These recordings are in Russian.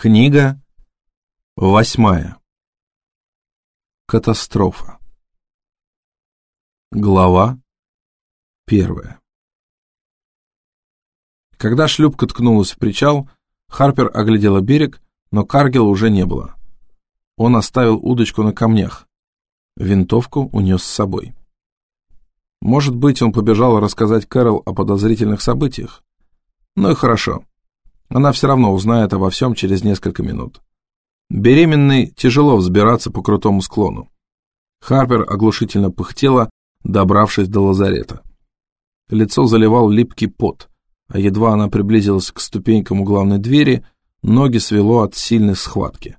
Книга восьмая. Катастрофа. Глава первая. Когда шлюпка ткнулась в причал, Харпер оглядела берег, но Каргела уже не было. Он оставил удочку на камнях. Винтовку унес с собой. Может быть, он побежал рассказать Кэрол о подозрительных событиях? Ну и хорошо. Она все равно узнает обо всем через несколько минут. Беременной тяжело взбираться по крутому склону. Харпер оглушительно пыхтела, добравшись до лазарета. Лицо заливал липкий пот, а едва она приблизилась к ступенькам у главной двери, ноги свело от сильной схватки.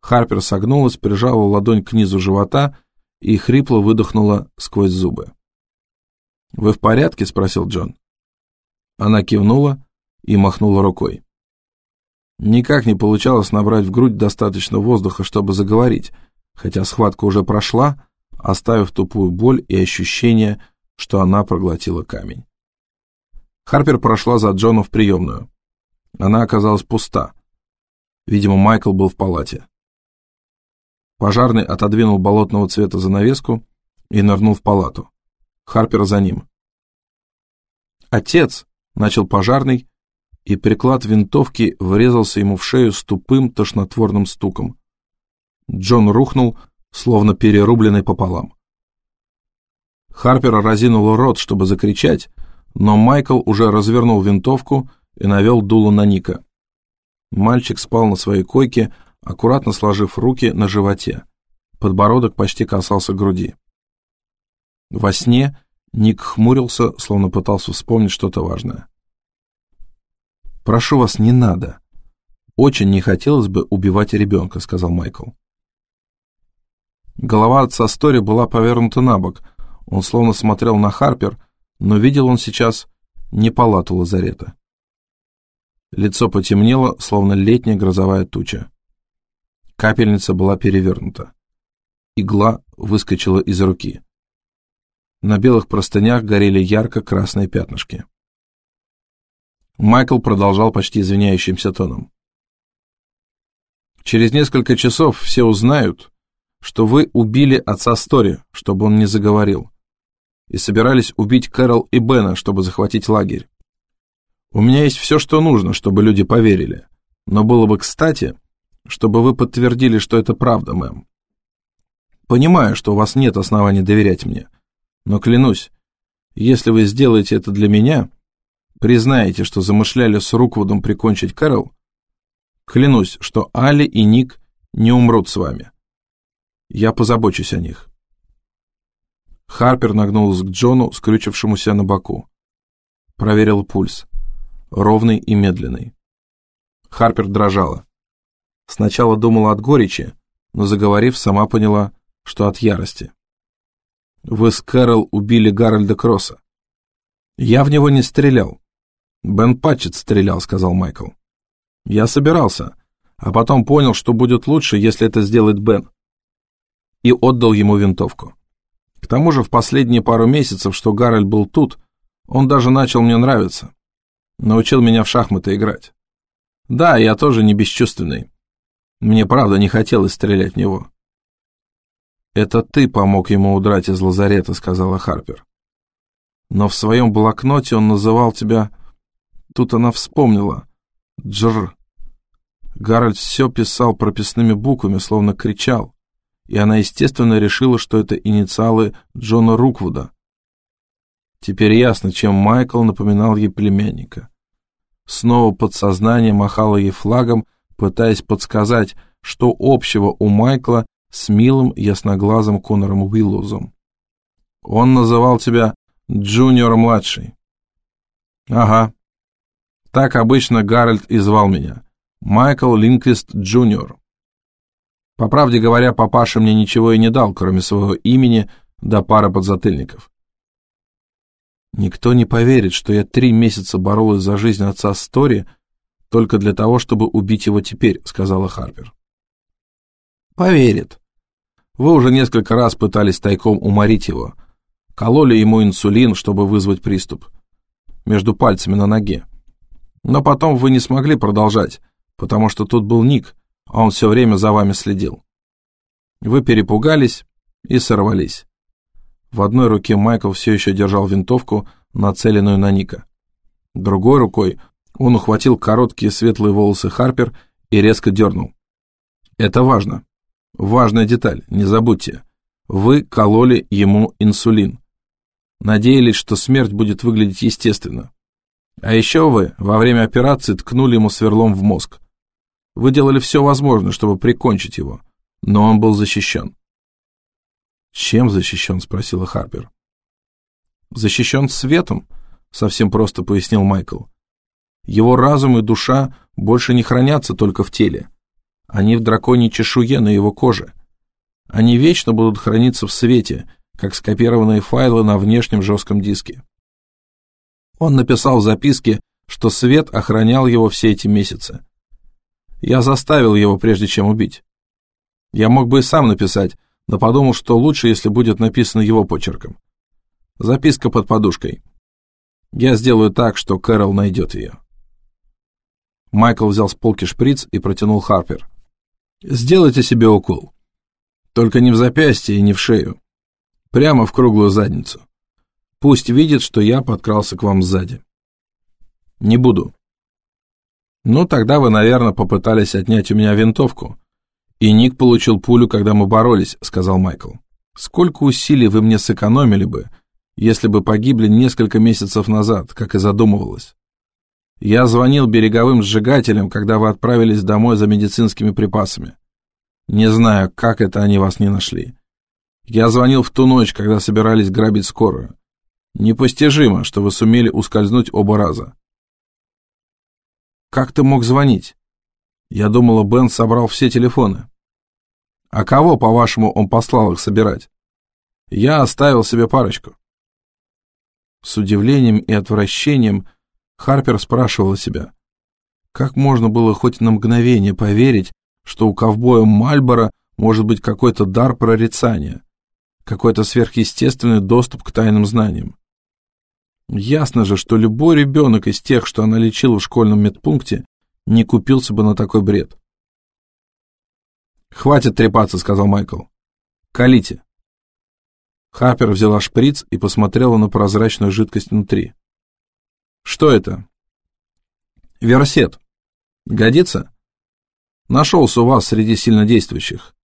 Харпер согнулась, прижала ладонь к низу живота и хрипло выдохнула сквозь зубы. «Вы в порядке?» — спросил Джон. Она кивнула и махнула рукой. Никак не получалось набрать в грудь достаточно воздуха, чтобы заговорить, хотя схватка уже прошла, оставив тупую боль и ощущение, что она проглотила камень. Харпер прошла за Джоном в приемную. Она оказалась пуста. Видимо, Майкл был в палате. Пожарный отодвинул болотного цвета занавеску и нырнул в палату. Харпер за ним. «Отец!» — начал пожарный, и приклад винтовки врезался ему в шею с тупым тошнотворным стуком. Джон рухнул, словно перерубленный пополам. Харпер разинул рот, чтобы закричать, но Майкл уже развернул винтовку и навел дуло на Ника. Мальчик спал на своей койке, аккуратно сложив руки на животе. Подбородок почти касался груди. Во сне Ник хмурился, словно пытался вспомнить что-то важное. «Прошу вас, не надо. Очень не хотелось бы убивать ребенка», — сказал Майкл. Голова отца Стори была повернута на бок. Он словно смотрел на Харпер, но видел он сейчас не палату лазарета. Лицо потемнело, словно летняя грозовая туча. Капельница была перевернута. Игла выскочила из руки. На белых простынях горели ярко-красные пятнышки. Майкл продолжал почти извиняющимся тоном. «Через несколько часов все узнают, что вы убили отца Стори, чтобы он не заговорил, и собирались убить Кэрол и Бена, чтобы захватить лагерь. У меня есть все, что нужно, чтобы люди поверили, но было бы кстати, чтобы вы подтвердили, что это правда, мэм. Понимаю, что у вас нет оснований доверять мне, но клянусь, если вы сделаете это для меня, признаете, что замышляли с Руквудом прикончить Кэрол, клянусь, что Али и Ник не умрут с вами. Я позабочусь о них. Харпер нагнулся к Джону, скрючившемуся на боку. Проверил пульс. Ровный и медленный. Харпер дрожала. Сначала думала от горечи, но заговорив, сама поняла, что от ярости. «Вы с Кэрол убили Гарольда Кросса. Я в него не стрелял. «Бен Патчет стрелял», — сказал Майкл. «Я собирался, а потом понял, что будет лучше, если это сделает Бен». И отдал ему винтовку. К тому же в последние пару месяцев, что Гарольд был тут, он даже начал мне нравиться. Научил меня в шахматы играть. Да, я тоже не бесчувственный. Мне правда не хотелось стрелять в него. «Это ты помог ему удрать из лазарета», — сказала Харпер. «Но в своем блокноте он называл тебя Тут она вспомнила. Джр. Гарольд все писал прописными буквами, словно кричал, и она, естественно, решила, что это инициалы Джона Руквуда. Теперь ясно, чем Майкл напоминал ей племянника. Снова подсознание махало ей флагом, пытаясь подсказать, что общего у Майкла с милым ясноглазым Конором Уиллузом. Он называл тебя Джуниор-младший. Ага, так обычно Гарольд и звал меня. Майкл Линквист Джуниор. По правде говоря, папаша мне ничего и не дал, кроме своего имени да пары подзатыльников. Никто не поверит, что я три месяца боролась за жизнь отца Стори только для того, чтобы убить его теперь, сказала Харпер. Поверит. Вы уже несколько раз пытались тайком уморить его. Кололи ему инсулин, чтобы вызвать приступ. Между пальцами на ноге. Но потом вы не смогли продолжать, потому что тут был Ник, а он все время за вами следил. Вы перепугались и сорвались. В одной руке Майкл все еще держал винтовку, нацеленную на Ника. Другой рукой он ухватил короткие светлые волосы Харпер и резко дернул. Это важно. Важная деталь, не забудьте. Вы кололи ему инсулин. Надеялись, что смерть будет выглядеть естественно. А еще вы во время операции ткнули ему сверлом в мозг. Вы делали все возможное, чтобы прикончить его, но он был защищен. «Чем защищен?» — спросила Харпер. «Защищен светом», — совсем просто пояснил Майкл. «Его разум и душа больше не хранятся только в теле. Они в драконьей чешуе на его коже. Они вечно будут храниться в свете, как скопированные файлы на внешнем жестком диске. Он написал в записке, что свет охранял его все эти месяцы. Я заставил его, прежде чем убить. Я мог бы и сам написать, но подумал, что лучше, если будет написано его почерком. Записка под подушкой. Я сделаю так, что Кэрол найдет ее. Майкл взял с полки шприц и протянул Харпер. «Сделайте себе укол. Только не в запястье и не в шею. Прямо в круглую задницу. Пусть видит, что я подкрался к вам сзади». «Не буду». «Ну, тогда вы, наверное, попытались отнять у меня винтовку, «И Ник получил пулю, когда мы боролись», — сказал Майкл. «Сколько усилий вы мне сэкономили бы, если бы погибли несколько месяцев назад, как и задумывалось. Я звонил береговым сжигателям, когда вы отправились домой за медицинскими припасами. Не знаю, как это они вас не нашли. Я звонил в ту ночь, когда собирались грабить скорую. Непостижимо, что вы сумели ускользнуть оба раза. Как ты мог звонить? Я думала, Бен собрал все телефоны. А кого, по-вашему, он послал их собирать? Я оставил себе парочку. С удивлением и отвращением Харпер спрашивала себя, как можно было хоть на мгновение поверить, что у ковбоя Мальбора может быть какой-то дар прорицания, какой-то сверхъестественный доступ к тайным знаниям. Ясно же, что любой ребенок из тех, что она лечила в школьном медпункте, не купился бы на такой бред. «Хватит трепаться», — сказал Майкл. «Колите». Харпер взяла шприц и посмотрела на прозрачную жидкость внутри. «Что это?» «Версет. Годится?» «Нашелся у вас среди сильнодействующих.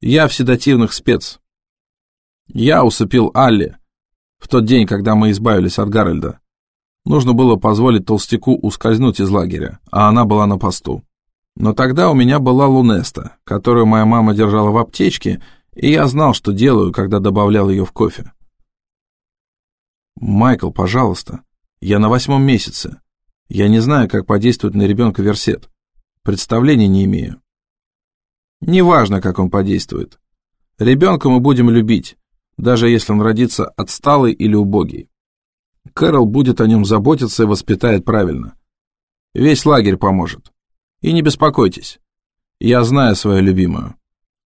Я в седативных спец. Я усыпил Алли в тот день, когда мы избавились от Гарольда. Нужно было позволить толстяку ускользнуть из лагеря, а она была на посту. Но тогда у меня была лунеста, которую моя мама держала в аптечке, и я знал, что делаю, когда добавлял ее в кофе. «Майкл, пожалуйста, я на восьмом месяце. Я не знаю, как подействует на ребенка версет. Представления не имею». «Неважно, как он подействует. Ребенка мы будем любить, даже если он родится отсталый или убогий. Кэрол будет о нем заботиться и воспитает правильно. Весь лагерь поможет. И не беспокойтесь. Я знаю свою любимую.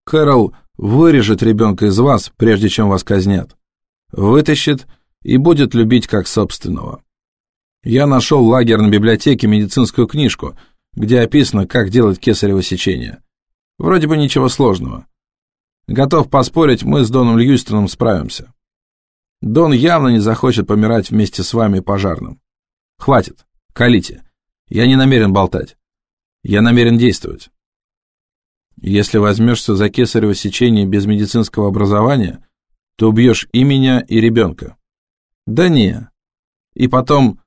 Кэрол вырежет ребенка из вас, прежде чем вас казнят. Вытащит и будет любить как собственного. Я нашел в лагерной библиотеке медицинскую книжку, где описано, как делать кесарево сечение. Вроде бы ничего сложного. Готов поспорить, мы с Доном Льюистоном справимся. Дон явно не захочет помирать вместе с вами пожарным. Хватит, колите. Я не намерен болтать. Я намерен действовать. Если возьмешься за кесарево сечение без медицинского образования, то убьешь и меня, и ребенка. Да не. И потом,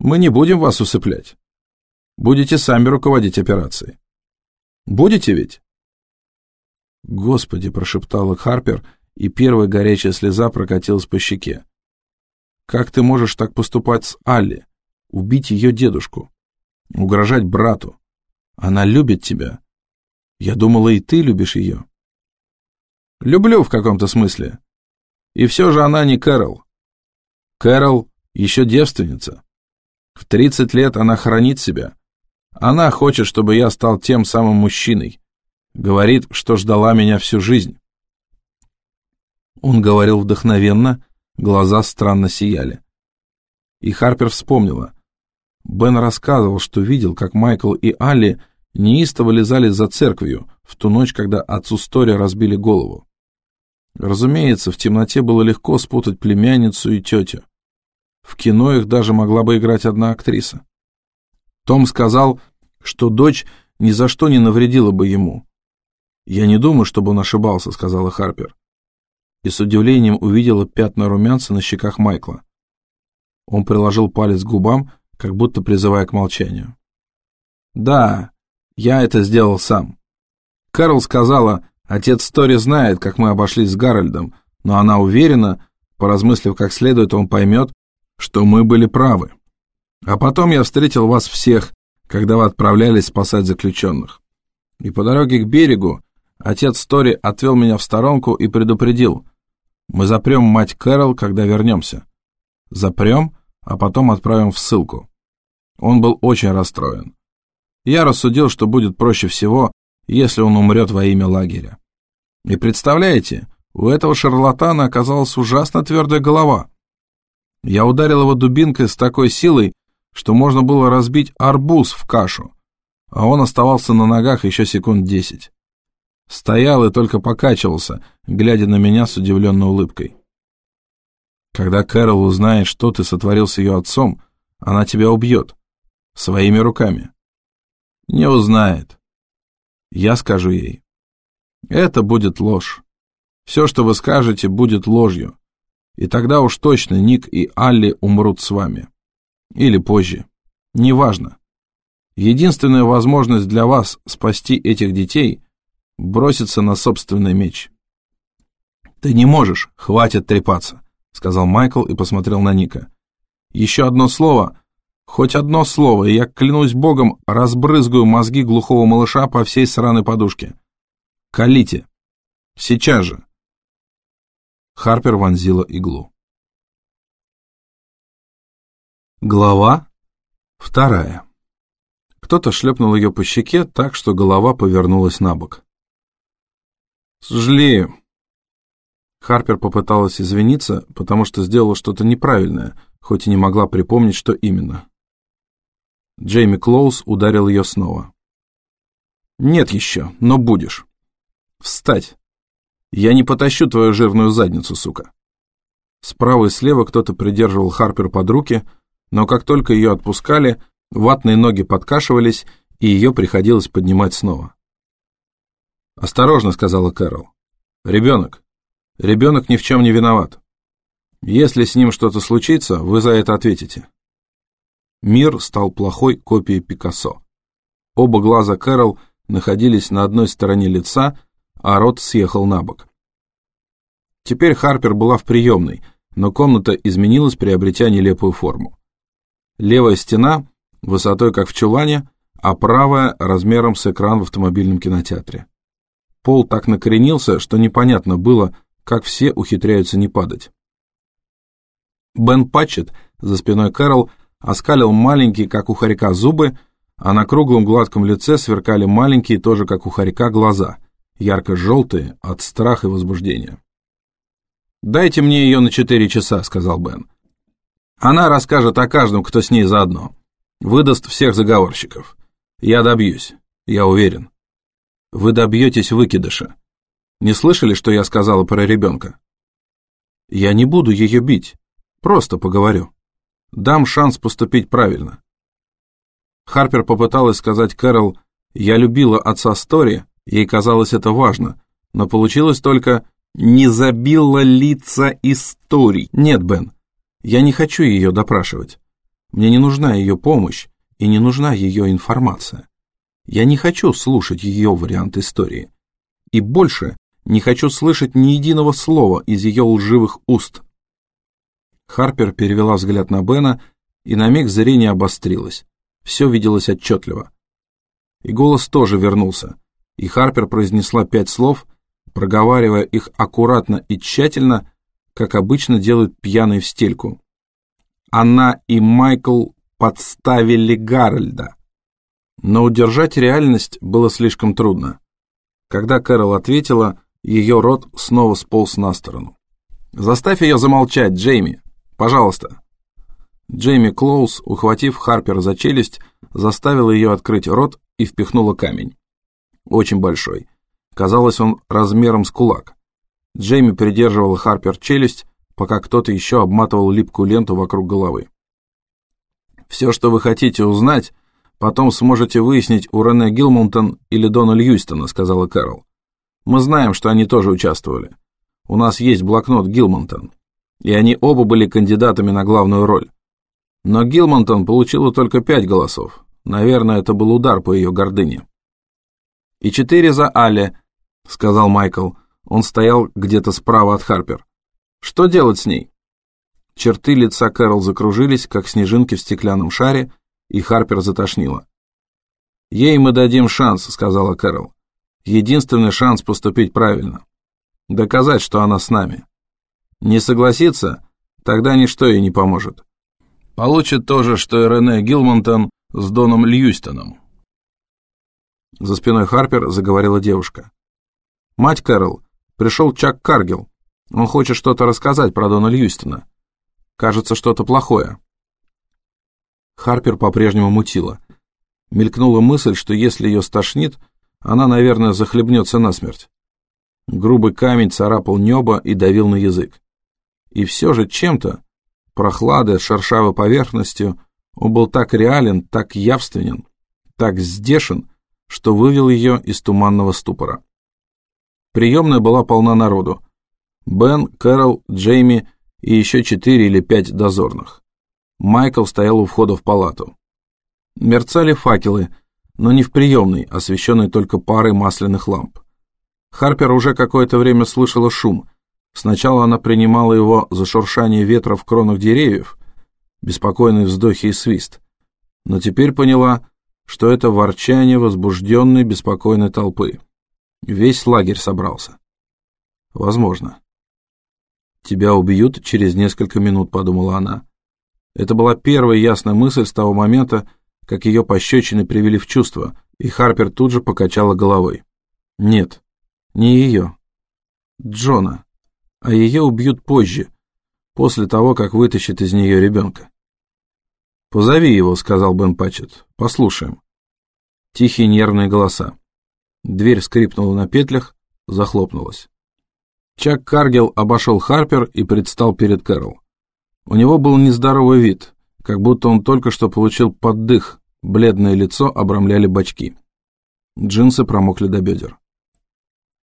мы не будем вас усыплять. Будете сами руководить операцией. Будете ведь? Господи, прошептала Харпер, и первая горячая слеза прокатилась по щеке. «Как ты можешь так поступать с Алли? Убить ее дедушку? Угрожать брату? Она любит тебя. Я думала, и ты любишь ее». «Люблю в каком-то смысле. И все же она не Кэрол. Кэрол еще девственница. В тридцать лет она хранит себя. Она хочет, чтобы я стал тем самым мужчиной. Говорит, что ждала меня всю жизнь. Он говорил вдохновенно, глаза странно сияли. И Харпер вспомнила. Бен рассказывал, что видел, как Майкл и Алли неистово лизали за церковью в ту ночь, когда отцу Стори разбили голову. Разумеется, в темноте было легко спутать племянницу и тетю. В кино их даже могла бы играть одна актриса. Том сказал, что дочь ни за что не навредила бы ему. «Я не думаю, чтобы он ошибался», — сказала Харпер. И с удивлением увидела пятна румянца на щеках Майкла. Он приложил палец к губам, как будто призывая к молчанию. «Да, я это сделал сам. Кэрол сказала, отец Тори знает, как мы обошлись с Гарольдом, но она уверена, поразмыслив как следует, он поймет, что мы были правы. А потом я встретил вас всех, когда вы отправлялись спасать заключенных. И по дороге к берегу отец Тори отвел меня в сторонку и предупредил. Мы запрем мать Кэрол, когда вернемся. Запрем, а потом отправим в ссылку. Он был очень расстроен. Я рассудил, что будет проще всего, если он умрет во имя лагеря. И представляете, у этого шарлатана оказалась ужасно твердая голова. Я ударил его дубинкой с такой силой, что можно было разбить арбуз в кашу, а он оставался на ногах еще секунд десять. Стоял и только покачивался, глядя на меня с удивленной улыбкой. Когда Кэрол узнает, что ты сотворил с ее отцом, она тебя убьет. Своими руками. Не узнает. Я скажу ей. Это будет ложь. Все, что вы скажете, будет ложью. И тогда уж точно Ник и Алли умрут с вами. Или позже. Неважно. Единственная возможность для вас спасти этих детей – броситься на собственный меч. «Ты не можешь, хватит трепаться», – сказал Майкл и посмотрел на Ника. «Еще одно слово, Хоть одно слово, и я, клянусь богом, разбрызгаю мозги глухого малыша по всей сраной подушке. Колите. Сейчас же. Харпер вонзила иглу. Глава вторая. Кто-то шлепнул ее по щеке так, что голова повернулась на бок. «Сожалею». Харпер попыталась извиниться, потому что сделала что-то неправильное, хоть и не могла припомнить, что именно. Джейми Клоуз ударил ее снова. «Нет еще, но будешь. Встать. Я не потащу твою жирную задницу, сука». Справа и слева кто-то придерживал Харпер под руки, но как только ее отпускали, ватные ноги подкашивались, и ее приходилось поднимать снова. «Осторожно», — сказала Кэрол. «Ребенок. Ребенок ни в чем не виноват. Если с ним что-то случится, вы за это ответите». Мир стал плохой копией Пикассо. Оба глаза Кэрол находились на одной стороне лица, а рот съехал на бок. Теперь Харпер была в приемной, но комната изменилась, приобретя нелепую форму. Левая стена, высотой как в чулане, а правая размером с экран в автомобильном кинотеатре. Пол так накоренился, что непонятно было, как все ухитряются не падать. Бен Патчет за спиной Кэрол оскалил маленькие, как у хорька, зубы, а на круглом гладком лице сверкали маленькие, тоже как у хорька, глаза, ярко-желтые от страха и возбуждения. «Дайте мне ее на четыре часа», — сказал Бен. «Она расскажет о каждом, кто с ней заодно. Выдаст всех заговорщиков. Я добьюсь, я уверен. Вы добьетесь выкидыша. Не слышали, что я сказала про ребенка? Я не буду ее бить, просто поговорю». Дам шанс поступить правильно. Харпер попыталась сказать Кэрол, «Я любила отца Стори», ей казалось это важно, но получилось только «не забила лица историй». Нет, Бен, я не хочу ее допрашивать. Мне не нужна ее помощь и не нужна ее информация. Я не хочу слушать ее вариант истории. И больше не хочу слышать ни единого слова из ее лживых уст. Харпер перевела взгляд на Бена, и на миг зрение обострилось. Все виделось отчетливо. И голос тоже вернулся, и Харпер произнесла пять слов, проговаривая их аккуратно и тщательно, как обычно делают пьяный в стельку. Она и Майкл подставили Гарольда. Но удержать реальность было слишком трудно. Когда Кэрол ответила, ее рот снова сполз на сторону. «Заставь ее замолчать, Джейми!» Пожалуйста». Джейми Клоуз, ухватив Харпер за челюсть, заставила ее открыть рот и впихнула камень. Очень большой. Казалось, он размером с кулак. Джейми придерживал Харпер челюсть, пока кто-то еще обматывал липкую ленту вокруг головы. «Все, что вы хотите узнать, потом сможете выяснить у Рене Гилмонтон или Дона Льюистона», — сказала Кэрол. «Мы знаем, что они тоже участвовали. У нас есть блокнот Гилмонтон, и они оба были кандидатами на главную роль. Но Гилмонтон получила только пять голосов. Наверное, это был удар по ее гордыне». «И четыре за Али», — сказал Майкл. Он стоял где-то справа от Харпер. «Что делать с ней?» Черты лица Кэрол закружились, как снежинки в стеклянном шаре, и Харпер затошнила. «Ей мы дадим шанс», — сказала Кэрол. «Единственный шанс поступить правильно. Доказать, что она с нами. Не согласится, тогда ничто ей не поможет. Получит то же, что и Рене Гилмонтон с Доном Льюистоном». За спиной Харпер заговорила девушка. «Мать Кэрол, пришел Чак Каргил. Он хочет что-то рассказать про Дона Льюистона. Кажется, что-то плохое». Харпер по-прежнему мутила. Мелькнула мысль, что если ее стошнит, она, наверное, захлебнется насмерть. Грубый камень царапал небо и давил на язык. И все же чем-то, прохладой, шершавой поверхностью, он был так реален, так явственен, так здешен, что вывел ее из туманного ступора. Приемная была полна народу. Бен, Кэрол, Джейми и еще четыре или пять дозорных. Майкл стоял у входа в палату. Мерцали факелы, но не в приемной, освещенной только парой масляных ламп. Харпер уже какое-то время слышала шум. Сначала она принимала его за шуршание ветра в кронах деревьев, беспокойные вздохи и свист, но теперь поняла, что это ворчание возбужденной, беспокойной толпы. Весь лагерь собрался. Возможно. «Тебя убьют через несколько минут», — подумала она. Это была первая ясная мысль с того момента, как ее пощечины привели в чувство, и Харпер тут же покачала головой. Нет, не ее. Джона. А ее убьют позже, после того, как вытащит из нее ребенка. «Позови его», — сказал Бен Патчет. «Послушаем». Тихие нервные голоса. Дверь скрипнула на петлях, захлопнулась. Чак Каргел обошел Харпер и предстал перед Кэрол. У него был нездоровый вид, как будто он только что получил поддых, бледное лицо обрамляли бочки. Джинсы промокли до бедер.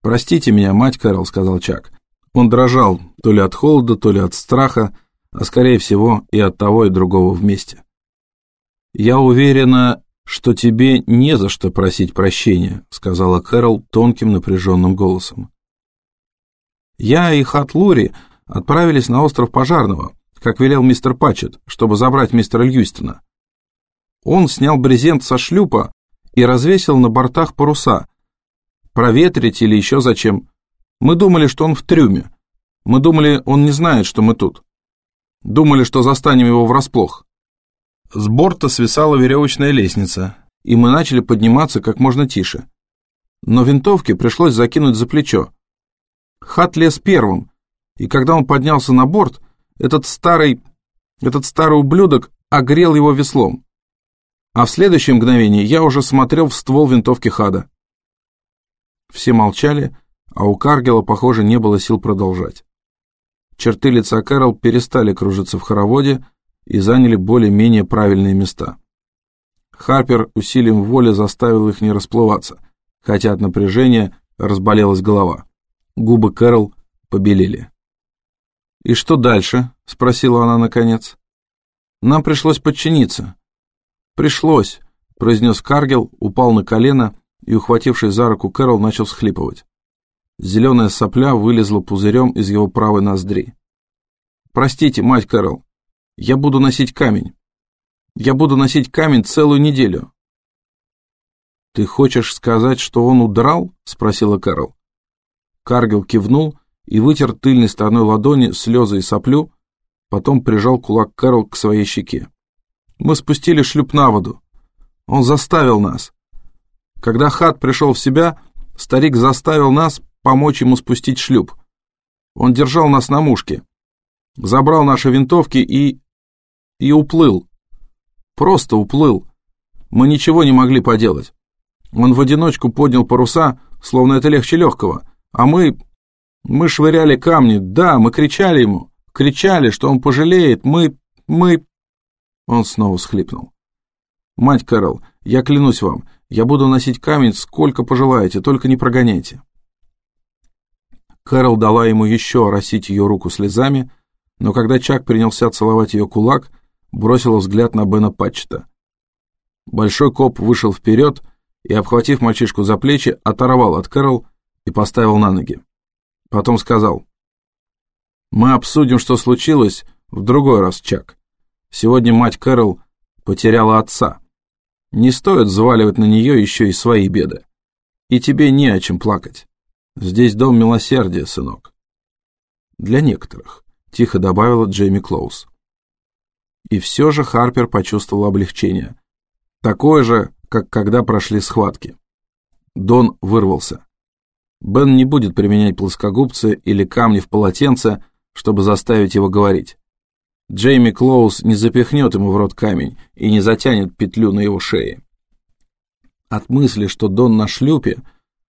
«Простите меня, мать Кэрол», — сказал Чак. Он дрожал, то ли от холода, то ли от страха, а скорее всего и от того и другого вместе. «Я уверена, что тебе не за что просить прощения», — сказала Кэрол тонким напряженным голосом. «Я и Хат Лури отправились на остров Пожарного, как велел мистер Патчет, чтобы забрать мистера Льюистона. Он снял брезент со шлюпа и развесил на бортах паруса. Проветрить или еще зачем. Мы думали, что он в трюме. Мы думали, он не знает, что мы тут. Думали, что застанем его врасплох. С борта свисала веревочная лестница, и мы начали подниматься как можно тише. Но винтовки пришлось закинуть за плечо. Хат лез первым, и когда он поднялся на борт, этот старый... этот старый ублюдок огрел его веслом. А в следующее мгновение я уже смотрел в ствол винтовки Хада. Все молчали, а у Каргела, похоже, не было сил продолжать. Черты лица Кэрол перестали кружиться в хороводе и заняли более-менее правильные места. Харпер усилием воли заставил их не расплываться, хотя от напряжения разболелась голова. Губы Кэрол побелели. «И что дальше?» — спросила она наконец. «Нам пришлось подчиниться». «Пришлось», — произнес Каргел, упал на колено и, ухватившись за руку Кэрол, начал схлипывать. Зеленая сопля вылезла пузырем из его правой ноздри. «Простите, мать Кэрол, я буду носить камень. Я буду носить камень целую неделю». «Ты хочешь сказать, что он удрал?» — спросила Кэрол. Каргел кивнул и вытер тыльной стороной ладони слезы и соплю, потом прижал кулак Кэрол к своей щеке. Мы спустили шлюп на воду. Он заставил нас. Когда Хат пришел в себя, старик заставил нас помочь ему спустить шлюп. Он держал нас на мушке, забрал наши винтовки и... и уплыл. Просто уплыл. Мы ничего не могли поделать. Он в одиночку поднял паруса, словно это легче легкого, а мы... Мы швыряли камни, да, мы кричали ему, кричали, что он пожалеет, мы... мы...» Он снова схлипнул. «Мать Кэрол, я клянусь вам, я буду носить камень сколько пожелаете, только не прогоняйте». Кэрол дала ему еще оросить ее руку слезами, но когда Чак принялся целовать ее кулак, бросила взгляд на Бена Патчета. Большой коп вышел вперед и, обхватив мальчишку за плечи, оторвал от Кэрол и поставил на ноги. Потом сказал, «Мы обсудим, что случилось, в другой раз, Чак. Сегодня мать Кэрол потеряла отца. Не стоит взваливать на нее еще и свои беды. И тебе не о чем плакать. Здесь дом милосердия, сынок». «Для некоторых», — тихо добавила Джейми Клоус. И все же Харпер почувствовал облегчение. Такое же, как когда прошли схватки. Дон вырвался. Бен не будет применять плоскогубцы или камни в полотенце, чтобы заставить его говорить. Джейми Клоус не запихнет ему в рот камень и не затянет петлю на его шее. От мысли, что Дон на шлюпе,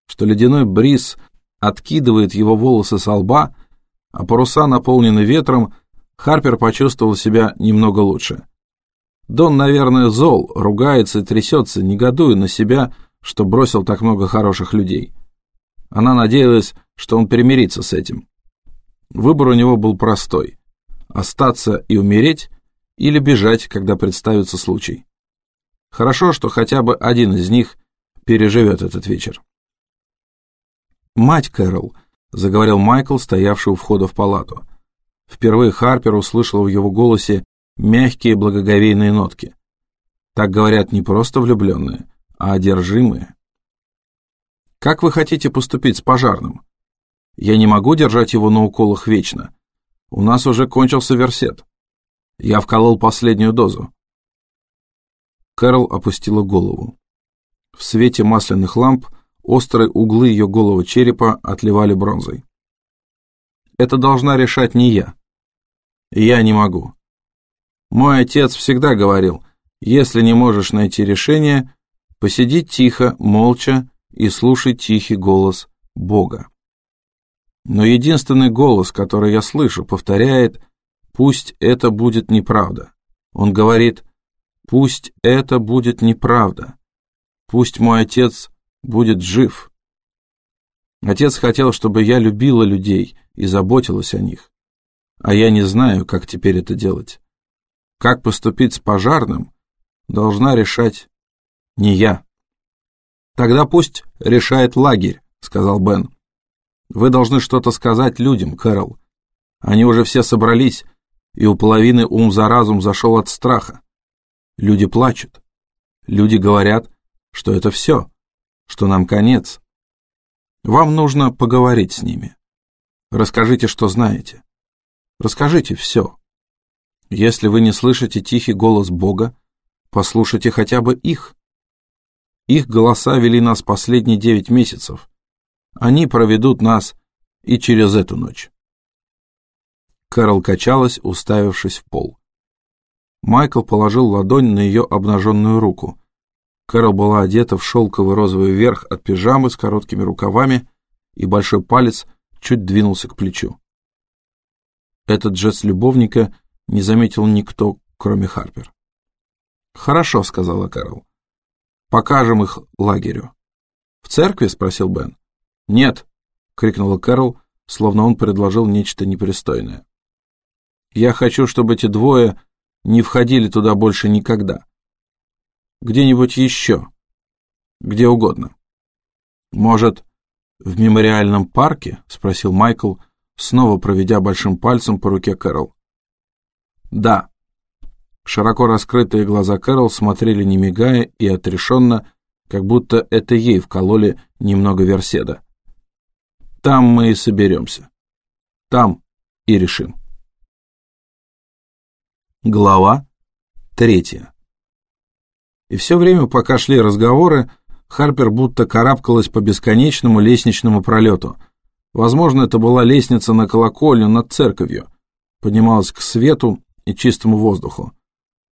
что ледяной бриз откидывает его волосы со лба, а паруса наполнены ветром, Харпер почувствовал себя немного лучше. Дон, наверное, зол, ругается и трясется, негодуя на себя, что бросил так много хороших людей. Она надеялась, что он примирится с этим. Выбор у него был простой – остаться и умереть или бежать, когда представится случай. Хорошо, что хотя бы один из них переживет этот вечер. «Мать Кэрол», — заговорил Майкл, стоявший у входа в палату. Впервые Харпер услышал в его голосе мягкие благоговейные нотки. Так говорят не просто влюбленные, а одержимые. Как вы хотите поступить с пожарным? Я не могу держать его на уколах вечно. У нас уже кончился версет. Я вколол последнюю дозу. Кэрол опустила голову. В свете масляных ламп острые углы ее голого черепа отливали бронзой. Это должна решать не я. Я не могу. Мой отец всегда говорил, если не можешь найти решение, посиди тихо, молча и слушай тихий голос Бога. Но единственный голос, который я слышу, повторяет «Пусть это будет неправда». Он говорит «Пусть это будет неправда. Пусть мой отец будет жив». Отец хотел, чтобы я любила людей и заботилась о них. А я не знаю, как теперь это делать. Как поступить с пожарным, должна решать не я. Тогда пусть решает лагерь, сказал Бен. Вы должны что-то сказать людям, Кэрол. Они уже все собрались, и у половины ум за разум зашел от страха. Люди плачут. Люди говорят, что это все, что нам конец. Вам нужно поговорить с ними. Расскажите, что знаете. Расскажите все. Если вы не слышите тихий голос Бога, послушайте хотя бы их. Их голоса вели нас последние девять месяцев. Они проведут нас и через эту ночь. Кэрол качалась, уставившись в пол. Майкл положил ладонь на ее обнаженную руку. Кэрол была одета в шелковый розовый верх от пижамы с короткими рукавами, и большой палец чуть двинулся к плечу. Этот жест любовника не заметил никто, кроме Харпер. «Хорошо», — сказала Кэрол. «Покажем их лагерю». «В церкви?» — спросил Бен. «Нет», — крикнула Кэрол, словно он предложил нечто непристойное. «Я хочу, чтобы эти двое не входили туда больше никогда. Где-нибудь еще. Где угодно. Может, в мемориальном парке?» — спросил Майкл, снова проведя большим пальцем по руке Кэрол. «Да». Широко раскрытые глаза Кэрол смотрели не мигая и отрешенно, как будто это ей вкололи немного верседа. «Там мы и соберемся. Там и решим». Глава третья. И все время, пока шли разговоры, Харпер будто карабкалась по бесконечному лестничному пролету. Возможно, это была лестница на колокольню над церковью. Поднималась к свету, и чистому воздуху.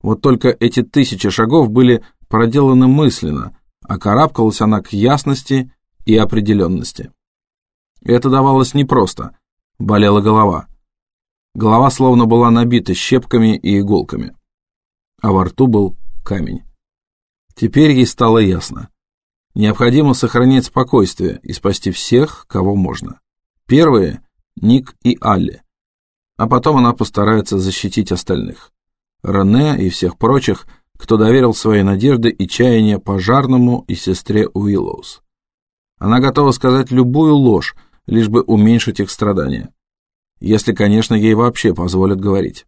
Вот только эти тысячи шагов были проделаны мысленно, а карабкалась она к ясности и определенности. Это давалось непросто, болела голова. Голова словно была набита щепками и иголками, а во рту был камень. Теперь ей стало ясно. Необходимо сохранять спокойствие и спасти всех, кого можно. Первые – Ник и Алли. А потом она постарается защитить остальных. Рене и всех прочих, кто доверил свои надежды и чаяния пожарному и сестре Уиллоус. Она готова сказать любую ложь, лишь бы уменьшить их страдания. Если, конечно, ей вообще позволят говорить.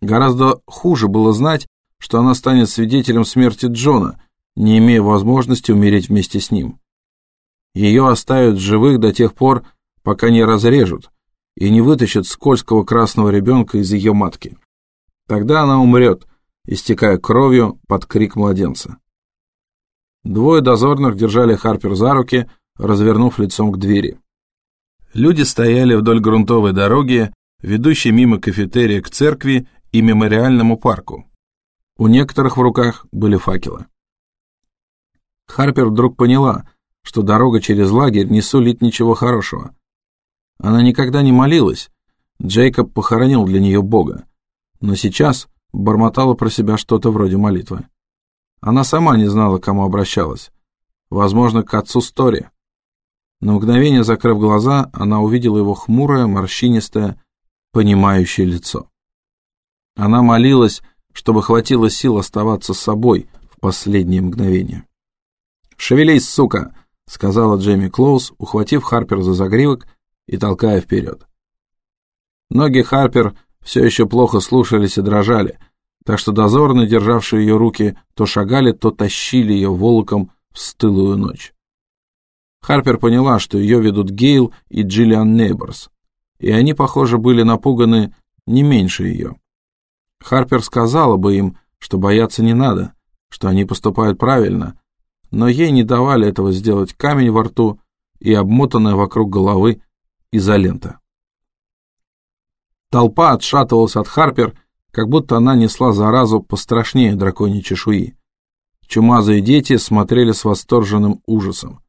Гораздо хуже было знать, что она станет свидетелем смерти Джона, не имея возможности умереть вместе с ним. Ее оставят живых до тех пор, пока не разрежут и не вытащат скользкого красного ребенка из ее матки. Тогда она умрет, истекая кровью под крик младенца. Двое дозорных держали Харпер за руки, развернув лицом к двери. Люди стояли вдоль грунтовой дороги, ведущей мимо кафетерия к церкви и мемориальному парку. У некоторых в руках были факелы. Харпер вдруг поняла, что дорога через лагерь не сулит ничего хорошего. Она никогда не молилась, Джейкоб похоронил для нее Бога, но сейчас бормотала про себя что-то вроде молитвы. Она сама не знала, к кому обращалась. Возможно, к отцу Стори. На мгновение, закрыв глаза, она увидела его хмурое, морщинистое, понимающее лицо. Она молилась, чтобы хватило сил оставаться с собой в последние мгновения. «Шевелись, сука!» — сказала Джейми Клоус, ухватив Харпер за загривок и толкая вперед. Ноги Харпер все еще плохо слушались и дрожали, так что дозорные, державшие ее руки, то шагали, то тащили ее волоком в стылую ночь. Харпер поняла, что ее ведут Гейл и Джиллиан Нейборс, и они, похоже, были напуганы не меньше ее. Харпер сказала бы им, что бояться не надо, что они поступают правильно, но ей не давали этого сделать камень во рту и обмотанная вокруг головы изолента. Толпа отшатывалась от Харпер, как будто она несла заразу пострашнее драконьей чешуи. Чумазые дети смотрели с восторженным ужасом.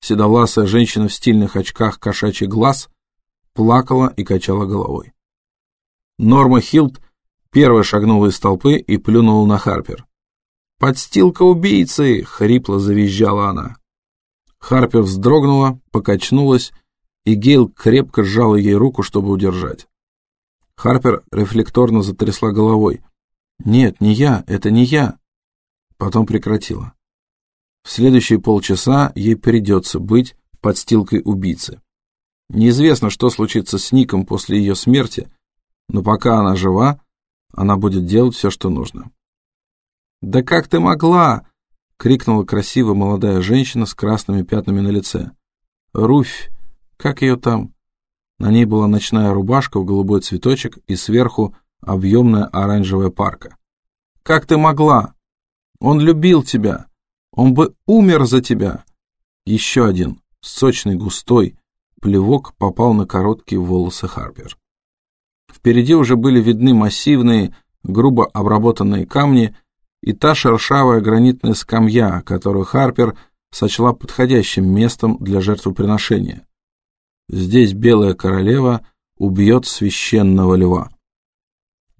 Седовласая женщина в стильных очках кошачий глаз плакала и качала головой. Норма Хилд Первая шагнула из толпы и плюнула на Харпер. «Подстилка убийцы!» — хрипло завизжала она. Харпер вздрогнула, покачнулась, и Гейл крепко сжал ей руку, чтобы удержать. Харпер рефлекторно затрясла головой. «Нет, не я, это не я!» Потом прекратила. В следующие полчаса ей придется быть подстилкой убийцы. Неизвестно, что случится с Ником после ее смерти, но пока она жива, она будет делать все, что нужно. «Да как ты могла?» — крикнула красивая молодая женщина с красными пятнами на лице. «Руфь, как ее там?» На ней была ночная рубашка в голубой цветочек и сверху объемная оранжевая парка. «Как ты могла? Он любил тебя. Он бы умер за тебя!» Еще один, сочный, густой, плевок попал на короткие волосы Харпер. Впереди уже были видны массивные, грубо обработанные камни и та шершавая гранитная скамья, которую Харпер сочла подходящим местом для жертвоприношения. Здесь белая королева убьет священного льва.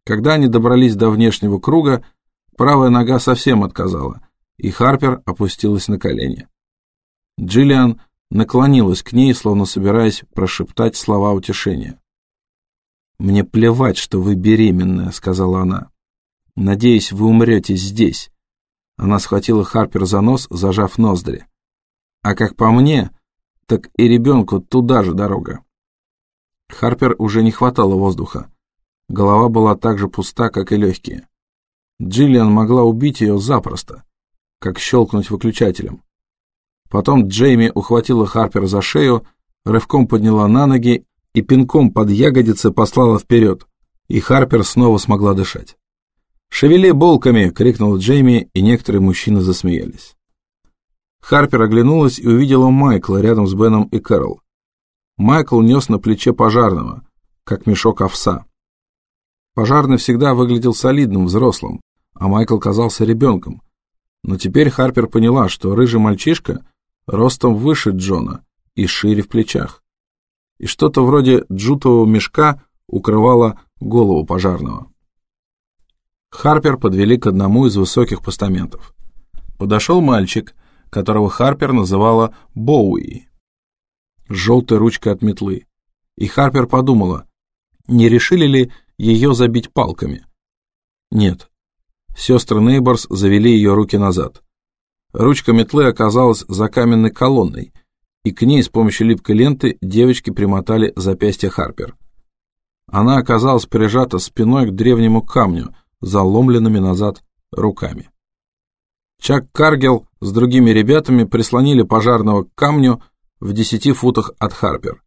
Когда они добрались до внешнего круга, правая нога совсем отказала, и Харпер опустилась на колени. Джиллиан наклонилась к ней, словно собираясь прошептать слова утешения. «Мне плевать, что вы беременная», — сказала она. «Надеюсь, вы умрете здесь». Она схватила Харпер за нос, зажав ноздри. «А как по мне, так и ребенку туда же дорога». Харпер уже не хватало воздуха. Голова была так же пуста, как и легкие. Джиллиан могла убить ее запросто, как щелкнуть выключателем. Потом Джейми ухватила Харпер за шею, рывком подняла на ноги и пинком под ягодицы послала вперед, и Харпер снова смогла дышать. «Шевели булками!» — крикнул Джейми, и некоторые мужчины засмеялись. Харпер оглянулась и увидела Майкла рядом с Беном и Кэрол. Майкл нес на плече пожарного, как мешок овса. Пожарный всегда выглядел солидным, взрослым, а Майкл казался ребенком, Но теперь Харпер поняла, что рыжий мальчишка ростом выше Джона и шире в плечах. И что-то вроде джутового мешка укрывало голову пожарного. Харпер подвели к одному из высоких постаментов. Подошел мальчик, которого Харпер называла Боуи, с желтой ручкой от метлы. И Харпер подумала, не решили ли ее забить палками. Нет. Сестры Нейборс завели ее руки назад. Ручка метлы оказалась за каменной колонной, и к ней с помощью липкой ленты девочки примотали запястье Харпер. Она оказалась прижата спиной к древнему камню, заломленными назад руками. Чак Каргел с другими ребятами прислонили пожарного к камню в десяти футах от Харпер.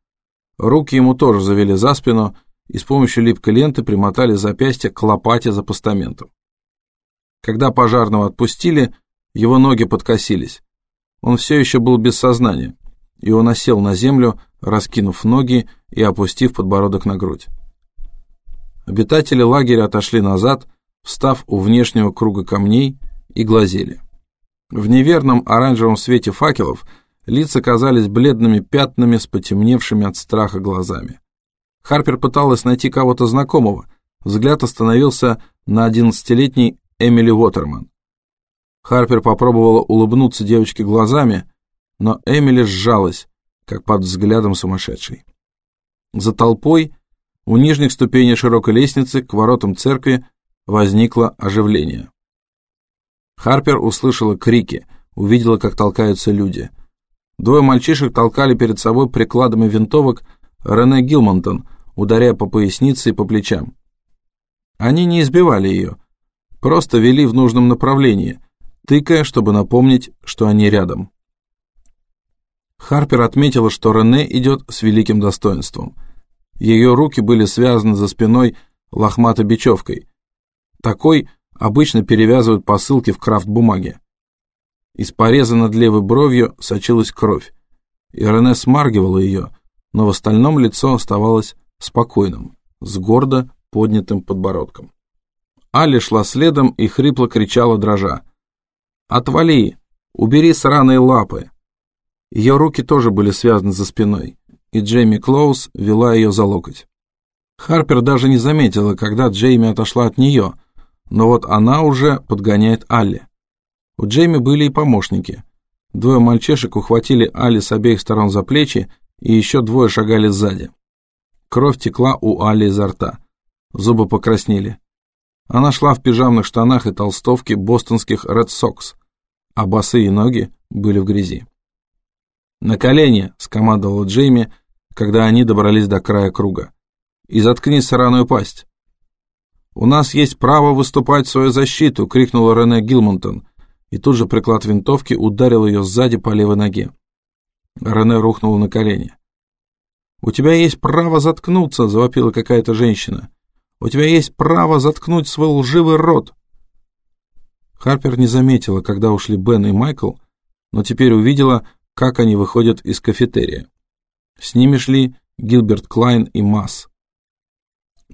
Руки ему тоже завели за спину и с помощью липкой ленты примотали запястье к лопате за постаментом. Когда пожарного отпустили, его ноги подкосились. Он все еще был без сознания, и он осел на землю, раскинув ноги и опустив подбородок на грудь. Обитатели лагеря отошли назад, встав у внешнего круга камней и глазели. В неверном оранжевом свете факелов лица казались бледными пятнами с потемневшими от страха глазами. Харпер пыталась найти кого-то знакомого. Взгляд остановился на одиннадцатилетней Эмили Уотерман. Харпер попробовала улыбнуться девочке глазами, но Эмили сжалась, как под взглядом сумасшедшей. За толпой, у нижних ступеней широкой лестницы к воротам церкви возникло оживление. Харпер услышала крики, увидела, как толкаются люди. Двое мальчишек толкали перед собой прикладами винтовок Рене Гилмонтон, ударяя по пояснице и по плечам. Они не избивали ее, просто вели в нужном направлении, тыкая, чтобы напомнить, что они рядом. Харпер отметила, что Рене идет с великим достоинством. Ее руки были связаны за спиной лохматой бечевкой. Такой обычно перевязывают посылки в крафт-бумаге. Из пореза над левой бровью сочилась кровь, и Рене смаргивала ее, но в остальном лицо оставалось спокойным, с гордо поднятым подбородком. Али шла следом и хрипло кричала дрожа. «Отвали! Убери сраные лапы!» Ее руки тоже были связаны за спиной, и Джейми Клоус вела ее за локоть. Харпер даже не заметила, когда Джейми отошла от нее, но вот она уже подгоняет Алли. У Джейми были и помощники. Двое мальчишек ухватили Али с обеих сторон за плечи, и еще двое шагали сзади. Кровь текла у Али изо рта. Зубы покраснели. Она шла в пижамных штанах и толстовке бостонских Red Sox, а босые ноги были в грязи. «На колени!» — скомандовал Джейми, когда они добрались до края круга. «И заткни сраную пасть!» «У нас есть право выступать в свою защиту!» — крикнула Рене Гилмонтон, и тут же приклад винтовки ударил ее сзади по левой ноге. Рене рухнула на колени. «У тебя есть право заткнуться!» — завопила какая-то женщина. «У тебя есть право заткнуть свой лживый рот!» Харпер не заметила, когда ушли Бен и Майкл, но теперь увидела, как они выходят из кафетерия. С ними шли Гилберт Клайн и Масс.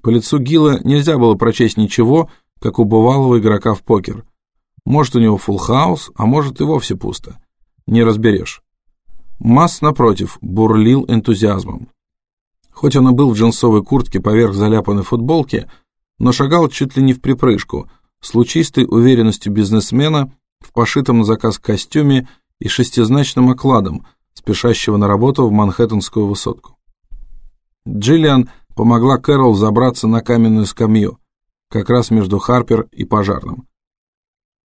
По лицу Гила нельзя было прочесть ничего, как у бывалого игрока в покер. Может, у него фулл хаус, а может и вовсе пусто. Не разберешь. Масс, напротив, бурлил энтузиазмом. Хоть он и был в джинсовой куртке поверх заляпанной футболки, но шагал чуть ли не в припрыжку, с лучистой уверенностью бизнесмена в пошитом на заказ костюме и шестизначным окладом, спешащего на работу в Манхэттенскую высотку. Джиллиан помогла Кэрол забраться на каменную скамью, как раз между Харпер и пожарным.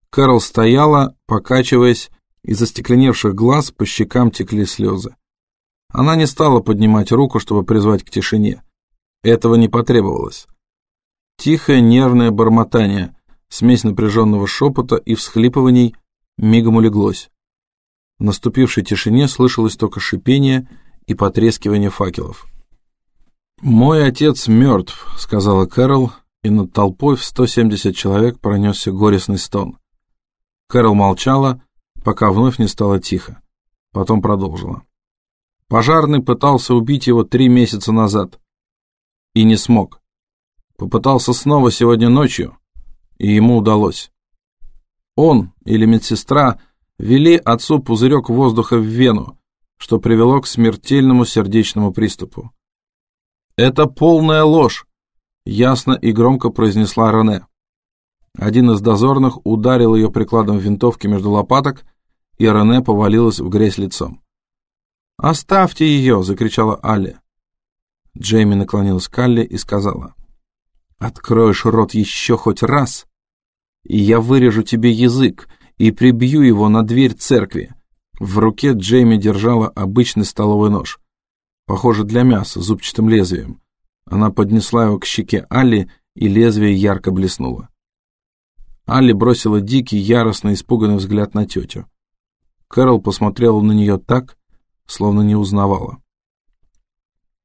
Кэрол стояла, покачиваясь, из остекленевших глаз по щекам текли слезы. Она не стала поднимать руку, чтобы призвать к тишине. Этого не потребовалось. Тихое нервное бормотание, смесь напряженного шепота и всхлипываний мигом улеглось. В наступившей тишине слышалось только шипение и потрескивание факелов. «Мой отец мертв», — сказала Кэрол, и над толпой в 170 человек пронесся горестный стон. Кэрол молчала, пока вновь не стало тихо. Потом продолжила. Пожарный пытался убить его три месяца назад. И не смог. Попытался снова сегодня ночью, и ему удалось. он или медсестра ввели отцу пузырек воздуха в вену, что привело к смертельному сердечному приступу. «Это полная ложь!» — ясно и громко произнесла Рене. Один из дозорных ударил ее прикладом винтовки между лопаток, и Рене повалилась в грязь лицом. «Оставьте ее!» — закричала Алли. Джейми наклонилась к Алле и сказала. «Откроешь рот еще хоть раз, и я вырежу тебе язык и прибью его на дверь церкви». В руке Джейми держала обычный столовый нож, похоже для мяса, зубчатым лезвием. Она поднесла его к щеке Алли, и лезвие ярко блеснуло. Алли бросила дикий, яростно испуганный взгляд на тетю. Кэрол посмотрела на нее так, словно не узнавала.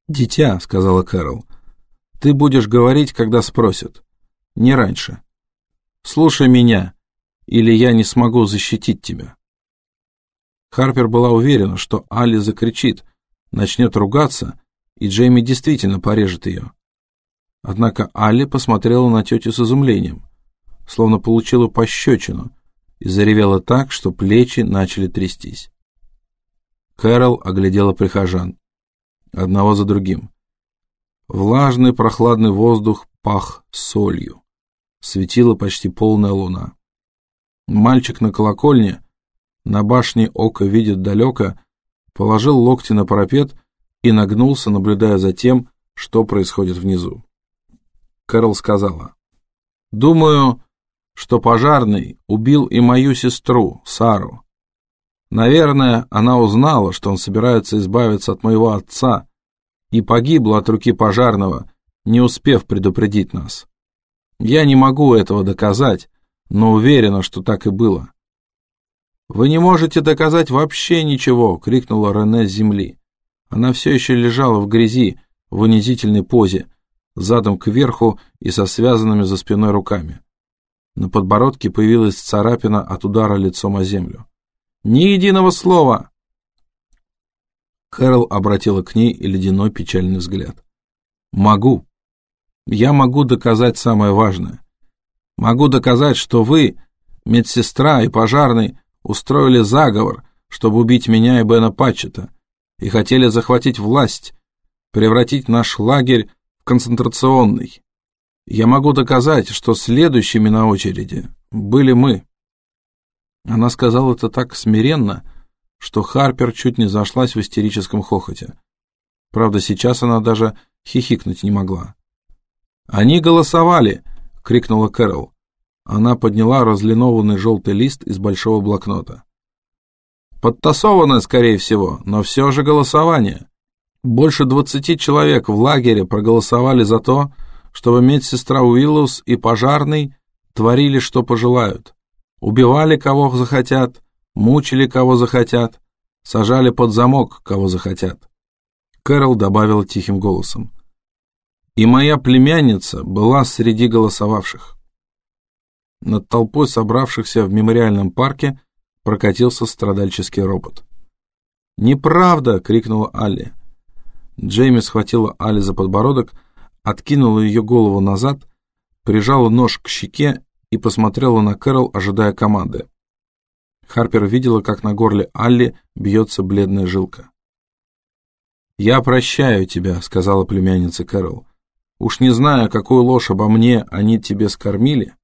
«Дитя», — сказала Кэрол, — «ты будешь говорить, когда спросят. Не раньше. Слушай меня, или я не смогу защитить тебя». Харпер была уверена, что Алли закричит, начнет ругаться, и Джейми действительно порежет ее. Однако Алли посмотрела на тетю с изумлением, словно получила пощечину, и заревела так, что плечи начали трястись. Кэрол оглядела прихожан, одного за другим. Влажный прохладный воздух пах солью. Светила почти полная луна. Мальчик на колокольне, на башне око видит далеко, положил локти на парапет и нагнулся, наблюдая за тем, что происходит внизу. Кэрол сказала, «Думаю, что пожарный убил и мою сестру, Сару. Наверное, она узнала, что он собирается избавиться от моего отца, и погибла от руки пожарного, не успев предупредить нас. Я не могу этого доказать, но уверена, что так и было. «Вы не можете доказать вообще ничего!» — крикнула Рене с земли. Она все еще лежала в грязи, в унизительной позе, задом кверху и со связанными за спиной руками. На подбородке появилась царапина от удара лицом о землю. «Ни единого слова!» Кэрол обратила к ней ледяной печальный взгляд. «Могу. Я могу доказать самое важное. Могу доказать, что вы, медсестра и пожарный, устроили заговор, чтобы убить меня и Бена Патчета, и хотели захватить власть, превратить наш лагерь в концентрационный. Я могу доказать, что следующими на очереди были мы. Она сказала это так смиренно, что Харпер чуть не зашлась в истерическом хохоте. Правда, сейчас она даже хихикнуть не могла. «Они голосовали!» — крикнула Кэрол. Она подняла разлинованный желтый лист из большого блокнота. Подтасовано, скорее всего, но все же голосование. Больше двадцати человек в лагере проголосовали за то, чтобы медсестра Уиллус и пожарный творили, что пожелают. Убивали, кого захотят, мучили, кого захотят, сажали под замок, кого захотят. Кэрол добавил тихим голосом. И моя племянница была среди голосовавших. Над толпой собравшихся в мемориальном парке прокатился страдальческий ропот. «Неправда!» — крикнула Алли. Джейми схватила Алли за подбородок откинула ее голову назад, прижала нож к щеке и посмотрела на Кэрол, ожидая команды. Харпер видела, как на горле Алли бьется бледная жилка. «Я прощаю тебя», — сказала племянница Кэрол. «Уж не знаю, какую ложь обо мне они тебе скормили,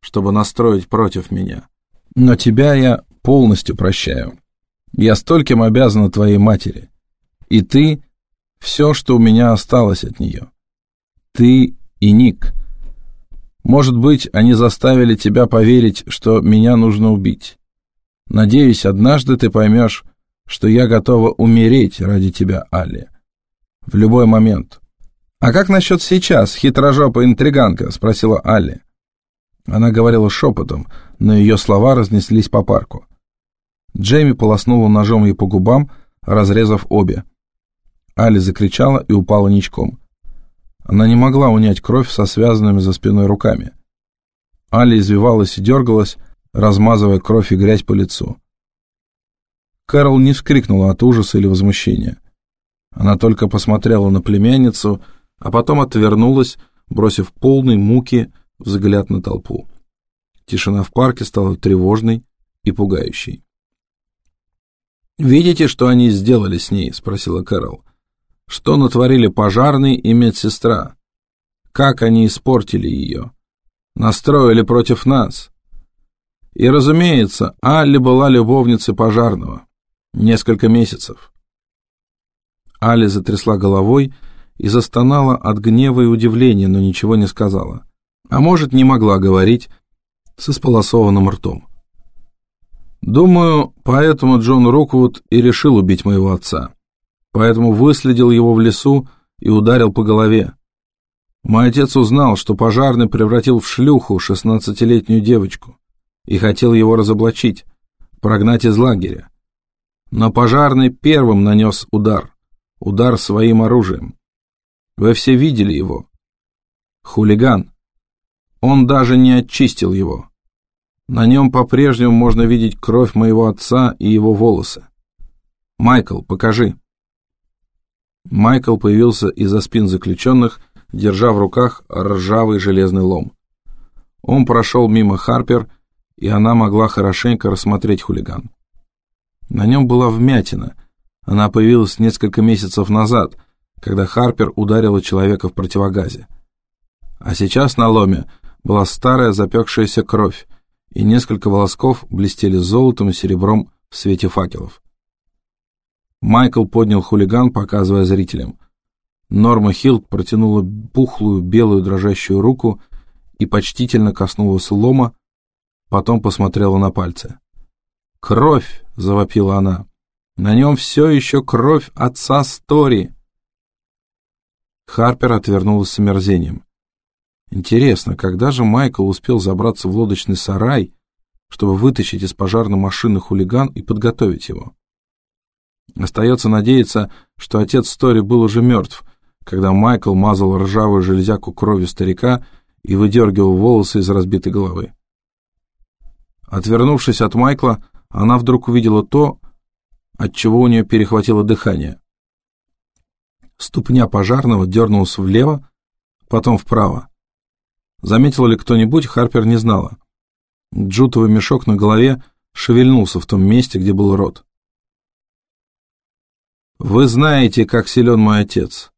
чтобы настроить против меня. Но тебя я полностью прощаю. Я стольким обязана твоей матери. И ты — все, что у меня осталось от нее ты и Ник. Может быть, они заставили тебя поверить, что меня нужно убить. Надеюсь, однажды ты поймешь, что я готова умереть ради тебя, Али. В любой момент. А как насчет сейчас, хитрожопая интриганка? Спросила Али. Она говорила шепотом, но ее слова разнеслись по парку. Джейми полоснула ножом ей по губам, разрезав обе. Али закричала и упала ничком. Она не могла унять кровь со связанными за спиной руками. Али извивалась и дергалась, размазывая кровь и грязь по лицу. Кэрол не вскрикнула от ужаса или возмущения. Она только посмотрела на племянницу, а потом отвернулась, бросив полный муки взгляд на толпу. Тишина в парке стала тревожной и пугающей. «Видите, что они сделали с ней?» — спросила Кэрол. «Что натворили пожарный и медсестра? Как они испортили ее? Настроили против нас?» И, разумеется, Алли была любовницей пожарного. Несколько месяцев. Али затрясла головой и застонала от гнева и удивления, но ничего не сказала. А может, не могла говорить с исполосованным ртом. Думаю, поэтому Джон Роквуд и решил убить моего отца. Поэтому выследил его в лесу и ударил по голове. Мой отец узнал, что пожарный превратил в шлюху шестнадцатилетнюю девочку и хотел его разоблачить, прогнать из лагеря. Но пожарный первым нанес удар, удар своим оружием. Вы все видели его. Хулиган. Он даже не очистил его. На нем по-прежнему можно видеть кровь моего отца и его волосы. Майкл, покажи. Майкл появился из-за спин заключенных, держа в руках ржавый железный лом. Он прошел мимо Харпер, и она могла хорошенько рассмотреть хулиган. На нем была вмятина. Она появилась несколько месяцев назад, когда Харпер ударила человека в противогазе. А сейчас на ломе была старая запекшаяся кровь, и несколько волосков блестели золотом и серебром в свете факелов. Майкл поднял хулиган, показывая зрителям. Норма Хилд протянула пухлую белую дрожащую руку и почтительно коснулась лома, потом посмотрела на пальцы. «Кровь!» — завопила она. «На нем все еще кровь отца Стори!» Харпер отвернулась с омерзением. Интересно, когда же Майкл успел забраться в лодочный сарай, чтобы вытащить из пожарной машины хулиган и подготовить его? Остается надеяться, что отец Стори был уже мертв, когда Майкл мазал ржавую железяку кровью старика и выдергивал волосы из разбитой головы. Отвернувшись от Майкла, она вдруг увидела то, от чего у нее перехватило дыхание. Ступня пожарного дернулась влево, потом вправо. Заметил ли кто-нибудь, Харпер не знала. Джутовый мешок на голове шевельнулся в том месте, где был рот. «Вы знаете, как силен мой отец.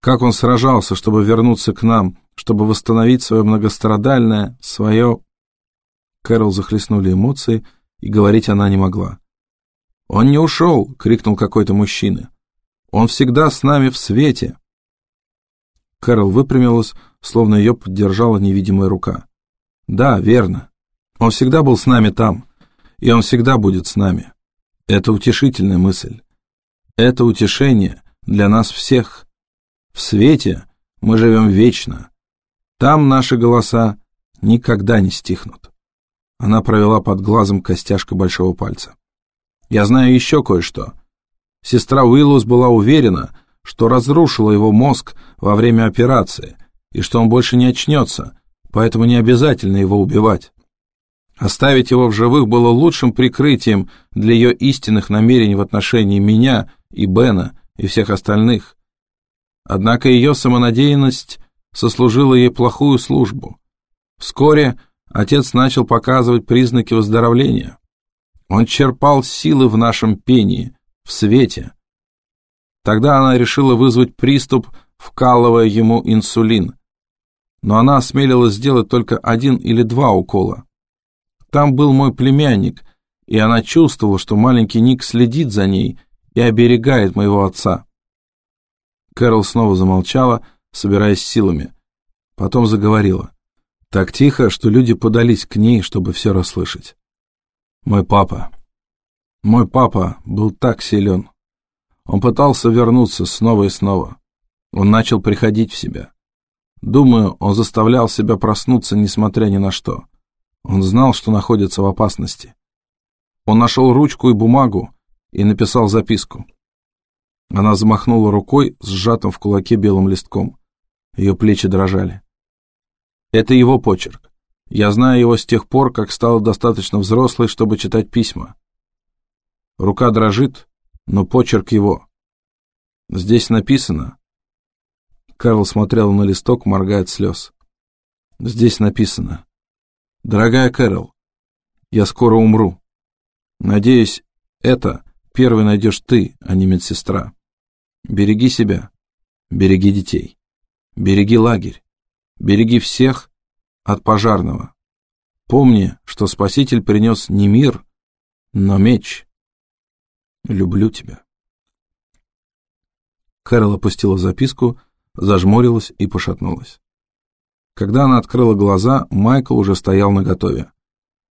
Как он сражался, чтобы вернуться к нам, чтобы восстановить свое многострадальное, свое...» Кэрол захлестнули эмоции, и говорить она не могла. «Он не ушел!» — крикнул какой-то мужчина. «Он всегда с нами в свете!» Кэрол выпрямилась, словно ее поддержала невидимая рука. «Да, верно. Он всегда был с нами там, и он всегда будет с нами. Это утешительная мысль. Это утешение для нас всех. В свете мы живем вечно. Там наши голоса никогда не стихнут». Она провела под глазом костяшка большого пальца. «Я знаю еще кое-что. Сестра Уиллус была уверена, что разрушила его мозг во время операции, и что он больше не очнется, поэтому не обязательно его убивать. Оставить его в живых было лучшим прикрытием для ее истинных намерений в отношении меня и Бена и всех остальных. Однако ее самонадеянность сослужила ей плохую службу. Вскоре отец начал показывать признаки выздоровления. Он черпал силы в нашем пении, в свете. Тогда она решила вызвать приступ, вкалывая ему инсулин но она осмелилась сделать только один или два укола. Там был мой племянник, и она чувствовала, что маленький Ник следит за ней и оберегает моего отца. Кэрол снова замолчала, собираясь силами. Потом заговорила. Так тихо, что люди подались к ней, чтобы все расслышать. Мой папа. Мой папа был так силен. Он пытался вернуться снова и снова. Он начал приходить в себя. Думаю, он заставлял себя проснуться, несмотря ни на что. Он знал, что находится в опасности. Он нашел ручку и бумагу и написал записку. Она замахнула рукой, сжатым в кулаке белым листком. Ее плечи дрожали. Это его почерк. Я знаю его с тех пор, как стала достаточно взрослой, чтобы читать письма. Рука дрожит, но почерк его. Здесь написано, Карл смотрел на листок, моргая от слез. Здесь написано Дорогая Кэрол, я скоро умру. Надеюсь, это первый найдешь ты, а не медсестра. Береги себя, береги детей, береги лагерь, береги всех от пожарного. Помни, что Спаситель принес не мир, но меч. Люблю тебя. Кэрол опустила записку, зажмурилась и пошатнулась. Когда она открыла глаза, Майкл уже стоял наготове.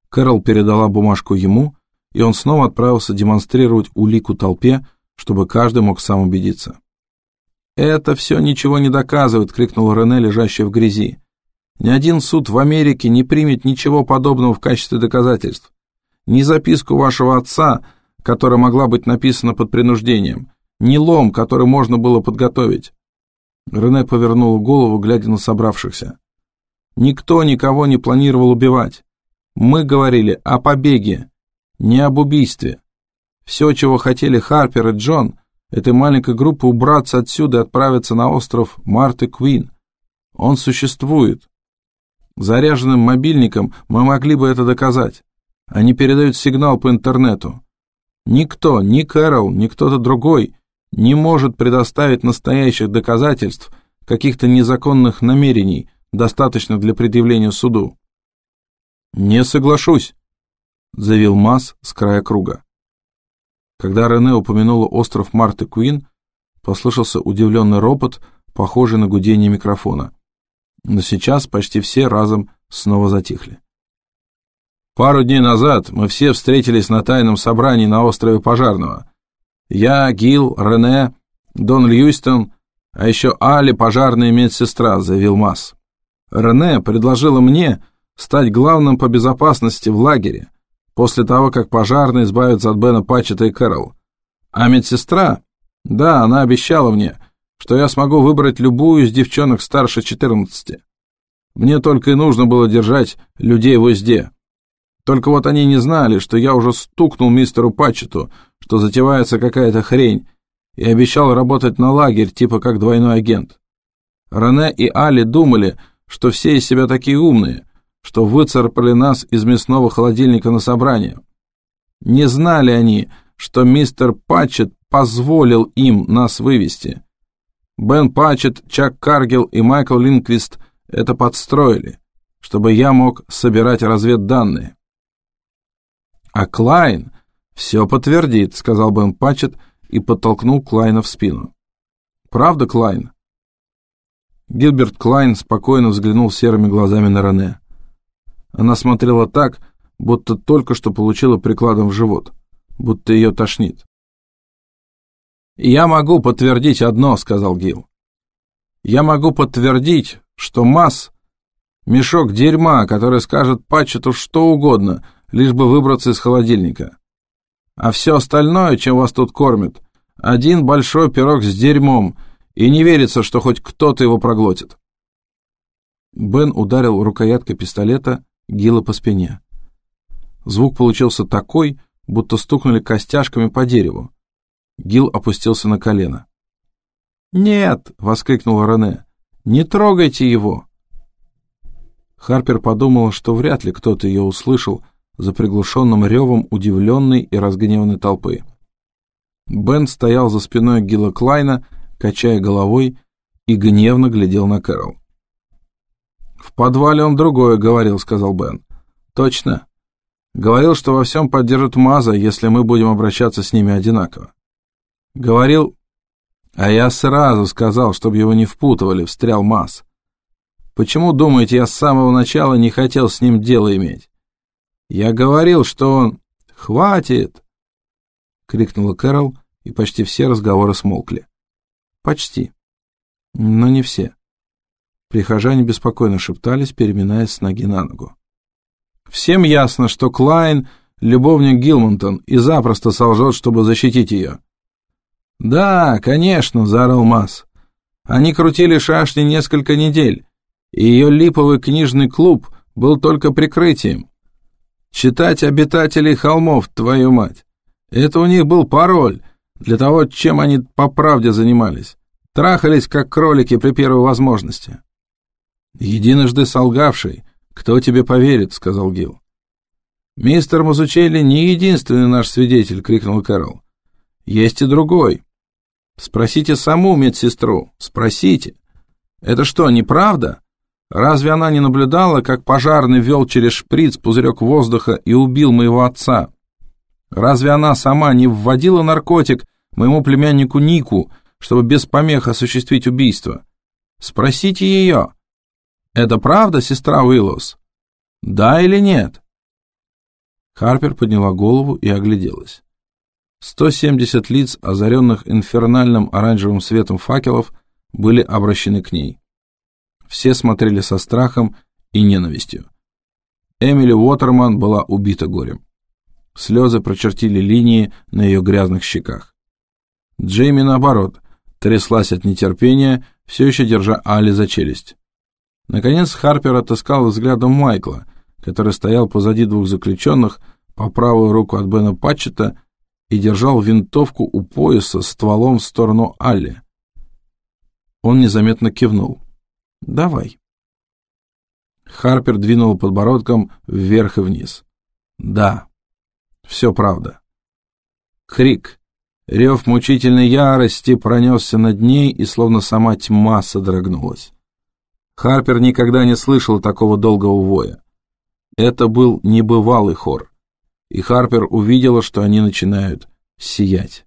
Кэрол передала бумажку ему, и он снова отправился демонстрировать улику толпе, чтобы каждый мог сам убедиться. «Это все ничего не доказывает», — крикнул Рене, лежащий в грязи. «Ни один суд в Америке не примет ничего подобного в качестве доказательств. Ни записку вашего отца, которая могла быть написана под принуждением, ни лом, который можно было подготовить». Рене повернул голову, глядя на собравшихся. «Никто никого не планировал убивать. Мы говорили о побеге, не об убийстве. Все, чего хотели Харпер и Джон, этой маленькой группы убраться отсюда и отправиться на остров Марты Квин. Он существует. Заряженным мобильником мы могли бы это доказать. Они передают сигнал по интернету. Никто, ни Кэрол, ни кто-то другой не может предоставить настоящих доказательств каких-то незаконных намерений, достаточно для предъявления суду. «Не соглашусь», — заявил Масс с края круга. Когда Рене упомянула остров Марты Куин, послышался удивленный ропот, похожий на гудение микрофона. Но сейчас почти все разом снова затихли. Пару дней назад мы все встретились на тайном собрании на острове Пожарного. Я, Гил, Рене, Дон Льюистон, а еще Али, пожарная медсестра, заявил Масс. Рене предложила мне стать главным по безопасности в лагере, после того, как пожарные избавятся от Бена Патчета и Кэрол. А медсестра, да, она обещала мне, что я смогу выбрать любую из девчонок старше 14. Мне только и нужно было держать людей в узде. Только вот они не знали, что я уже стукнул мистеру Патчету, что затевается какая-то хрень, и обещал работать на лагерь, типа как двойной агент. Рене и Али думали, что все из себя такие умные, что выцарпали нас из мясного холодильника на собрание. Не знали они, что мистер Патчет позволил им нас вывести. Бен Патчет, Чак Каргил и Майкл Линквист это подстроили, чтобы я мог собирать разведданные. А Клайн все подтвердит, сказал Бен Патчет и подтолкнул Клайна в спину. Правда, Клайн? Гилберт Клайн спокойно взглянул серыми глазами на Рене. Она смотрела так, будто только что получила прикладом в живот, будто ее тошнит. «Я могу подтвердить одно», — сказал Гил. «Я могу подтвердить, что Масс — мешок дерьма, который скажет Патчету что угодно, лишь бы выбраться из холодильника. А все остальное, чем вас тут кормят, один большой пирог с дерьмом, и не верится, что хоть кто-то его проглотит». Бен ударил рукояткой пистолета Гила по спине. Звук получился такой, будто стукнули костяшками по дереву. Гил опустился на колено. «Нет!» — воскликнула Рене. «Не трогайте его!» Харпер подумала, что вряд ли кто-то ее услышал за приглушенным ревом удивленной и разгневанной толпы. Бен стоял за спиной Гила Клайна, качая головой, и гневно глядел на Кэрол. «В подвале он другое говорил», — сказал Бен. «Точно. Говорил, что во всем поддержит Маза, если мы будем обращаться с ними одинаково. Говорил... А я сразу сказал, чтобы его не впутывали, встрял Маз. Почему, думаете, я с самого начала не хотел с ним дело иметь? Я говорил, что он... Хватит!» — крикнула Кэрол, и почти все разговоры смолкли. «Почти. Но не все». Прихожане беспокойно шептались, переминаясь с ноги на ногу. Всем ясно, что Клайн — любовник Гилмонтон и запросто солжет, чтобы защитить ее. «Да, конечно», — заорал Масс. «Они крутили шашни несколько недель, и ее липовый книжный клуб был только прикрытием. Читать обитателей холмов, твою мать. Это у них был пароль для того, чем они по правде занимались. Трахались, как кролики при первой возможности. Единожды солгавший, «Кто тебе поверит?» — сказал Гил. «Мистер Мазучелли не единственный наш свидетель!» — крикнул Кэрол. «Есть и другой. Спросите саму медсестру, спросите. Это что, неправда? Разве она не наблюдала, как пожарный вел через шприц пузырек воздуха и убил моего отца? Разве она сама не вводила наркотик моему племяннику Нику, чтобы без помех осуществить убийство? Спросите ее. Это правда, сестра Уиллоус? Да или нет? Харпер подняла голову и огляделась. 170 лиц, озаренных инфернальным оранжевым светом факелов, были обращены к ней. Все смотрели со страхом и ненавистью. Эмили Уотерман была убита горем. Слезы прочертили линии на ее грязных щеках. Джейми, наоборот, тряслась от нетерпения, все еще держа Али за челюсть. Наконец Харпер отыскал взглядом Майкла, который стоял позади двух заключенных по правую руку от Бена Патчета и держал винтовку у пояса стволом в сторону Алли. Он незаметно кивнул. «Давай». Харпер двинул подбородком вверх и вниз. «Да, все правда». Крик, рев мучительной ярости пронесся над ней, и словно сама тьма содрогнулась. Харпер никогда не слышал такого долгого воя. Это был небывалый хор и Харпер увидела, что они начинают сиять.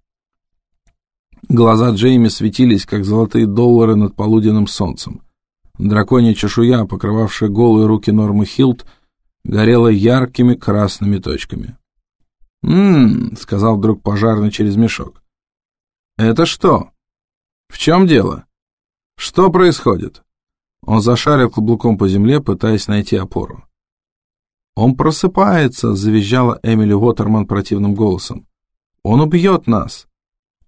Глаза Джейми светились, как золотые доллары над полуденным солнцем. Драконья чешуя, покрывавшая голые руки Нормы Хилт, горела яркими красными точками. «М-м-м», сказал вдруг пожарный через мешок. «Это что? В чем дело? Что происходит?» Он зашарил каблуком по земле, пытаясь найти опору. «Он просыпается!» — завизжала Эмили Уотерман противным голосом. «Он убьет нас!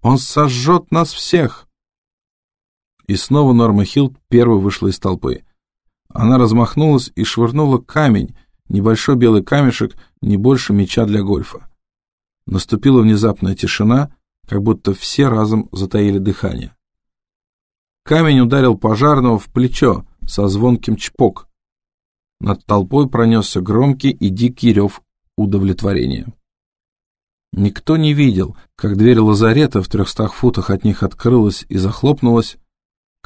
Он сожжет нас всех!» И снова Норма Хилл первой вышла из толпы. Она размахнулась и швырнула камень, небольшой белый камешек, не больше мяча для гольфа. Наступила внезапная тишина, как будто все разом затаили дыхание. Камень ударил пожарного в плечо со звонким чпок, над толпой пронесся громкий и дикий рев удовлетворения. Никто не видел, как дверь лазарета в трехстах футах от них открылась и захлопнулась,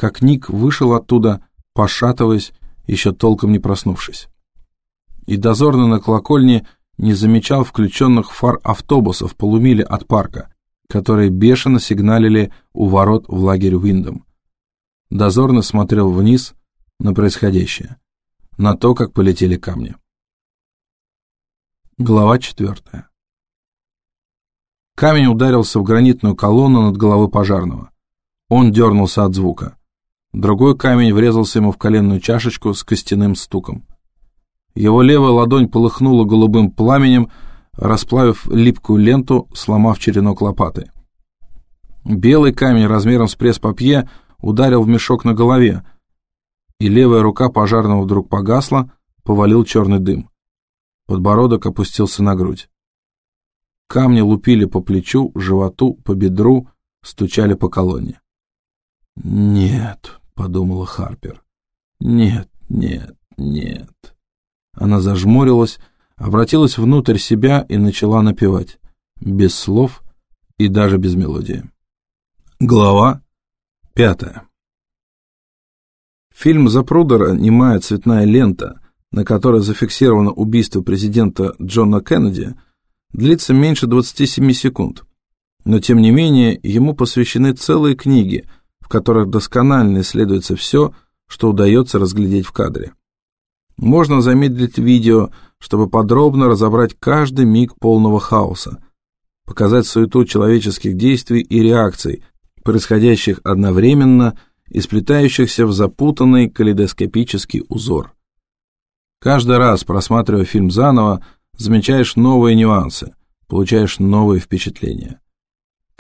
как Ник вышел оттуда, пошатываясь, еще толком не проснувшись. И дозорный на колокольне не замечал включенных фар автобусов полумили от парка, которые бешено сигналили у ворот в лагерь Уиндом. Дозорный смотрел вниз на происходящее на то, как полетели камни. Глава четвертая. Камень ударился в гранитную колонну над головой пожарного. Он дернулся от звука. Другой камень врезался ему в коленную чашечку с костяным стуком. Его левая ладонь полыхнула голубым пламенем, расплавив липкую ленту, сломав черенок лопаты. Белый камень размером с пресс-папье ударил в мешок на голове, и левая рука пожарного вдруг погасла, повалил черный дым. Подбородок опустился на грудь. Камни лупили по плечу, животу, по бедру, стучали по колонне. «Нет», — подумала Харпер, — «нет, нет, нет». Она зажмурилась, обратилась внутрь себя и начала напевать, без слов и даже без мелодии. Глава пятая Фильм Запрудера «Немая цветная лента», на которой зафиксировано убийство президента Джона Кеннеди, длится меньше 27 секунд. Но, тем не менее, ему посвящены целые книги, которых досконально исследуется все, что удается разглядеть в кадре. Можно замедлить видео, чтобы подробно разобрать каждый миг полного хаоса, показать суету человеческих действий и реакций, происходящих одновременно – и сплетающихся в запутанный калейдоскопический узор. Каждый раз, просматривая фильм заново, замечаешь новые нюансы, получаешь новые впечатления.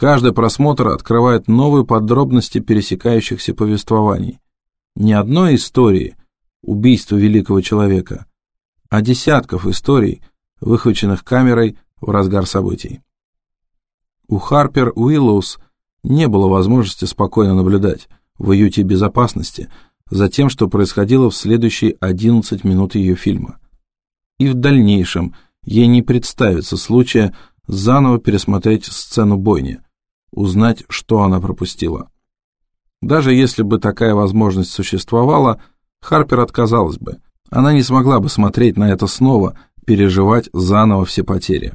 Каждый просмотр открывает новые подробности пересекающихся повествований. Не одной истории, убийства великого человека, а десятков историй, выхваченных камерой в разгар событий. У Харпер Уиллоус не было возможности спокойно наблюдать, в уюте безопасности, за тем, что происходило в следующие 11 минут ее фильма. И в дальнейшем ей не представится случая заново пересмотреть сцену бойни, узнать, что она пропустила. Даже если бы такая возможность существовала, Харпер отказалась бы. Она не смогла бы смотреть на это снова, переживать заново все потери.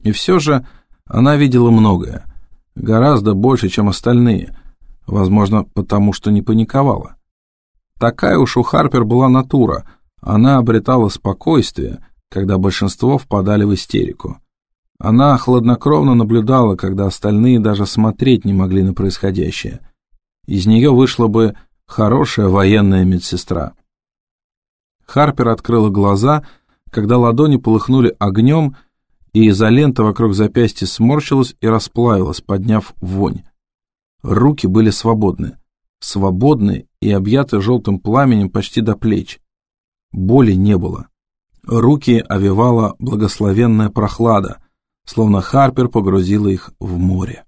И все же она видела многое, гораздо больше, чем остальные, возможно, потому что не паниковала. Такая уж у Харпер была натура, она обретала спокойствие, когда большинство впадали в истерику. Она хладнокровно наблюдала, когда остальные даже смотреть не могли на происходящее. Из нее вышла бы хорошая военная медсестра. Харпер открыла глаза, когда ладони полыхнули огнем, и изолента вокруг запястья сморщилась и расплавилась, подняв вонь. Руки были свободны. Свободны и объяты желтым пламенем почти до плеч. Боли не было. Руки овевала благословенная прохлада, словно Харпер погрузила их в море.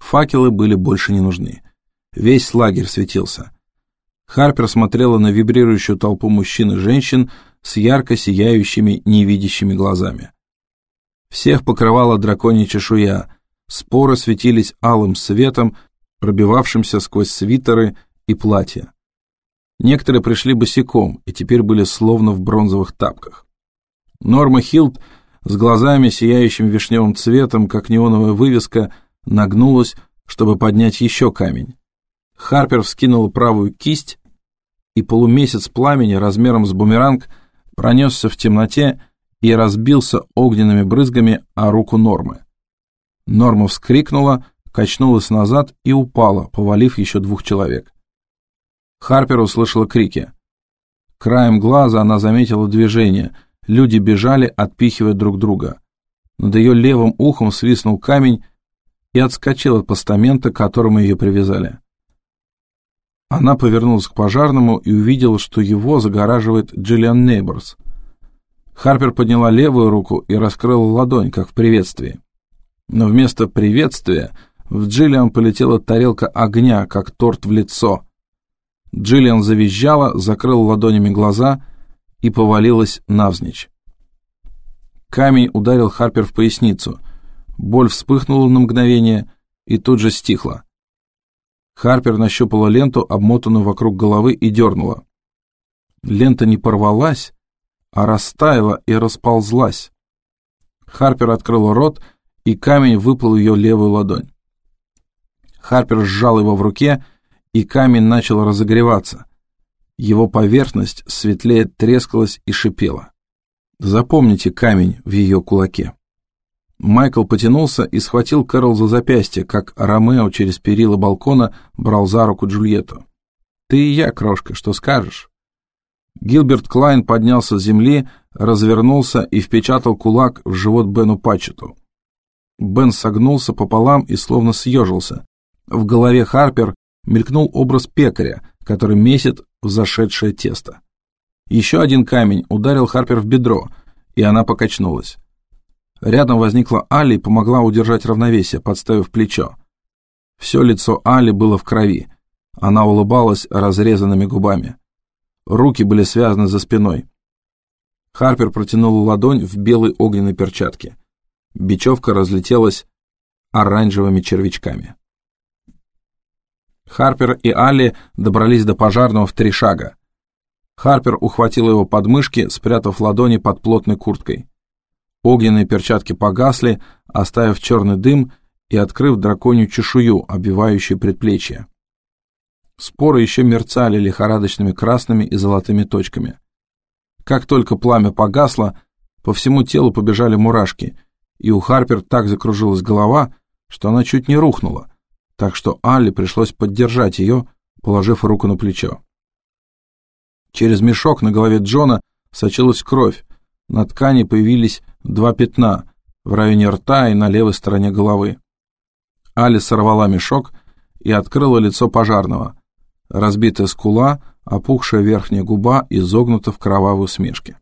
Факелы были больше не нужны. Весь лагерь светился. Харпер смотрела на вибрирующую толпу мужчин и женщин с ярко сияющими невидящими глазами. Всех покрывала драконья чешуя, споры светились алым светом, пробивавшимся сквозь свитеры и платья. Некоторые пришли босиком и теперь были словно в бронзовых тапках. Норма Хилд с глазами, сияющим вишневым цветом, как неоновая вывеска, нагнулась, чтобы поднять еще камень. Харпер вскинул правую кисть, и полумесяц пламени размером с бумеранг пронесся в темноте и разбился огненными брызгами о руку Нормы. Норма вскрикнула, качнулась назад и упала, повалив еще двух человек. Харпер услышала крики. Краем глаза она заметила движение. Люди бежали, отпихивая друг друга. Над ее левым ухом свистнул камень и отскочил от постамента, к которому ее привязали. Она повернулась к пожарному и увидела, что его загораживает Джиллиан Нейборс. Харпер подняла левую руку и раскрыла ладонь, как в приветствии. Но вместо приветствия в Джиллиан полетела тарелка огня, как торт в лицо. Джиллиан завизжала, закрыла ладонями глаза и повалилась навзничь. Камень ударил Харпер в поясницу. Боль вспыхнула на мгновение и тут же стихла. Харпер нащупала ленту, обмотанную вокруг головы, и дернула. Лента не порвалась, а растаяла и расползлась. Харпер открыла рот, и камень выплыл ее левую ладонь. Харпер сжал его в руке, и камень начал разогреваться. Его поверхность светлее трескалась и шипела. Запомните камень в ее кулаке. Майкл потянулся и схватил Кэрол за запястье, как Ромео через перила балкона брал за руку Джульетту. «Ты и я, крошка, что скажешь?» Гилберт Клайн поднялся с земли, развернулся и впечатал кулак в живот Бену Патчету. Бен согнулся пополам и словно съежился. В голове Харпер мелькнул образ пекаря, который месит в зашедшее тесто. Еще один камень ударил Харпер в бедро, и она покачнулась. Рядом возникла Али и помогла удержать равновесие, подставив плечо. Все лицо Али было в крови. Она улыбалась разрезанными губами. Руки были связаны за спиной. Харпер протянул ладонь в белой огненной перчатке. Бечевка разлетелась оранжевыми червячками. Харпер и Алли добрались до пожарного в три шага. Харпер ухватил его под мышки, спрятав ладони под плотной курткой. Огненные перчатки погасли, оставив черный дым и открыв драконью чешую, обвивающую предплечье. Споры еще мерцали лихорадочными красными и золотыми точками. Как только пламя погасло, по всему телу побежали мурашки, и у Харпер так закружилась голова, что она чуть не рухнула, так что Алле пришлось поддержать ее, положив руку на плечо. Через мешок на голове Джона сочилась кровь, на ткани появились два пятна в районе рта и на левой стороне головы. Али сорвала мешок и открыла лицо пожарного. Разбитая скула, опухшая верхняя губа изогнута в кровавой усмешке.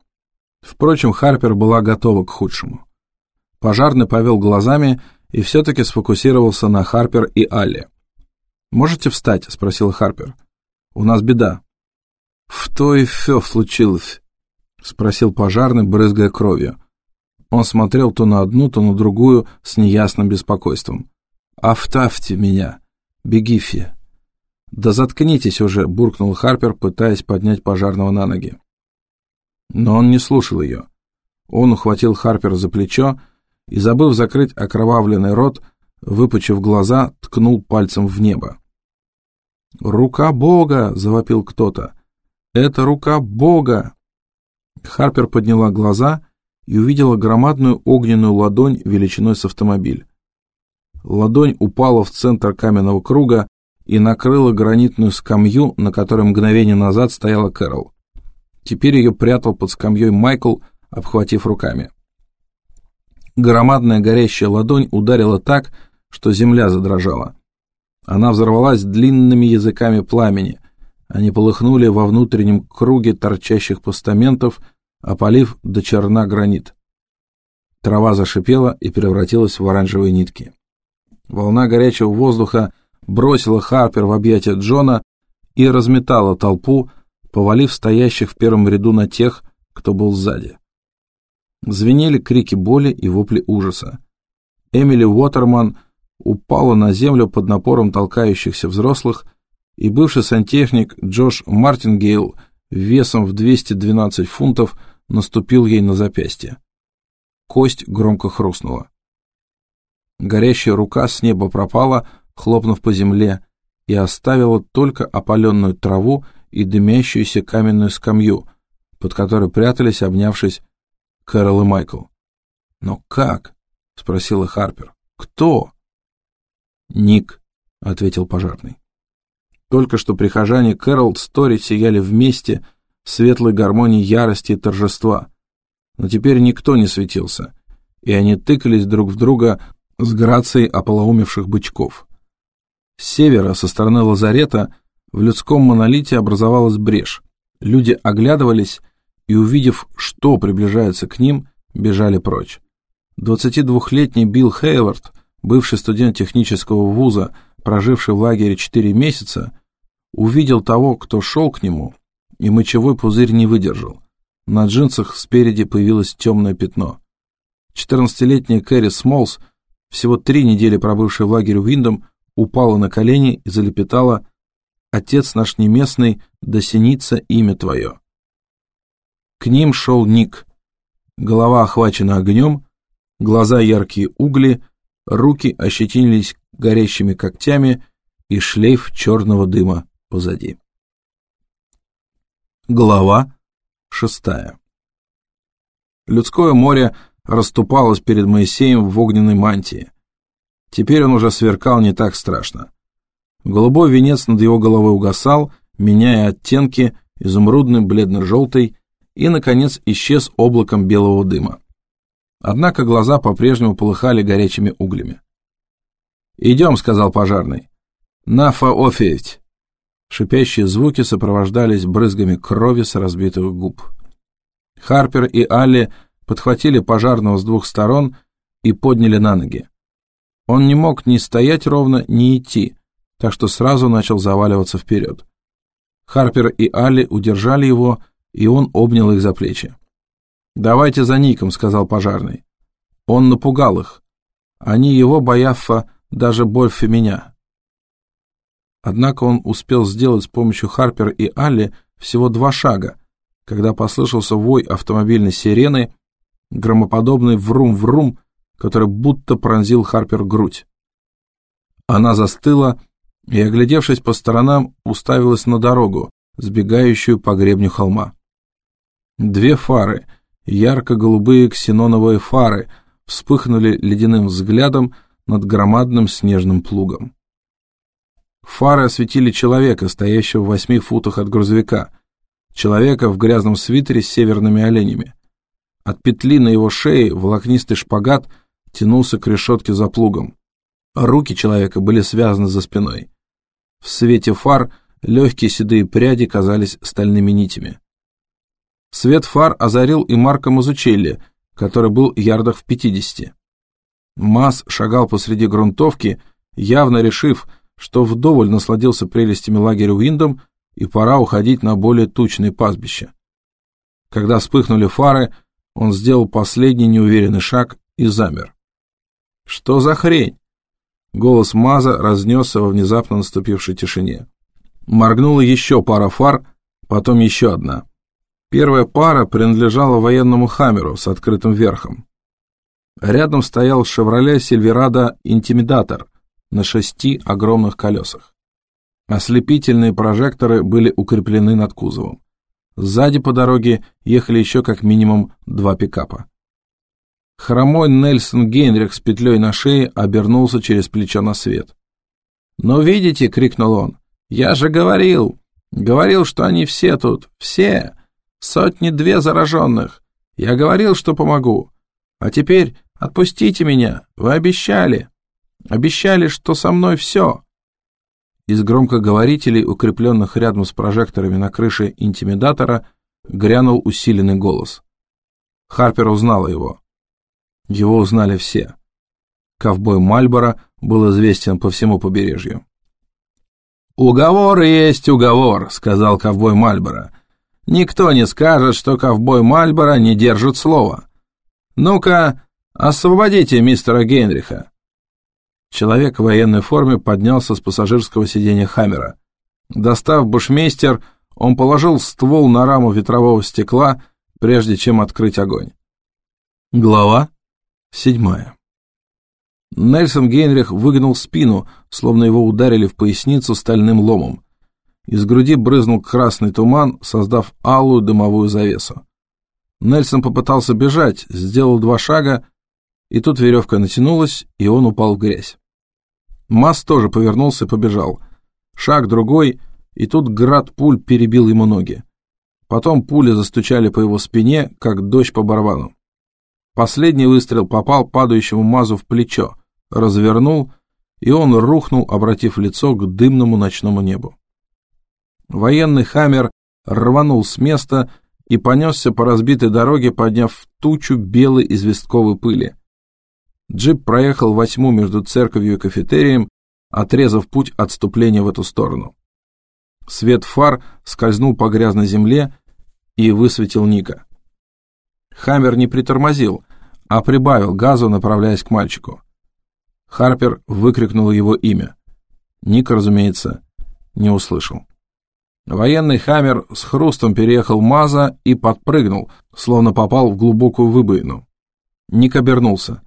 Впрочем, Харпер была готова к худшему. Пожарный повел глазами и все-таки сфокусировался на Харпер и Алле. «Можете встать?» — спросил Харпер. У нас беда». «В то и все случилось», — спросил пожарный, брызгая кровью. Он смотрел то на одну, то на другую с неясным беспокойством. «Оставьте меня! Бегифи!» «Да заткнитесь уже!» — буркнул Харпер, пытаясь поднять пожарного на ноги. Но он не слушал ее. Он ухватил Харпера за плечо и, забыв закрыть окровавленный рот, выпучив глаза, ткнул пальцем в небо. «Рука Бога!» — завопил кто-то. «Это рука Бога!» Харпер подняла глаза и увидела громадную огненную ладонь величиной с автомобиль. Ладонь упала в центр каменного круга и накрыла гранитную скамью, на которой мгновение назад стояла Кэрол. Теперь ее прятал под скамьей Майкл, обхватив руками. Громадная горящая ладонь ударила так, что земля задрожала. Она взорвалась длинными языками пламени. Они полыхнули во внутреннем круге торчащих постаментов, опалив до черна гранит. Трава зашипела и превратилась в оранжевые нитки. Волна горячего воздуха бросила Харпер в объятия Джона и разметала толпу, повалив стоящих в первом ряду на тех, кто был сзади. Звенели крики боли и вопли ужаса. Эмили Уотерман упала на землю под напором толкающихся взрослых, и бывший сантехник Джош Мартингейл весом в 212 фунтов наступил ей на запястье. Кость громко хрустнула. Горящая рука с неба пропала, хлопнув по земле, и оставила только опаленную траву и дымящуюся каменную скамью, под которой прятались, обнявшись, Кэрол и Майкл. «Но как?» — спросила Харпер. «Кто?» «Ник», — ответил пожарный. Только что прихожане Кэрол Стори сияли вместе в светлой гармонии ярости и торжества. Но теперь никто не светился, и они тыкались друг в друга с грацией ополоумевших бычков. С севера, со стороны лазарета, в людском монолите образовалась брешь. Люди оглядывались и, увидев, что приближается к ним, бежали прочь. 22-летний Билл Хейвард, бывший студент технического вуза, проживший в лагере 4 месяца, увидел того, кто шел к нему, и мочевой пузырь не выдержал. На джинсах спереди появилось темное пятно. 14-летняя Кэрри Смолс, всего три недели пробывшая в лагере Уиндом, упала на колени и залепетала «Отец наш неместный, да синится имя твое». К ним шел Ник. Голова охвачена огнем, глаза яркие угли, руки ощетинились горящими когтями и шлейф черного дыма позади. Глава шестая Людское море расступалось перед Моисеем в огненной мантии. Теперь он уже сверкал не так страшно. Голубой венец над его головой угасал, меняя оттенки, изумрудный, бледно-желтый, и, наконец, исчез облаком белого дыма. Однако глаза по-прежнему полыхали горячими углями. «Идем», — сказал пожарный. «Нафа офиеть». Шипящие звуки сопровождались брызгами крови с разбитых губ. Харпер и Алли подхватили пожарного с двух сторон и подняли на ноги. Он не мог ни стоять ровно, ни идти, так что сразу начал заваливаться вперед. Харпер и Алли удержали его, и он обнял их за плечи. «Давайте за Ником», — сказал пожарный. Он напугал их. Они его, бояфа, даже больше меня. Однако он успел сделать с помощью Харпер и Алли всего два шага, когда послышался вой автомобильной сирены, громоподобный врум-врум, который будто пронзил Харпер грудь. Она застыла и, оглядевшись по сторонам, уставилась на дорогу, сбегающую по гребню холма. Две фары, ярко-голубые ксеноновые фары, вспыхнули ледяным взглядом над громадным снежным плугом. Фары осветили человека, стоящего в восьми футах от грузовика, человека в грязном свитере с северными оленями. От петли на его шее волокнистый шпагат тянулся к решетке за плугом. Руки человека были связаны за спиной. В свете фар легкие седые пряди казались стальными нитями. Свет фар озарил и Марко Мазучелли, который был ярдах в пятидесяти. Мас шагал посреди грунтовки, явно решив, что вдоволь насладился прелестями лагеря Уиндом, и пора уходить на более тучные пастбища. Когда вспыхнули фары, он сделал последний неуверенный шаг и замер. «Что за хрень?» Голос Маза разнесся во внезапно наступившей тишине. Моргнула еще пара фар, потом еще одна. Первая пара принадлежала военному «Хаммеру» с открытым верхом. Рядом стоял «Шевроле Сильверадо Интимидатор» на шести огромных колесах. Ослепительные прожекторы были укреплены над кузовом. Сзади по дороге ехали еще как минимум два пикапа. Хромой Нельсон Генрих с петлей на шее обернулся через плечо на свет. «Ну, видите!» — крикнул он. «Я же говорил! Говорил, что они все тут, все! Сотни-две зараженных! Я говорил, что помогу! А теперь отпустите меня! Вы обещали! Обещали, что со мной все!» Из громкоговорителей, укрепленных рядом с прожекторами на крыше интимидатора, грянул усиленный голос. Харпер узнала его. Его узнали все. Ковбой Мальборо был известен по всему побережью. «Уговор есть уговор», — сказал ковбой Мальборо. «Никто не скажет, что ковбой Мальборо не держит слова. Ну-ка, освободите мистера Генриха». Человек в военной форме поднялся с пассажирского сиденья Хаммера. Достав бушмейстер, он положил ствол на раму ветрового стекла, прежде чем открыть огонь. Глава седьмая. Нельсон Гейнрих выгнул спину, словно его ударили в поясницу стальным ломом. Из груди брызнул красный туман, создав алую дымовую завесу. Нельсон попытался бежать, сделал два шага, и тут веревка натянулась, и он упал в грязь. Масс тоже повернулся и побежал. Шаг другой, и тут град пуль перебил ему ноги. Потом пули застучали по его спине, как дождь по барабану. Последний выстрел попал падающему Мазу в плечо, развернул, и он рухнул, обратив лицо к дымному ночному небу. Военный «Хаммер» рванул с места и понесся по разбитой дороге, подняв тучу белой известковой пыли. Джип проехал восьму между церковью и кафетерием, отрезав путь отступления в эту сторону. Свет фар скользнул по грязной земле и высветил Ника. Хаммер не притормозил, а прибавил газу, направляясь к мальчику. Харпер выкрикнул его имя. Ник, разумеется, не услышал. Военный Хаммер с хрустом переехал Маза и подпрыгнул, словно попал в глубокую выбоину. Ник обернулся.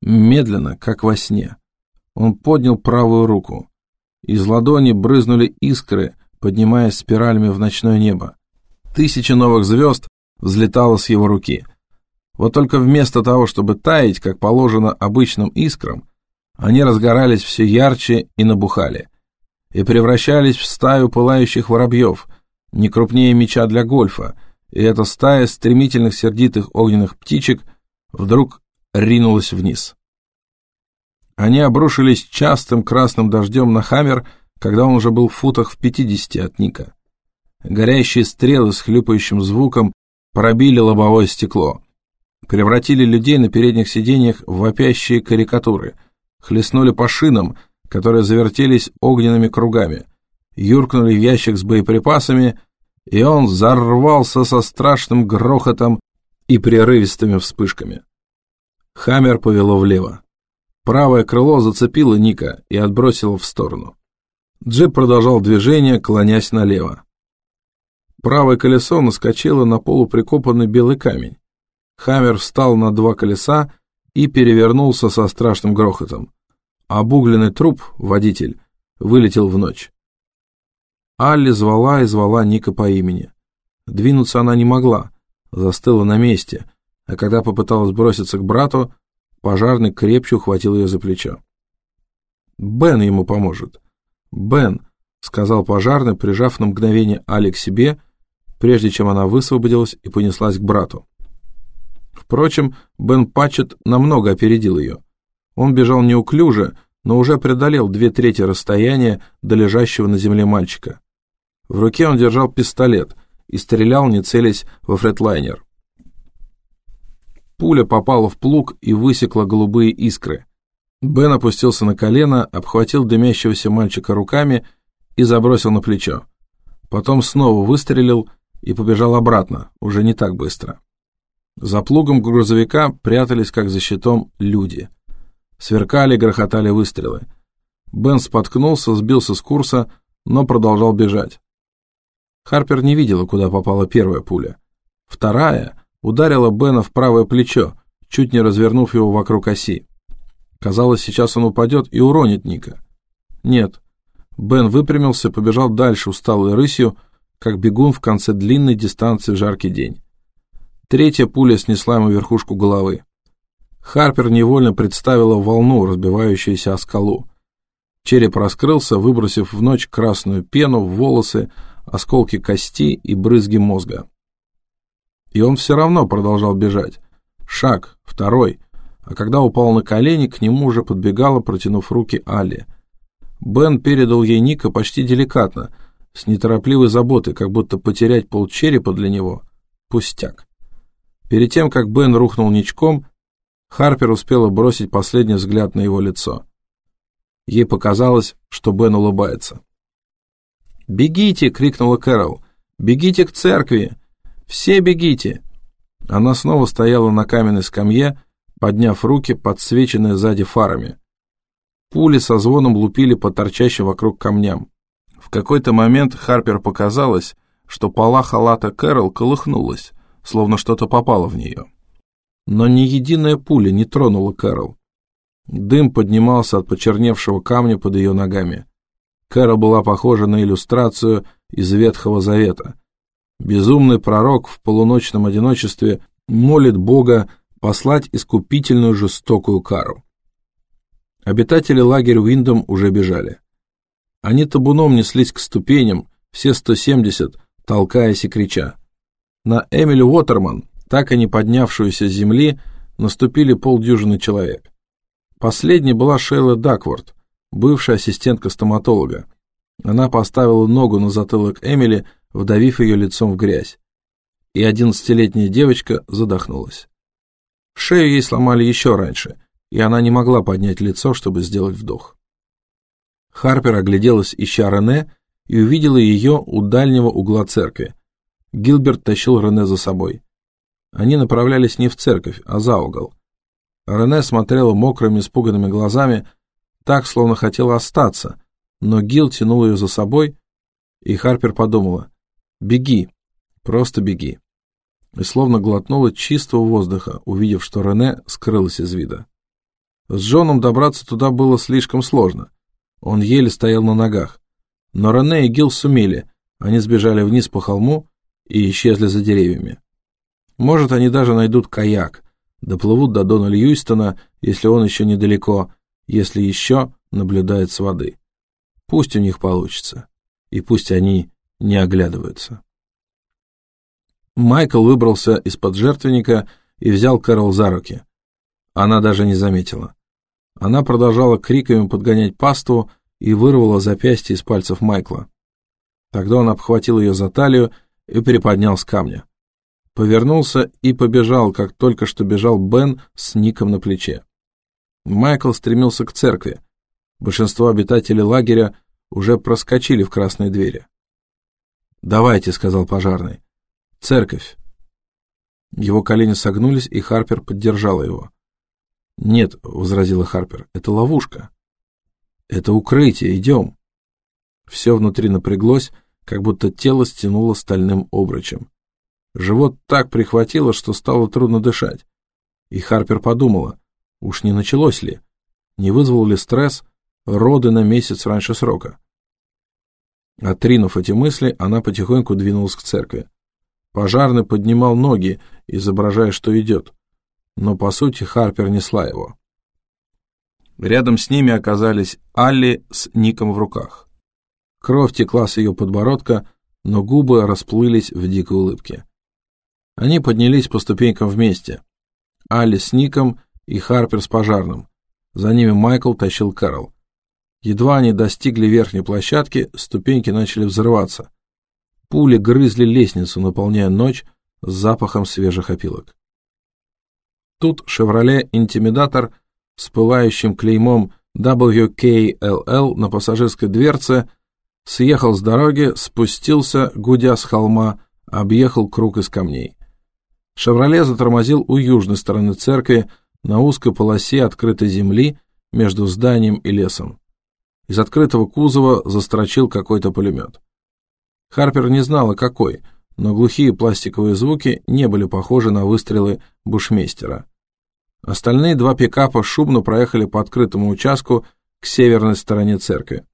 Медленно, как во сне. Он поднял правую руку. Из ладони брызнули искры, поднимаясь спиралями в ночное небо. Тысячи новых звезд взлетало с его руки. Вот только вместо того, чтобы таять, как положено обычным искрам, они разгорались все ярче и набухали, и превращались в стаю пылающих воробьев, не крупнее меча для гольфа, и эта стая стремительных сердитых огненных птичек вдруг ринулась вниз. Они обрушились частым красным дождем на Хаммер, когда он уже был в футах в пятидесяти от Ника. Горящие стрелы с хлюпающим звуком пробили лобовое стекло, превратили людей на передних сиденьях в вопящие карикатуры, хлестнули по шинам, которые завертелись огненными кругами, юркнули в ящик с боеприпасами, и он взорвался со страшным грохотом и прерывистыми вспышками. Хаммер повело влево. Правое крыло зацепило Ника и отбросило в сторону. Джип продолжал движение, клонясь налево. Правое колесо наскочило на полуприкопанный белый камень. Хаммер встал на два колеса и перевернулся со страшным грохотом. Обугленный труп, водитель, вылетел в ночь. Алли звала и звала Ника по имени. Двинуться она не могла, застыла на месте, а когда попыталась броситься к брату, пожарный крепче ухватил ее за плечо. «Бен ему поможет». «Бен», — сказал пожарный, прижав на мгновение Али к себе, прежде чем она высвободилась и понеслась к брату. Впрочем, Бен Патчет намного опередил ее. Он бежал неуклюже, но уже преодолел две трети расстояния до лежащего на земле мальчика. В руке он держал пистолет и стрелял, не целясь во фретлайнер. Пуля попала в плуг и высекла голубые искры. Бен опустился на колено, обхватил дымящегося мальчика руками и забросил на плечо. Потом снова выстрелил и побежал обратно, уже не так быстро. За плугом грузовика прятались, как за щитом, люди. Сверкали, грохотали выстрелы. Бен споткнулся, сбился с курса, но продолжал бежать. Харпер не видела, куда попала первая пуля. Вторая ударила Бена в правое плечо, чуть не развернув его вокруг оси. Казалось, сейчас он упадет и уронит Ника. Нет. Бен выпрямился, побежал дальше усталой рысью, как бегун в конце длинной дистанции в жаркий день. Третья пуля снесла ему верхушку головы. Харпер невольно представила волну, разбивающуюся о скалу. Череп раскрылся, выбросив в ночь красную пену, волосы, осколки кости и брызги мозга. И он все равно продолжал бежать. Шаг, второй, а когда упал на колени, к нему уже подбегала, протянув руки Алли. Бен передал ей Ника почти деликатно, с неторопливой заботой, как будто потерять полчерепа для него — пустяк. Перед тем, как Бен рухнул ничком, Харпер успела бросить последний взгляд на его лицо. Ей показалось, что Бен улыбается. «Бегите!» — крикнула Кэрол. «Бегите к церкви! Все бегите!» Она снова стояла на каменной скамье, подняв руки, подсвеченные сзади фарами. Пули со звоном лупили по торчащим вокруг камням. В какой-то момент Харпер показалось, что пола халата Кэрол колыхнулась, словно что-то попало в нее. Но ни единая пуля не тронула Кэрол. Дым поднимался от почерневшего камня под ее ногами. Кэра была похожа на иллюстрацию из Ветхого Завета. Безумный пророк в полуночном одиночестве молит Бога послать искупительную жестокую кару. Обитатели лагеря Уиндом уже бежали. Они табуном неслись к ступеням, все 170, толкаясь и крича. На Эмили Уотерман, так и не поднявшуюся с земли, наступили полдюжины человек. Последней была Шейла Дакворд, бывшая ассистентка стоматолога. Она поставила ногу на затылок Эмили, вдавив ее лицом в грязь. И одиннадцатилетняя девочка задохнулась. Шею ей сломали еще раньше, и она не могла поднять лицо, чтобы сделать вдох. Харпер огляделась, ища Рене, и увидела ее у дальнего угла церкви. Гилберт тащил Рене за собой. Они направлялись не в церковь, а за угол. Рене смотрела мокрыми, испуганными глазами, так, словно хотела остаться, но Гил тянул ее за собой, и Харпер подумала, «Беги, просто беги». И словно глотнула чистого воздуха, увидев, что Рене скрылась из вида. С Джоном добраться туда было слишком сложно. Он еле стоял на ногах. Но Рене и Гил сумели, они сбежали вниз по холму и исчезли за деревьями. Может, они даже найдут каяк, доплывут до Дона Льюистона, если он еще недалеко, если еще наблюдает с воды. Пусть у них получится, и пусть они не оглядываются. Майкл выбрался из-под жертвенника и взял Кэрол за руки. Она даже не заметила. Она продолжала криками подгонять пасту и вырвала запястье из пальцев Майкла. Тогда он обхватил ее за талию и приподнял с камня. Повернулся и побежал, как только что бежал Бен с Ником на плече. Майкл стремился к церкви. Большинство обитателей лагеря уже проскочили в красные двери. «Давайте», — сказал пожарный. «Церковь». Его колени согнулись, и Харпер поддержала его. «Нет», — возразила Харпер, — «это ловушка». «Это укрытие, идем». Все внутри напряглось, как будто тело стянуло стальным обручем. Живот так прихватило, что стало трудно дышать. И Харпер подумала, Уж не началось ли? Не вызвал ли стресс роды на месяц раньше срока? Отринув эти мысли, она потихоньку двинулась к церкви. Пожарный поднимал ноги, изображая, что идет. Но, по сути, Харпер несла его. Рядом с ними оказались Алли с Ником в руках. Кровь текла с ее подбородка, но губы расплылись в дикой улыбке. Они поднялись по ступенькам вместе. Алли с Ником и Харпер с пожарным. За ними Майкл тащил Кэрол. Едва они достигли верхней площадки, ступеньки начали взрываться. Пули грызли лестницу, наполняя ночь с запахом свежих опилок. Тут «Шевроле Интимидатор» с пылающим клеймом WKLL на пассажирской дверце Съехал с дороги, спустился, гудя с холма, объехал круг из камней. «Шевроле» затормозил у южной стороны церкви на узкой полосе открытой земли между зданием и лесом. Из открытого кузова застрочил какой-то пулемет. Харпер не знала, какой, но глухие пластиковые звуки не были похожи на выстрелы бушмейстера. Остальные два пикапа шумно проехали по открытому участку к северной стороне церкви.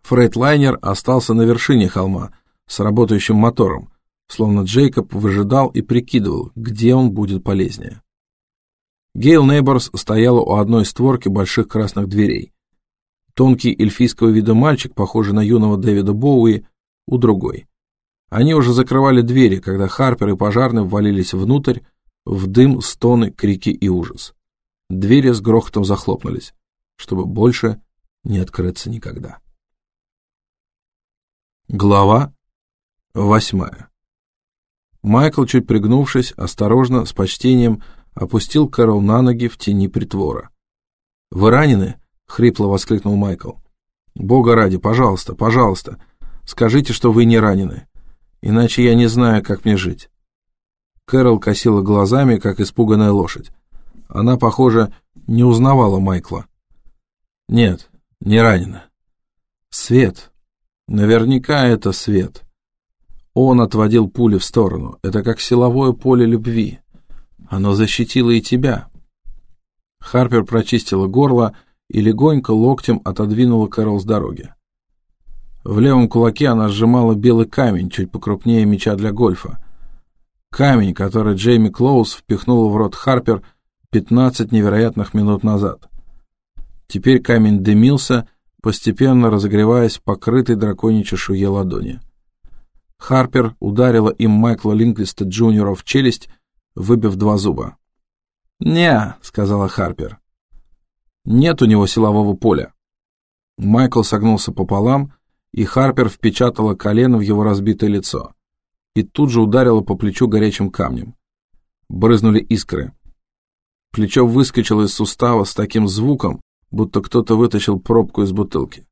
Фрейдлайнер остался на вершине холма с работающим мотором, словно Джейкоб выжидал и прикидывал, где он будет полезнее. Гейл Нейборс стояла у одной створки больших красных дверей. Тонкий эльфийского вида мальчик, похожий на юного Дэвида Боуи, у другой. Они уже закрывали двери, когда Харпер и пожарные ввалились внутрь, в дым, стоны, крики и ужас. Двери с грохотом захлопнулись, чтобы больше не открыться никогда. Глава восьмая Майкл, чуть пригнувшись, осторожно, с почтением, опустил Кэрол на ноги в тени притвора. «Вы ранены?» — хрипло воскликнул Майкл. «Бога ради, пожалуйста, пожалуйста, скажите, что вы не ранены, иначе я не знаю, как мне жить». Кэрол косила глазами, как испуганная лошадь. Она, похоже, не узнавала Майкла. «Нет, не ранена. Свет. Наверняка это свет. Он отводил пули в сторону. Это как силовое поле любви. Оно защитило и тебя». Харпер прочистила горло и легонько локтем отодвинула Кэрол с дороги. В левом кулаке она сжимала белый камень, чуть покрупнее мяча для гольфа. Камень, который Джейми Клоус впихнула в рот Харпер 15 невероятных минут назад. Теперь камень дымился, постепенно разогреваясь покрытой драконьей чешуе ладони. Харпер ударила им Майкла Линквиста Джуниора в челюсть, выбив два зуба. «Не», — сказала Харпер. «Нет у него силового поля». Майкл согнулся пополам, и Харпер впечатала колено в его разбитое лицо и тут же ударила по плечу горячим камнем. Брызнули искры. Плечо выскочило из сустава с таким звуком, будто кто-то вытащил пробку из бутылки.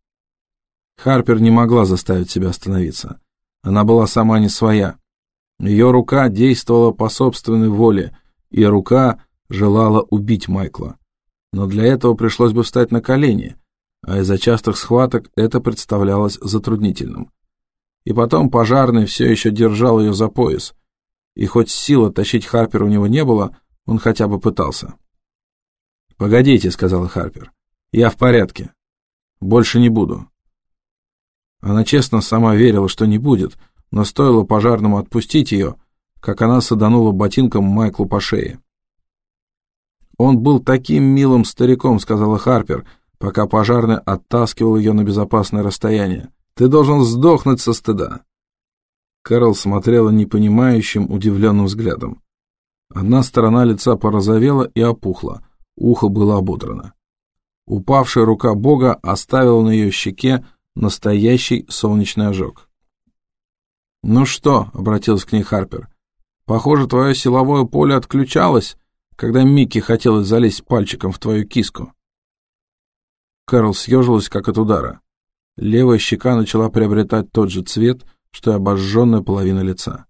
Харпер не могла заставить себя остановиться. Она была сама не своя. Ее рука действовала по собственной воле, и рука желала убить Майкла. Но для этого пришлось бы встать на колени, а из-за частых схваток это представлялось затруднительным. И потом пожарный все еще держал ее за пояс. И хоть сила тащить Харпер у него не было, он хотя бы пытался. «Погодите», — сказала Харпер. «Я в порядке. Больше не буду». Она честно сама верила, что не будет, но стоило пожарному отпустить ее, как она саданула ботинком Майклу по шее. «Он был таким милым стариком», — сказала Харпер, пока пожарный оттаскивал ее на безопасное расстояние. Ты должен сдохнуть со стыда. Кэрол смотрела непонимающим, удивленным взглядом. Одна сторона лица порозовела и опухла, ухо было ободрано. Упавшая рука Бога оставила на ее щеке настоящий солнечный ожог. «Ну что?» — обратился к ней Харпер. «Похоже, твое силовое поле отключалось, когда Микки хотелось залезть пальчиком в твою киску». Кэрол съежилась, как от удара. Левая щека начала приобретать тот же цвет, что и обожженная половина лица.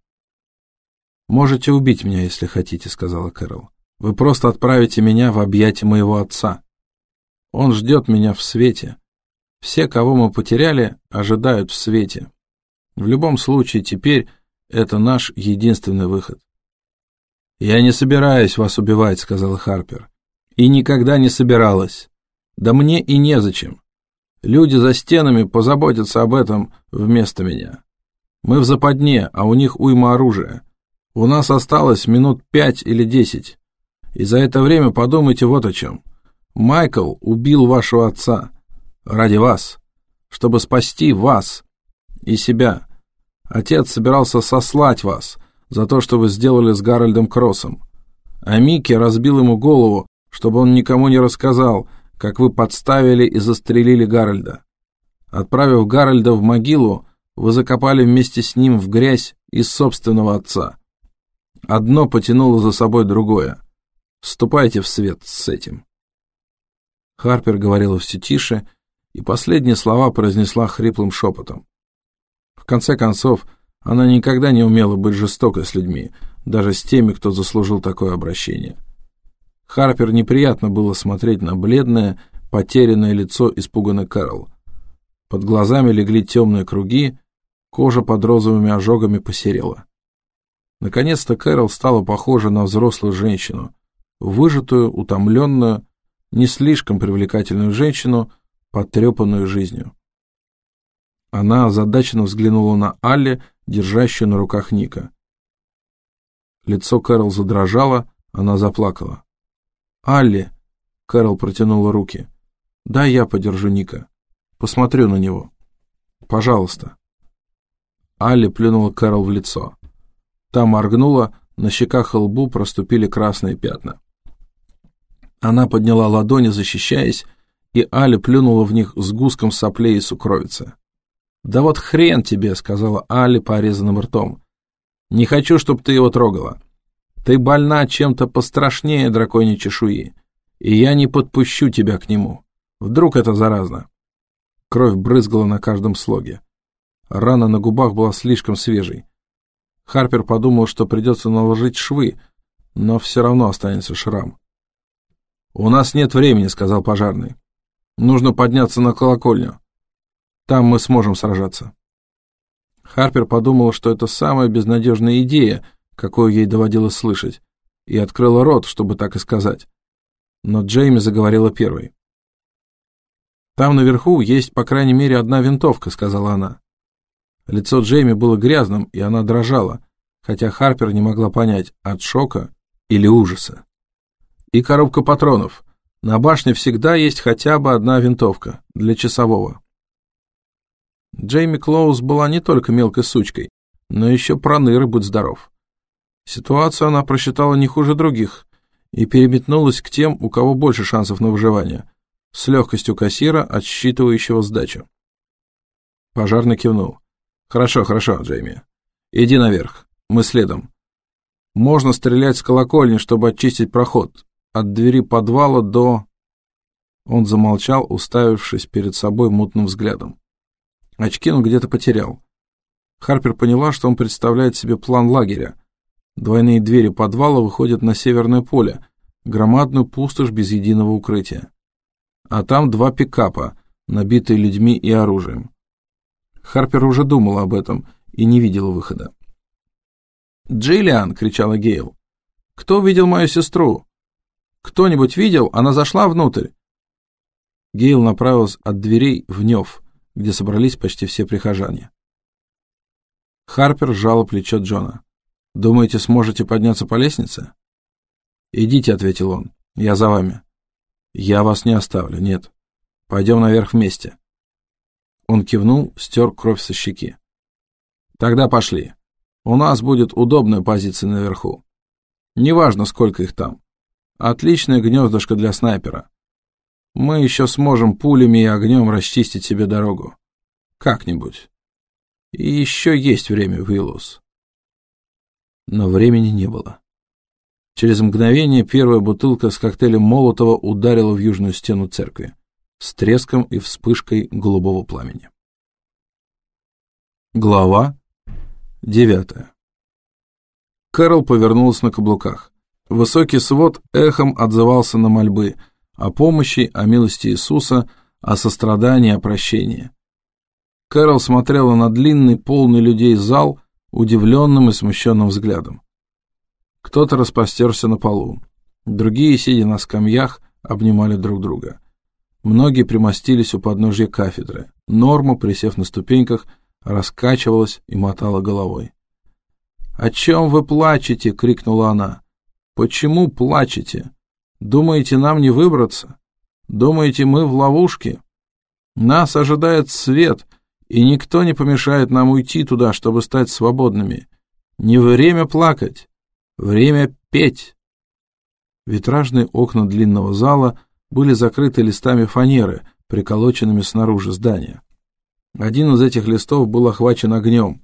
«Можете убить меня, если хотите», — сказала Кэрол. «Вы просто отправите меня в объятия моего отца. Он ждет меня в свете. Все, кого мы потеряли, ожидают в свете. В любом случае, теперь это наш единственный выход». «Я не собираюсь вас убивать», — сказала Харпер. «И никогда не собиралась. Да мне и незачем. Люди за стенами позаботятся об этом вместо меня. Мы в западне, а у них уйма оружия. У нас осталось минут пять или десять. И за это время подумайте вот о чем. Майкл убил вашего отца. Ради вас. Чтобы спасти вас и себя. Отец собирался сослать вас за то, что вы сделали с Гарольдом Кроссом. А Микки разбил ему голову, чтобы он никому не рассказал, как вы подставили и застрелили Гарольда. Отправив Гарольда в могилу, вы закопали вместе с ним в грязь из собственного отца. Одно потянуло за собой другое. Ступайте в свет с этим. Харпер говорила все тише, и последние слова произнесла хриплым шепотом. В конце концов, она никогда не умела быть жестокой с людьми, даже с теми, кто заслужил такое обращение. Харпер неприятно было смотреть на бледное, потерянное лицо испуганной Кэрол. Под глазами легли темные круги, кожа под розовыми ожогами посерела. Наконец-то Кэрол стала похожа на взрослую женщину, выжатую, утомленную, не слишком привлекательную женщину, потрепанную жизнью. Она озадаченно взглянула на Алли, держащую на руках Ника. Лицо Кэрол задрожало, она заплакала. «Алли!» — Кэрол протянула руки. «Да, я подержу Ника. Посмотрю на него. Пожалуйста». Алли плюнула Кэрол в лицо. Та моргнула, на щеках и лбу проступили красные пятна. Она подняла ладони, защищаясь, и Аля плюнула в них с гуском соплей и сукровицы. «Да вот хрен тебе», — сказала Али порезанным ртом. «Не хочу, чтобы ты его трогала. Ты больна чем-то пострашнее драконьей чешуи, и я не подпущу тебя к нему. Вдруг это заразно». Кровь брызгала на каждом слоге. Рана на губах была слишком свежей. Харпер подумал, что придется наложить швы, но все равно останется шрам. «У нас нет времени», — сказал пожарный. «Нужно подняться на колокольню. Там мы сможем сражаться». Харпер подумала, что это самая безнадежная идея, какую ей доводилось слышать, и открыла рот, чтобы так и сказать. Но Джейми заговорила первой. «Там наверху есть, по крайней мере, одна винтовка», — сказала она. Лицо Джейми было грязным, и она дрожала, хотя Харпер не могла понять, от шока или ужаса. «И коробка патронов. На башне всегда есть хотя бы одна винтовка для часового». Джейми Клоуз была не только мелкой сучкой, но еще пронырой, будь здоров. Ситуацию она просчитала не хуже других и переметнулась к тем, у кого больше шансов на выживание, с легкостью кассира, отсчитывающего сдачу. Пожарный кивнул. «Хорошо, хорошо, Джейми. Иди наверх. Мы следом. Можно стрелять с колокольни, чтобы очистить проход. От двери подвала до...» Он замолчал, уставившись перед собой мутным взглядом. Очки он где-то потерял. Харпер поняла, что он представляет себе план лагеря. Двойные двери подвала выходят на северное поле, громадную пустошь без единого укрытия. А там два пикапа, набитые людьми и оружием. Харпер уже думала об этом и не видела выхода. «Джиллиан!» — кричала Гейл. «Кто видел мою сестру? Кто-нибудь видел? Она зашла внутрь!» Гейл направилась от дверей в Нев, где собрались почти все прихожане. Харпер сжала плечо Джона. «Думаете, сможете подняться по лестнице?» «Идите», — ответил он, — «я за вами». «Я вас не оставлю, нет. Пойдем наверх вместе». Он кивнул, стер кровь со щеки. «Тогда пошли. У нас будет удобная позиция наверху. Неважно, сколько их там. Отличное гнездышко для снайпера. Мы еще сможем пулями и огнем расчистить себе дорогу. Как-нибудь. И еще есть время, Уиллус. Но времени не было. Через мгновение первая бутылка с коктейлем Молотова ударила в южную стену церкви с треском и вспышкой голубого пламени. Глава девятая. Кэрол повернулась на каблуках. Высокий свод эхом отзывался на мольбы — о помощи, о милости Иисуса, о сострадании, о прощении. Кэрол смотрела на длинный, полный людей зал удивленным и смущенным взглядом. Кто-то распростерся на полу, другие, сидя на скамьях, обнимали друг друга. Многие примостились у подножья кафедры. Норма, присев на ступеньках, раскачивалась и мотала головой. «О чем вы плачете?» — крикнула она. «Почему плачете? Думаете, нам не выбраться? Думаете, мы в ловушке? Нас ожидает свет, и никто не помешает нам уйти туда, чтобы стать свободными. Не время плакать, время петь. Витражные окна длинного зала были закрыты листами фанеры, приколоченными снаружи здания. Один из этих листов был охвачен огнем,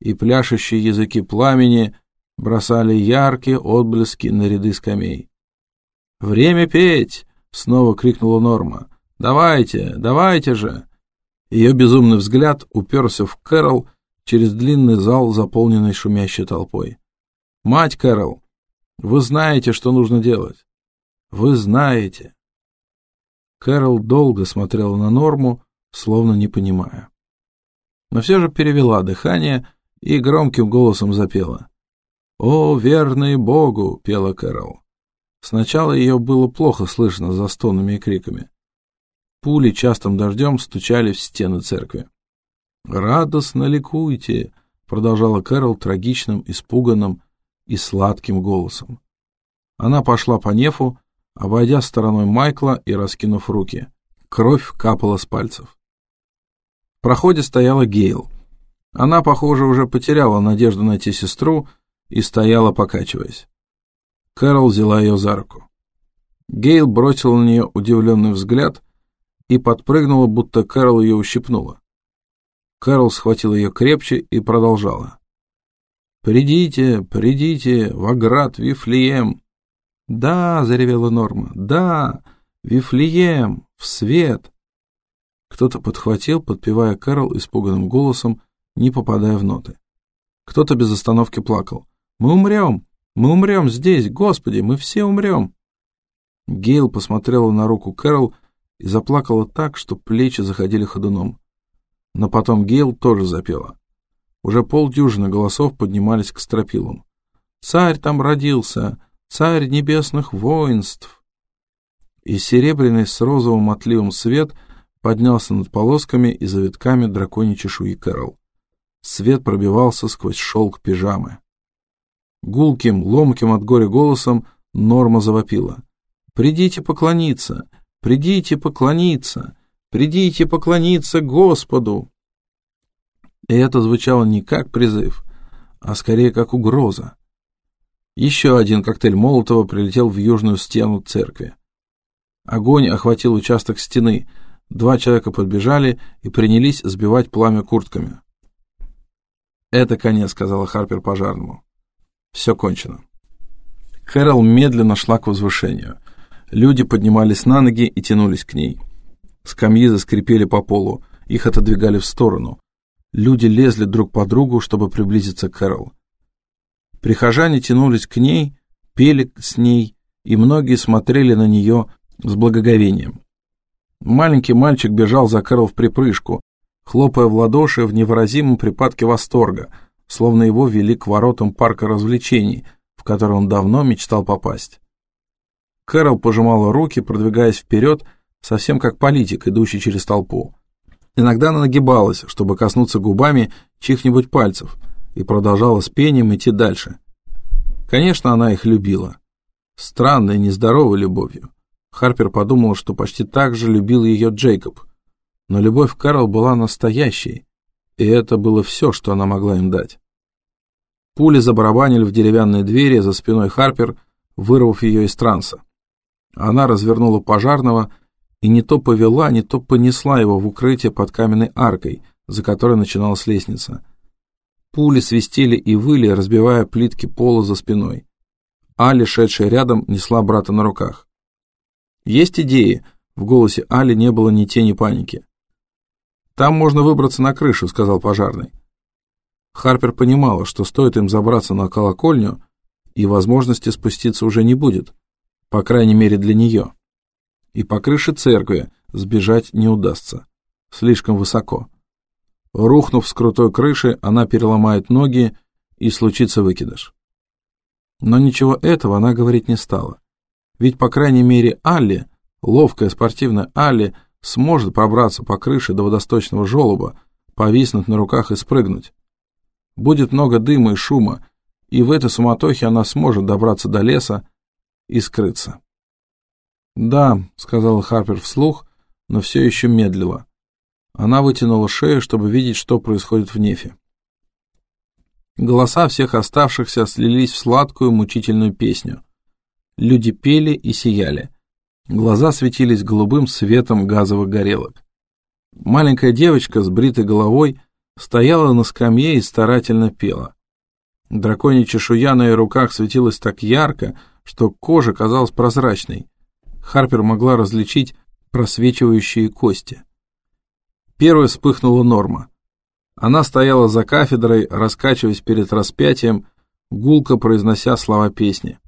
и пляшущие языки пламени бросали яркие отблески на ряды скамей. «Время петь!» — снова крикнула Норма. «Давайте, давайте же!» Ее безумный взгляд уперся в Кэрол, через длинный зал, заполненный шумящей толпой. «Мать Кэрол, вы знаете, что нужно делать. Вы знаете». Кэрол долго смотрела на Норму, словно не понимая. Но все же перевела дыхание и громким голосом запела. «О, верный Богу!» — пела Кэрол. Сначала ее было плохо слышно за стонами и криками. Пули частым дождем стучали в стены церкви. «Радостно ликуйте!» — продолжала Кэрол трагичным, испуганным и сладким голосом. Она пошла по нефу, обойдя стороной Майкла и раскинув руки. Кровь капала с пальцев. В проходе стояла Гейл. Она, похоже, уже потеряла надежду найти сестру и стояла, покачиваясь. Кэрол взяла ее за руку. Гейл бросила на нее удивленный взгляд и подпрыгнула, будто Кэрол ее ущипнула. Кэрол схватил ее крепче и продолжала. «Придите, придите, в оград Вифлеем!» «Да!» — заревела Норма. «Да! Вифлеем! В свет!» Кто-то подхватил, подпевая Кэрол испуганным голосом, не попадая в ноты. Кто-то без остановки плакал. «Мы умрем! Мы умрем здесь! Господи, мы все умрем!» Гейл посмотрела на руку Кэрол и заплакала так, что плечи заходили ходуном. Но потом Гейл тоже запела. Уже полдюжины голосов поднимались к стропилам. «Царь там родился! Царь небесных воинств!» И серебряный с розовым отливом свет поднялся над полосками и завитками драконьей чешуи Кэрол. Свет пробивался сквозь шелк пижамы. Гулким, ломким от горя голосом Норма завопила. «Придите поклониться! Придите поклониться! Придите поклониться Господу!» И это звучало не как призыв, а скорее как угроза. Еще один коктейль Молотова прилетел в южную стену церкви. Огонь охватил участок стены. Два человека подбежали и принялись сбивать пламя куртками. «Это конец», — сказала Харпер пожарному. «Все кончено». Кэрол медленно шла к возвышению. Люди поднимались на ноги и тянулись к ней. Скамьи заскрипели по полу, их отодвигали в сторону. Люди лезли друг по другу, чтобы приблизиться к Кэрол. Прихожане тянулись к ней, пели с ней, и многие смотрели на нее с благоговением. Маленький мальчик бежал за Кэрол в припрыжку, хлопая в ладоши в невыразимом припадке восторга, словно его вели к воротам парка развлечений, в который он давно мечтал попасть. Кэрол пожимала руки, продвигаясь вперед, совсем как политик, идущий через толпу. Иногда она нагибалась, чтобы коснуться губами чьих-нибудь пальцев, и продолжала с пением идти дальше. Конечно, она их любила. Странной, нездоровой любовью. Харпер подумал, что почти так же любил ее Джейкоб, но любовь Карл была настоящей, и это было все, что она могла им дать. Пули забарабанили в деревянные двери за спиной Харпер, вырвав ее из транса. Она развернула пожарного и не то повела, не то понесла его в укрытие под каменной аркой, за которой начиналась лестница. Пули свистели и выли, разбивая плитки пола за спиной. Али, шедшая рядом, несла брата на руках. «Есть идеи?» В голосе Али не было ни тени паники. «Там можно выбраться на крышу», — сказал пожарный. Харпер понимала, что стоит им забраться на колокольню, и возможности спуститься уже не будет, по крайней мере для нее. И по крыше церкви сбежать не удастся, слишком высоко. Рухнув с крутой крыши, она переломает ноги, и случится выкидыш. Но ничего этого она говорить не стала. Ведь, по крайней мере, Алли, ловкая спортивная Алли, сможет пробраться по крыше до водосточного желоба, повиснуть на руках и спрыгнуть. Будет много дыма и шума, и в этой суматохе она сможет добраться до леса и скрыться. «Да», — сказала Харпер вслух, но все еще медлила. Она вытянула шею, чтобы видеть, что происходит в нефе. Голоса всех оставшихся слились в сладкую мучительную песню. Люди пели и сияли. Глаза светились голубым светом газовых горелок. Маленькая девочка с бритой головой стояла на скамье и старательно пела. Драконья чешуя на ее руках светилась так ярко, что кожа казалась прозрачной. Харпер могла различить просвечивающие кости. Первой вспыхнула Норма. Она стояла за кафедрой, раскачиваясь перед распятием, гулко произнося слова песни.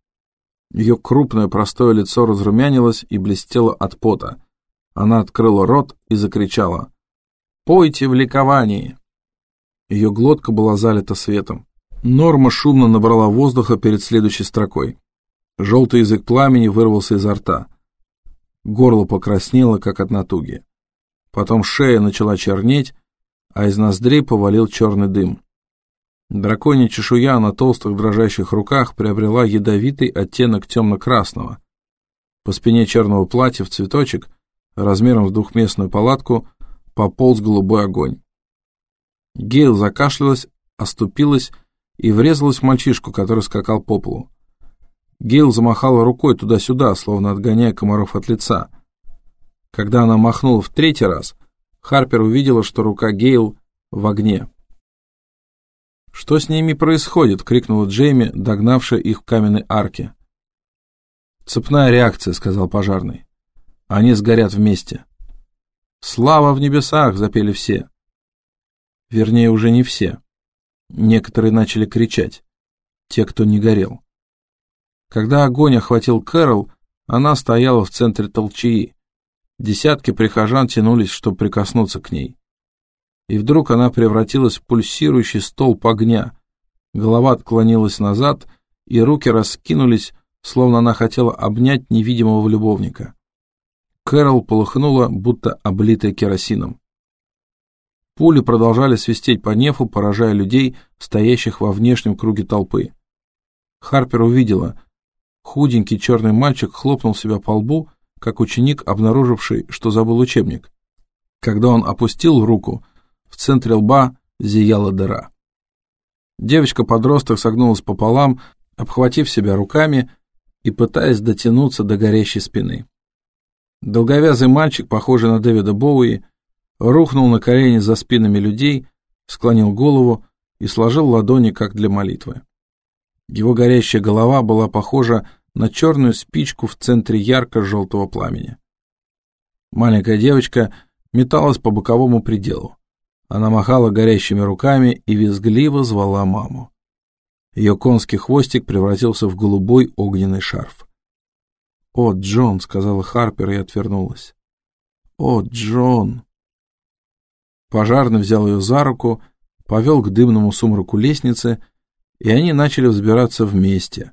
Ее крупное простое лицо разрумянилось и блестело от пота. Она открыла рот и закричала «Пойте в ликовании!». Ее глотка была залита светом. Норма шумно набрала воздуха перед следующей строкой. Желтый язык пламени вырвался изо рта. Горло покраснело, как от натуги. Потом шея начала чернеть, а из ноздрей повалил черный дым. Драконья чешуя на толстых дрожащих руках приобрела ядовитый оттенок темно-красного. По спине черного платья в цветочек, размером с двухместную палатку, пополз голубой огонь. Гейл закашлялась, оступилась и врезалась в мальчишку, который скакал по полу. Гейл замахала рукой туда-сюда, словно отгоняя комаров от лица. Когда она махнула в третий раз, Харпер увидела, что рука Гейл в огне. «Что с ними происходит?» — крикнула Джейми, догнавшая их в каменной арке. «Цепная реакция», — сказал пожарный. «Они сгорят вместе». «Слава в небесах!» — запели все. Вернее, уже не все. Некоторые начали кричать. Те, кто не горел. Когда огонь охватил Кэрол, она стояла в центре толчаи. Десятки прихожан тянулись, чтобы прикоснуться к ней. И вдруг она превратилась в пульсирующий столб огня. Голова отклонилась назад, и руки раскинулись, словно она хотела обнять невидимого любовника. Кэрол полыхнула, будто облитая керосином. Пули продолжали свистеть по нефу, поражая людей, стоящих во внешнем круге толпы. Харпер увидела. Худенький черный мальчик хлопнул себя по лбу, как ученик, обнаруживший, что забыл учебник. Когда он опустил руку, в центре лба зияла дыра. Девочка-подросток согнулась пополам, обхватив себя руками и пытаясь дотянуться до горящей спины. Долговязый мальчик, похожий на Дэвида Боуи, рухнул на колени за спинами людей, склонил голову и сложил ладони, как для молитвы. Его горящая голова была похожа на черную спичку в центре ярко-желтого пламени. Маленькая девочка металась по боковому пределу. Она махала горящими руками и визгливо звала маму. Ее конский хвостик превратился в голубой огненный шарф. «О, Джон!» — сказала Харпер и отвернулась. «О, Джон!» Пожарный взял ее за руку, повел к дымному сумраку лестницы, и они начали взбираться вместе,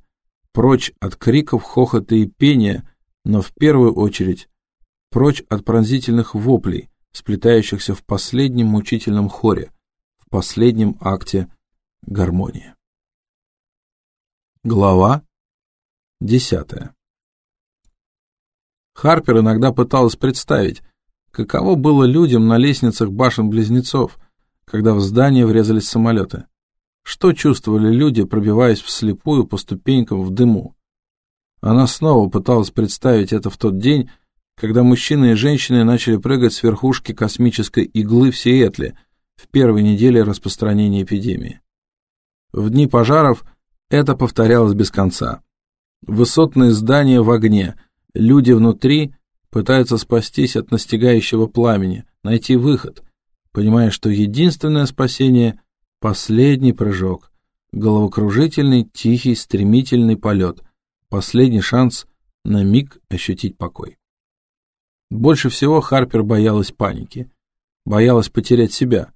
прочь от криков, хохота и пения, но в первую очередь прочь от пронзительных воплей, сплетающихся в последнем мучительном хоре, в последнем акте гармонии. Глава десятая Харпер иногда пыталась представить, каково было людям на лестницах башен-близнецов, когда в здание врезались самолеты. Что чувствовали люди, пробиваясь вслепую по ступенькам в дыму? Она снова пыталась представить это в тот день, когда мужчины и женщины начали прыгать с верхушки космической иглы в Сиэтле в первой неделе распространения эпидемии. В дни пожаров это повторялось без конца. Высотные здания в огне, люди внутри пытаются спастись от настигающего пламени, найти выход, понимая, что единственное спасение — последний прыжок, головокружительный, тихий, стремительный полет, последний шанс на миг ощутить покой. Больше всего Харпер боялась паники, боялась потерять себя,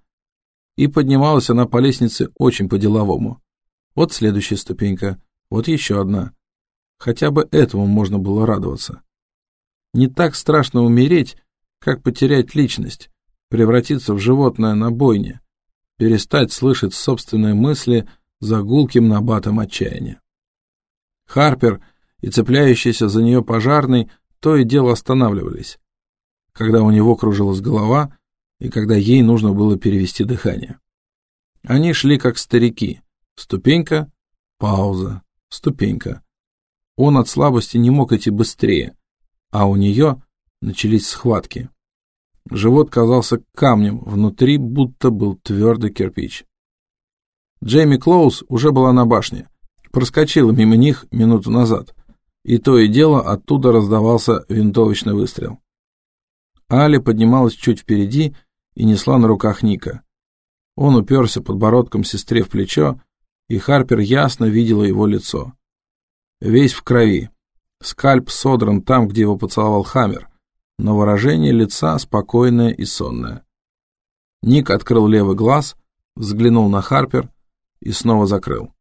и поднималась она по лестнице очень по-деловому. Вот следующая ступенька, вот еще одна. Хотя бы этому можно было радоваться. Не так страшно умереть, как потерять личность, превратиться в животное на бойне, перестать слышать собственные мысли за гулким набатом отчаяния. Харпер и цепляющийся за нее пожарный то и дело останавливались, когда у него кружилась голова и когда ей нужно было перевести дыхание. Они шли как старики. Ступенька, пауза, ступенька. Он от слабости не мог идти быстрее, а у нее начались схватки. Живот казался камнем, внутри будто был твердый кирпич. Джейми Клоуз уже была на башне, проскочила мимо них минуту назад, и то и дело оттуда раздавался винтовочный выстрел. Али поднималась чуть впереди и несла на руках Ника. Он уперся подбородком сестре в плечо, и Харпер ясно видела его лицо. Весь в крови. Скальп содран там, где его поцеловал Хаммер, но выражение лица спокойное и сонное. Ник открыл левый глаз, взглянул на Харпер и снова закрыл.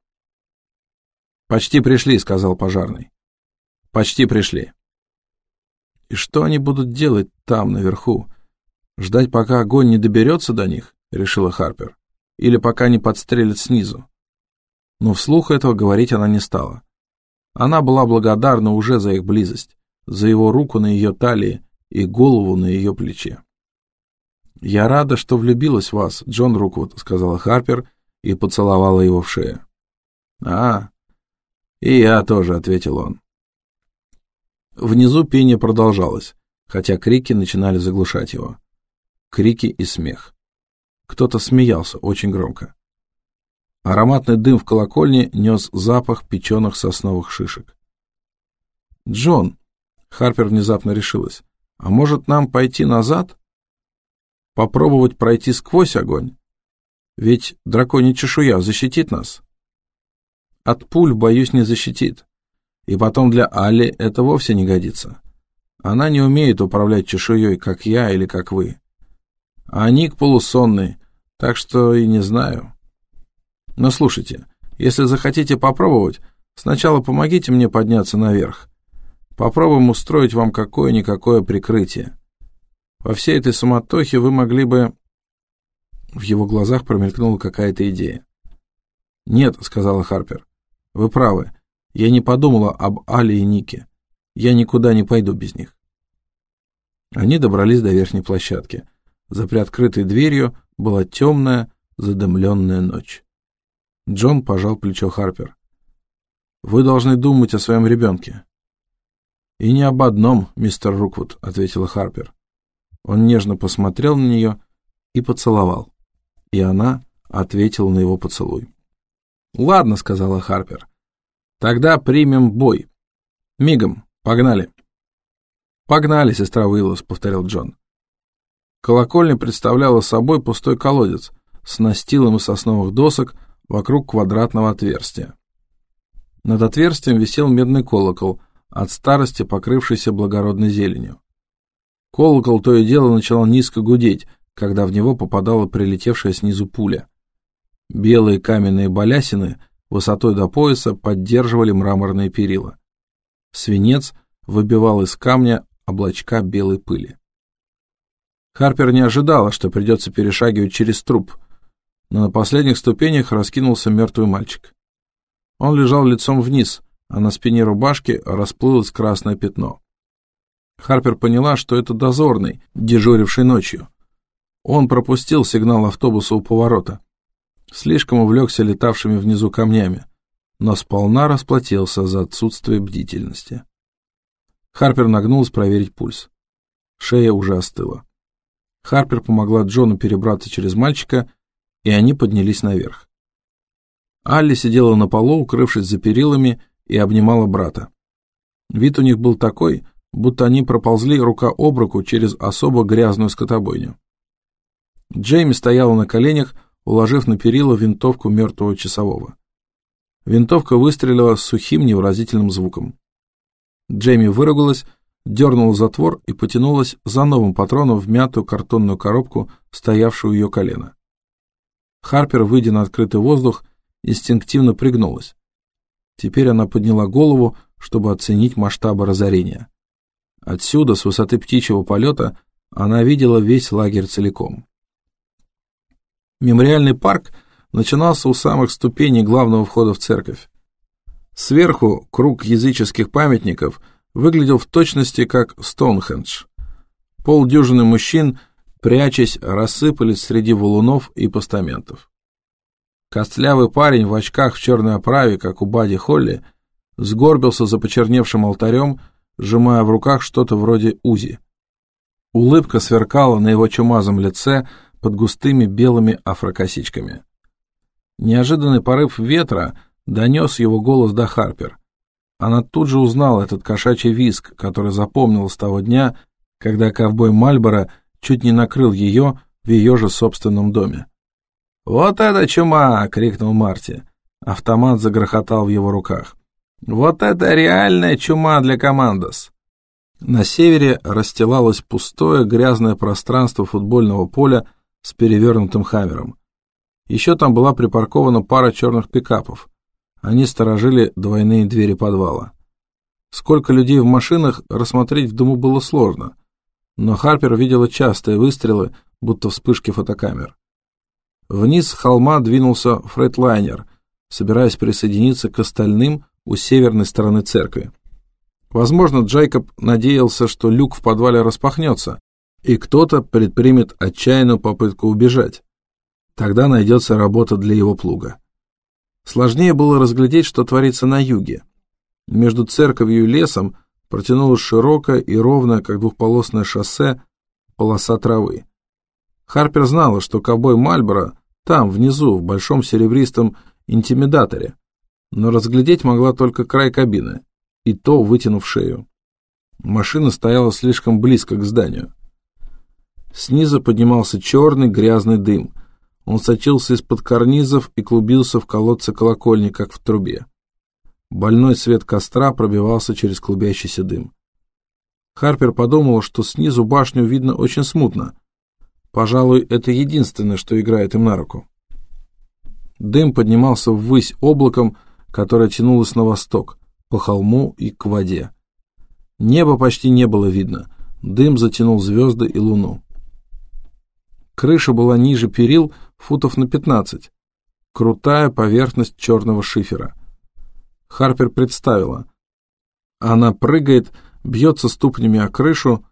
«Почти пришли», — сказал пожарный. «Почти пришли». «И что они будут делать там, наверху? Ждать, пока огонь не доберется до них?» — решила Харпер. «Или пока не подстрелят снизу?» Но вслух этого говорить она не стала. Она была благодарна уже за их близость, за его руку на ее талии и голову на ее плече. «Я рада, что влюбилась в вас, Джон Руквуд», — сказала Харпер и поцеловала его в шею. «А, и я тоже», — ответил он. Внизу пение продолжалось, хотя крики начинали заглушать его. Крики и смех. Кто-то смеялся очень громко. Ароматный дым в колокольне нес запах печеных сосновых шишек. «Джон», — Харпер внезапно решилась, — «а может нам пойти назад? Попробовать пройти сквозь огонь? Ведь драконья чешуя защитит нас». «От пуль, боюсь, не защитит. И потом для Али это вовсе не годится. Она не умеет управлять чешуей, как я или как вы. А Ник полусонный, так что и не знаю». Но слушайте, если захотите попробовать, сначала помогите мне подняться наверх. Попробуем устроить вам какое-никакое прикрытие. Во всей этой суматохе вы могли бы...» В его глазах промелькнула какая-то идея. «Нет», — сказала Харпер, — «вы правы. Я не подумала об Али и Нике. Я никуда не пойду без них». Они добрались до верхней площадки. За приоткрытой дверью была темная, задымленная ночь. Джон пожал плечо Харпер. «Вы должны думать о своем ребенке». «И не об одном, мистер Руквуд», — ответила Харпер. Он нежно посмотрел на нее и поцеловал. И она ответила на его поцелуй. «Ладно», — сказала Харпер. «Тогда примем бой. Мигом, погнали». «Погнали, сестра Уиллос», — повторил Джон. Колокольня представляла собой пустой колодец с настилом из сосновых досок, вокруг квадратного отверстия. Над отверстием висел медный колокол, от старости покрывшийся благородной зеленью. Колокол то и дело начал низко гудеть, когда в него попадала прилетевшая снизу пуля. Белые каменные балясины высотой до пояса поддерживали мраморные перила. Свинец выбивал из камня облачка белой пыли. Харпер не ожидала, что придется перешагивать через труп — но на последних ступенях раскинулся мертвый мальчик. Он лежал лицом вниз, а на спине рубашки расплылось красное пятно. Харпер поняла, что это дозорный, дежуривший ночью. Он пропустил сигнал автобуса у поворота. Слишком увлекся летавшими внизу камнями, но сполна расплатился за отсутствие бдительности. Харпер нагнулась проверить пульс. Шея уже остыла. Харпер помогла Джону перебраться через мальчика и они поднялись наверх. Алли сидела на полу, укрывшись за перилами, и обнимала брата. Вид у них был такой, будто они проползли рука об руку через особо грязную скотобойню. Джейми стояла на коленях, уложив на перила винтовку мертвого часового. Винтовка выстрелила с сухим невыразительным звуком. Джейми выругалась, дернула затвор и потянулась за новым патроном в мятую картонную коробку, стоявшую у ее колена. Харпер, выйдя на открытый воздух, инстинктивно пригнулась. Теперь она подняла голову, чтобы оценить масштабы разорения. Отсюда, с высоты птичьего полета, она видела весь лагерь целиком. Мемориальный парк начинался у самых ступеней главного входа в церковь. Сверху круг языческих памятников выглядел в точности как Стоунхендж. Полдюжины мужчин – прячась, рассыпались среди валунов и постаментов. Костлявый парень в очках в черной оправе, как у Бади Холли, сгорбился за почерневшим алтарем, сжимая в руках что-то вроде узи. Улыбка сверкала на его чумазом лице под густыми белыми афрокосичками. Неожиданный порыв ветра донес его голос до Харпер. Она тут же узнала этот кошачий виск, который запомнил с того дня, когда ковбой Мальборо чуть не накрыл ее в ее же собственном доме. «Вот это чума!» — крикнул Марти. Автомат загрохотал в его руках. «Вот это реальная чума для командос!» На севере расстилалось пустое грязное пространство футбольного поля с перевернутым хаммером. Еще там была припаркована пара черных пикапов. Они сторожили двойные двери подвала. Сколько людей в машинах рассмотреть в дому было сложно, но Харпер видела частые выстрелы, будто вспышки фотокамер. Вниз с холма двинулся фрейдлайнер, собираясь присоединиться к остальным у северной стороны церкви. Возможно, Джейкоб надеялся, что люк в подвале распахнется, и кто-то предпримет отчаянную попытку убежать. Тогда найдется работа для его плуга. Сложнее было разглядеть, что творится на юге. Между церковью и лесом протянулась широкая и ровная, как двухполосное шоссе, полоса травы. Харпер знала, что ковбой Мальборо там, внизу, в большом серебристом интимидаторе, но разглядеть могла только край кабины, и то вытянув шею. Машина стояла слишком близко к зданию. Снизу поднимался черный грязный дым. Он сочился из-под карнизов и клубился в колодце колокольни, как в трубе. Больной свет костра пробивался через клубящийся дым. Харпер подумал, что снизу башню видно очень смутно. Пожалуй, это единственное, что играет им на руку. Дым поднимался ввысь облаком, которое тянулось на восток, по холму и к воде. Неба почти не было видно, дым затянул звезды и луну. Крыша была ниже перил футов на пятнадцать. Крутая поверхность черного шифера. Харпер представила. Она прыгает, бьется ступнями о крышу,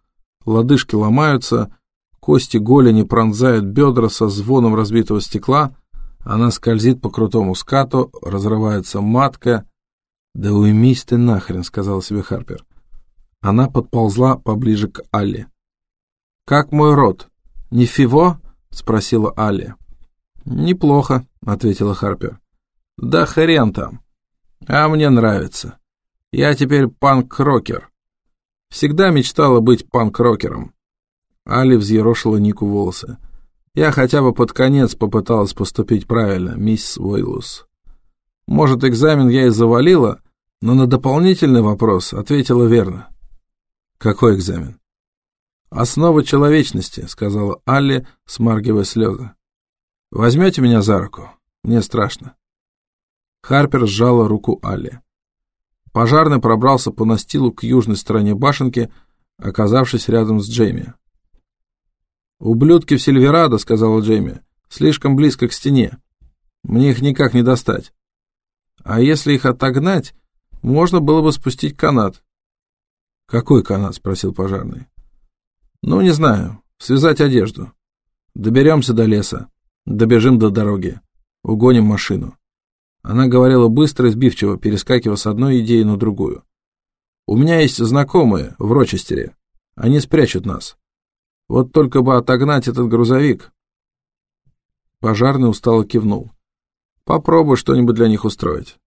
лодыжки ломаются, кости голени пронзают бедра со звоном разбитого стекла, она скользит по крутому скату, разрывается матка. «Да уймись ты нахрен», — сказал себе Харпер. Она подползла поближе к Алле. «Как мой рот?» «Не фиво?» — спросила Али. «Неплохо», — ответила Харпер. «Да хрен там. А мне нравится. Я теперь панк-рокер. Всегда мечтала быть панк-рокером». Али взъерошила Нику волосы. «Я хотя бы под конец попыталась поступить правильно, мисс Уэйлус. Может, экзамен я и завалила, но на дополнительный вопрос ответила верно». «Какой экзамен?» «Основа человечности», — сказала Алли, смаргивая слезы. «Возьмете меня за руку? Мне страшно». Харпер сжала руку Алли. Пожарный пробрался по настилу к южной стороне башенки, оказавшись рядом с Джейми. «Ублюдки в Сильверадо», — сказала Джейми, — «слишком близко к стене. Мне их никак не достать. А если их отогнать, можно было бы спустить канат». «Какой канат?» — спросил пожарный. Ну, не знаю. Связать одежду. Доберемся до леса. Добежим до дороги. Угоним машину. Она говорила быстро и сбивчиво, перескакивая с одной идеи на другую. У меня есть знакомые в Рочестере. Они спрячут нас. Вот только бы отогнать этот грузовик. Пожарный устало кивнул. Попробуй что-нибудь для них устроить.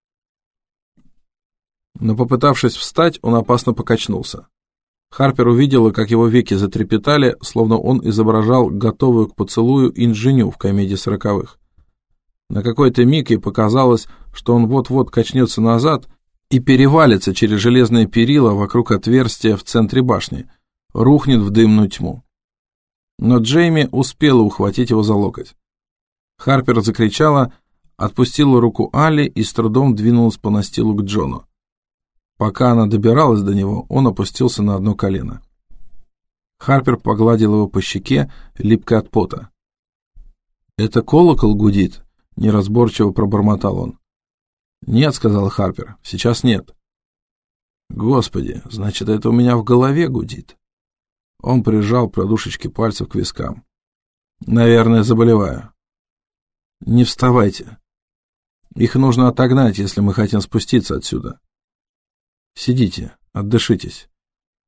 Но попытавшись встать, он опасно покачнулся. Харпер увидела, как его веки затрепетали, словно он изображал готовую к поцелую инженю в комедии сороковых. На какой-то миг ей показалось, что он вот-вот качнется назад и перевалится через железные перила вокруг отверстия в центре башни, рухнет в дымную тьму. Но Джейми успела ухватить его за локоть. Харпер закричала, отпустила руку Али и с трудом двинулась по настилу к Джону. Пока она добиралась до него, он опустился на одно колено. Харпер погладил его по щеке, липкой от пота. «Это колокол гудит?» — неразборчиво пробормотал он. «Нет», — сказал Харпер, — «сейчас нет». «Господи, значит, это у меня в голове гудит». Он прижал продушечки пальцев к вискам. «Наверное, заболеваю». «Не вставайте. Их нужно отогнать, если мы хотим спуститься отсюда». Сидите, отдышитесь.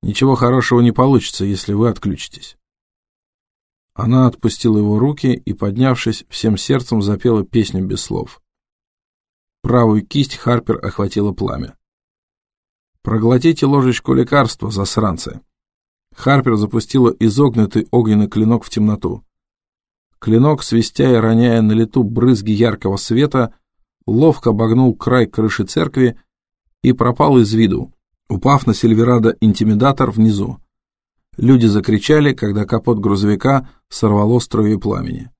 Ничего хорошего не получится, если вы отключитесь. Она отпустила его руки и, поднявшись, всем сердцем запела песню без слов. Правую кисть Харпер охватило пламя. «Проглотите ложечку лекарства, засранцы!» Харпер запустила изогнутый огненный клинок в темноту. Клинок, свистя и роняя на лету брызги яркого света, ловко обогнул край крыши церкви и пропал из виду, упав на Сильверадо-интимидатор внизу. Люди закричали, когда капот грузовика сорвало струей пламени.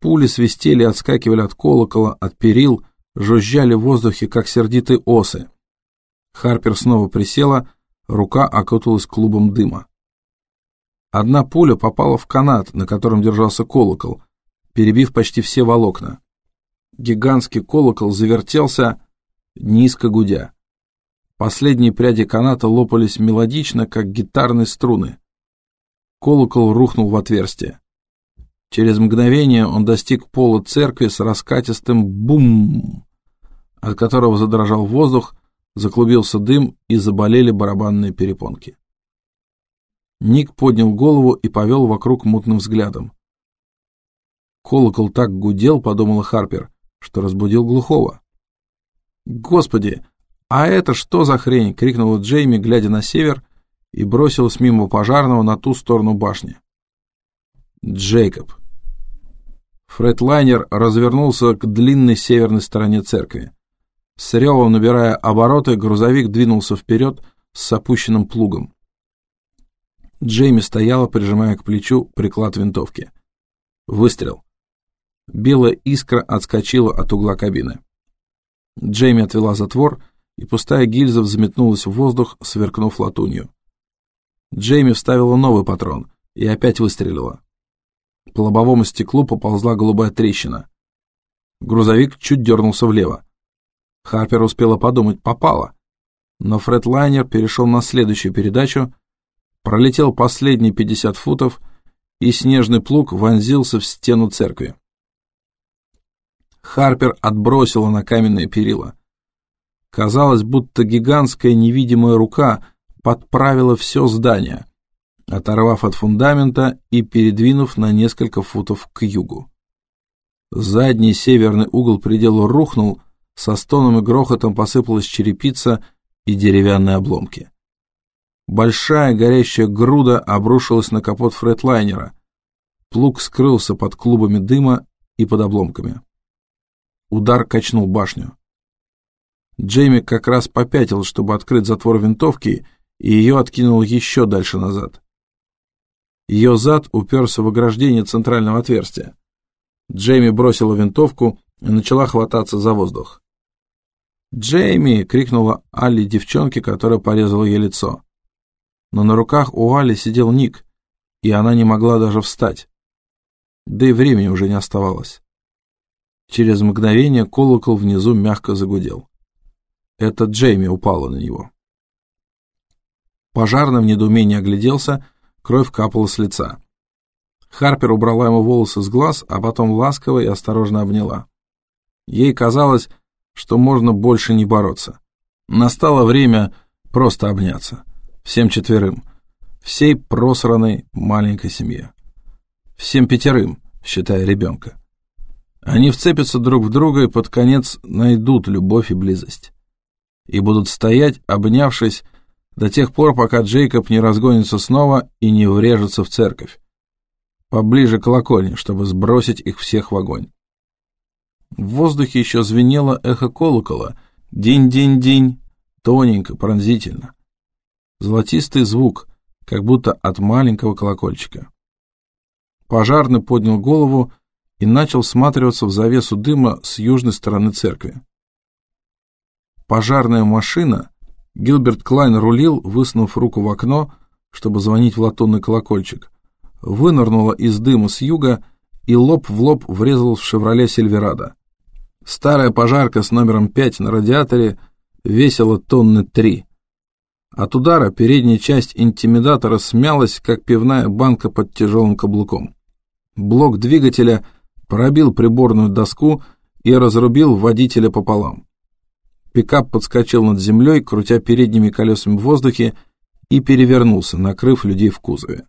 Пули свистели, отскакивали от колокола, от перил, жужжали в воздухе, как сердитые осы. Харпер снова присела, рука окуталась клубом дыма. Одна пуля попала в канат, на котором держался колокол, перебив почти все волокна. Гигантский колокол завертелся, низко гудя. Последние пряди каната лопались мелодично, как гитарные струны. Колокол рухнул в отверстие. Через мгновение он достиг пола церкви с раскатистым бум, от которого задрожал воздух, заклубился дым и заболели барабанные перепонки. Ник поднял голову и повел вокруг мутным взглядом. Колокол так гудел, подумала Харпер, что разбудил глухого. «Господи, а это что за хрень?» — крикнула Джейми, глядя на север, и бросилась мимо пожарного на ту сторону башни. Джейкоб. Фредлайнер развернулся к длинной северной стороне церкви. С ревом набирая обороты, грузовик двинулся вперед с опущенным плугом. Джейми стояла, прижимая к плечу приклад винтовки. Выстрел. Белая искра отскочила от угла кабины. Джейми отвела затвор, и пустая гильза взметнулась в воздух, сверкнув латунью. Джейми вставила новый патрон и опять выстрелила. По лобовому стеклу поползла голубая трещина. Грузовик чуть дернулся влево. Харпер успела подумать, попала. Но Фредлайнер перешел на следующую передачу, пролетел последние 50 футов, и снежный плуг вонзился в стену церкви. Харпер отбросила на каменные перила. Казалось, будто гигантская невидимая рука подправила все здание, оторвав от фундамента и передвинув на несколько футов к югу. Задний северный угол предела рухнул, со стоном и грохотом посыпалась черепица и деревянные обломки. Большая горящая груда обрушилась на капот фредлайнера. Плуг скрылся под клубами дыма и под обломками. Удар качнул башню. Джейми как раз попятил, чтобы открыть затвор винтовки, и ее откинул еще дальше назад. Ее зад уперся в ограждение центрального отверстия. Джейми бросила винтовку и начала хвататься за воздух. «Джейми!» — крикнула Алли девчонке, которая порезала ей лицо. Но на руках у Али сидел Ник, и она не могла даже встать. Да и времени уже не оставалось. Через мгновение колокол внизу мягко загудел. Это Джейми упала на него. Пожарный в недоумении огляделся, кровь капала с лица. Харпер убрала ему волосы с глаз, а потом ласково и осторожно обняла. Ей казалось, что можно больше не бороться. Настало время просто обняться. Всем четверым. Всей просранной маленькой семье. Всем пятерым, считая ребенка. Они вцепятся друг в друга и под конец найдут любовь и близость. И будут стоять, обнявшись, до тех пор, пока Джейкоб не разгонится снова и не врежется в церковь. Поближе к колокольне, чтобы сбросить их всех в огонь. В воздухе еще звенело эхо колокола. Динь-динь-динь. Тоненько, пронзительно. Золотистый звук, как будто от маленького колокольчика. Пожарный поднял голову и начал всматриваться в завесу дыма с южной стороны церкви. Пожарная машина, Гилберт Клайн рулил, высунув руку в окно, чтобы звонить в латунный колокольчик, вынырнула из дыма с юга и лоб в лоб врезалась в «Шевроле Сильверадо». Старая пожарка с номером 5 на радиаторе весила тонны 3. От удара передняя часть интимидатора смялась, как пивная банка под тяжелым каблуком. Блок двигателя пробил приборную доску и разрубил водителя пополам. Пикап подскочил над землей, крутя передними колесами в воздухе, и перевернулся, накрыв людей в кузове.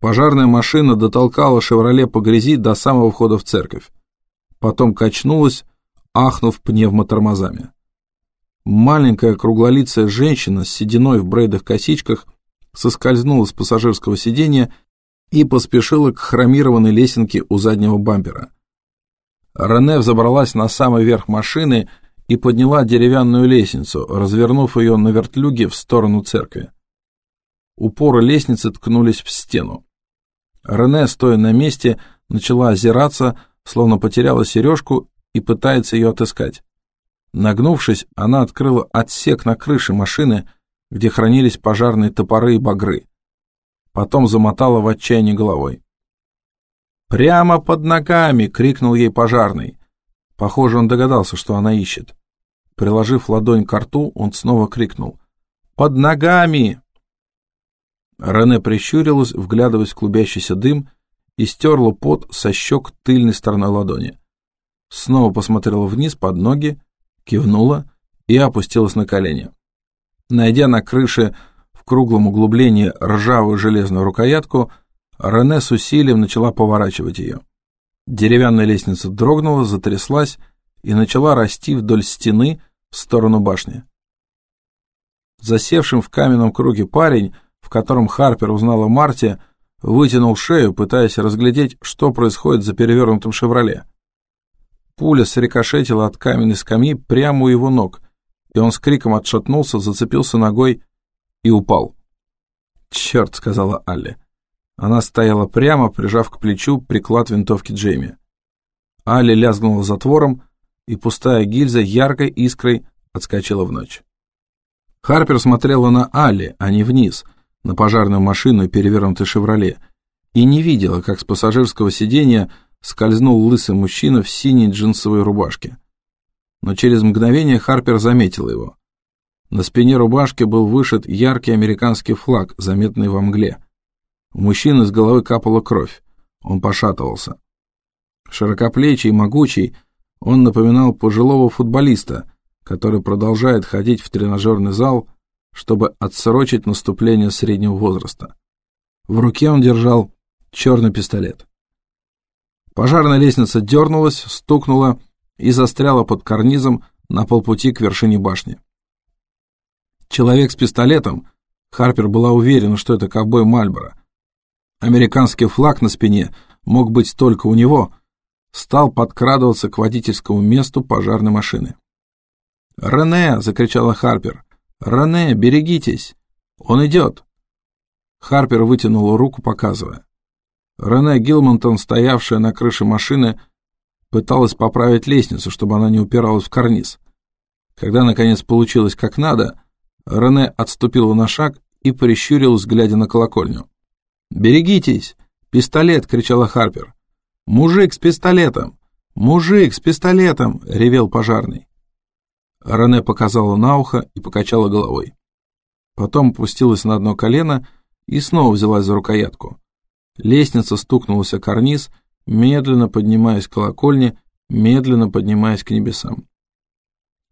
Пожарная машина дотолкала «Шевроле» по грязи до самого входа в церковь потом качнулась, ахнув пневмотормозами. Маленькая круглолицая женщина с сединой в брейдах косичках соскользнула с пассажирского сиденья и поспешила к хромированной лесенке у заднего бампера. Рене взобралась на самый верх машины и подняла деревянную лестницу, развернув ее на вертлюге в сторону церкви. Упоры лестницы ткнулись в стену. Рене, стоя на месте, начала озираться, словно потеряла сережку и пытается ее отыскать. Нагнувшись, она открыла отсек на крыше машины, где хранились пожарные топоры и багры. Потом замотала в отчаянии головой. «Прямо под ногами!» — крикнул ей пожарный. Похоже, он догадался, что она ищет. Приложив ладонь к рту, он снова крикнул. «Под ногами!» Рене прищурилась, вглядываясь в клубящийся дым, и стерла пот со щек тыльной стороной ладони. Снова посмотрела вниз под ноги, кивнула и опустилась на колени. Найдя на крыше в круглом углублении ржавую железную рукоятку, Рене с усилием начала поворачивать ее. Деревянная лестница дрогнула, затряслась и начала расти вдоль стены в сторону башни. Засевшим в каменном круге парень, в котором Харпер узнала Марти, вытянул шею, пытаясь разглядеть, что происходит за перевернутым «Шевроле». Пуля срикошетила от каменной скамьи прямо у его ног, и он с криком отшатнулся, зацепился ногой и упал. «Черт», — сказала Алли. Она стояла прямо, прижав к плечу приклад винтовки Джейми. Алли лязгнула затвором, и пустая гильза яркой искрой отскочила в ночь. Харпер смотрела на Алли, а не вниз, на пожарную машину и перевернутый «Шевроле», и не видела, как с пассажирского сиденья скользнул лысый мужчина в синей джинсовой рубашке. Но через мгновение Харпер заметил его. На спине рубашки был вышит яркий американский флаг, заметный во мгле. У мужчины с головы капала кровь. Он пошатывался. Широкоплечий могучий, он напоминал пожилого футболиста, который продолжает ходить в тренажерный зал, чтобы отсрочить наступление среднего возраста. В руке он держал черный пистолет. Пожарная лестница дернулась, стукнула и застряла под карнизом на полпути к вершине башни. Человек с пистолетом, Харпер была уверена, что это ковбой Мальборо. Американский флаг на спине мог быть только у него, стал подкрадываться к водительскому месту пожарной машины. «Рене!» — закричала Харпер. «Рене, берегитесь! Он идет!» Харпер вытянула руку, показывая. Рене Гилмонтон, стоявшая на крыше машины, пыталась поправить лестницу, чтобы она не упиралась в карниз. Когда, наконец, получилось как надо, Рене отступила на шаг и прищурилась, глядя на колокольню. «Берегитесь! Пистолет!» — кричала Харпер. «Мужик с пистолетом! Мужик с пистолетом!» — ревел пожарный. Рене показала на ухо и покачала головой. Потом опустилась на одно колено и снова взялась за рукоятку. Лестница стукнулась о карниз, медленно поднимаясь к колокольне, медленно поднимаясь к небесам.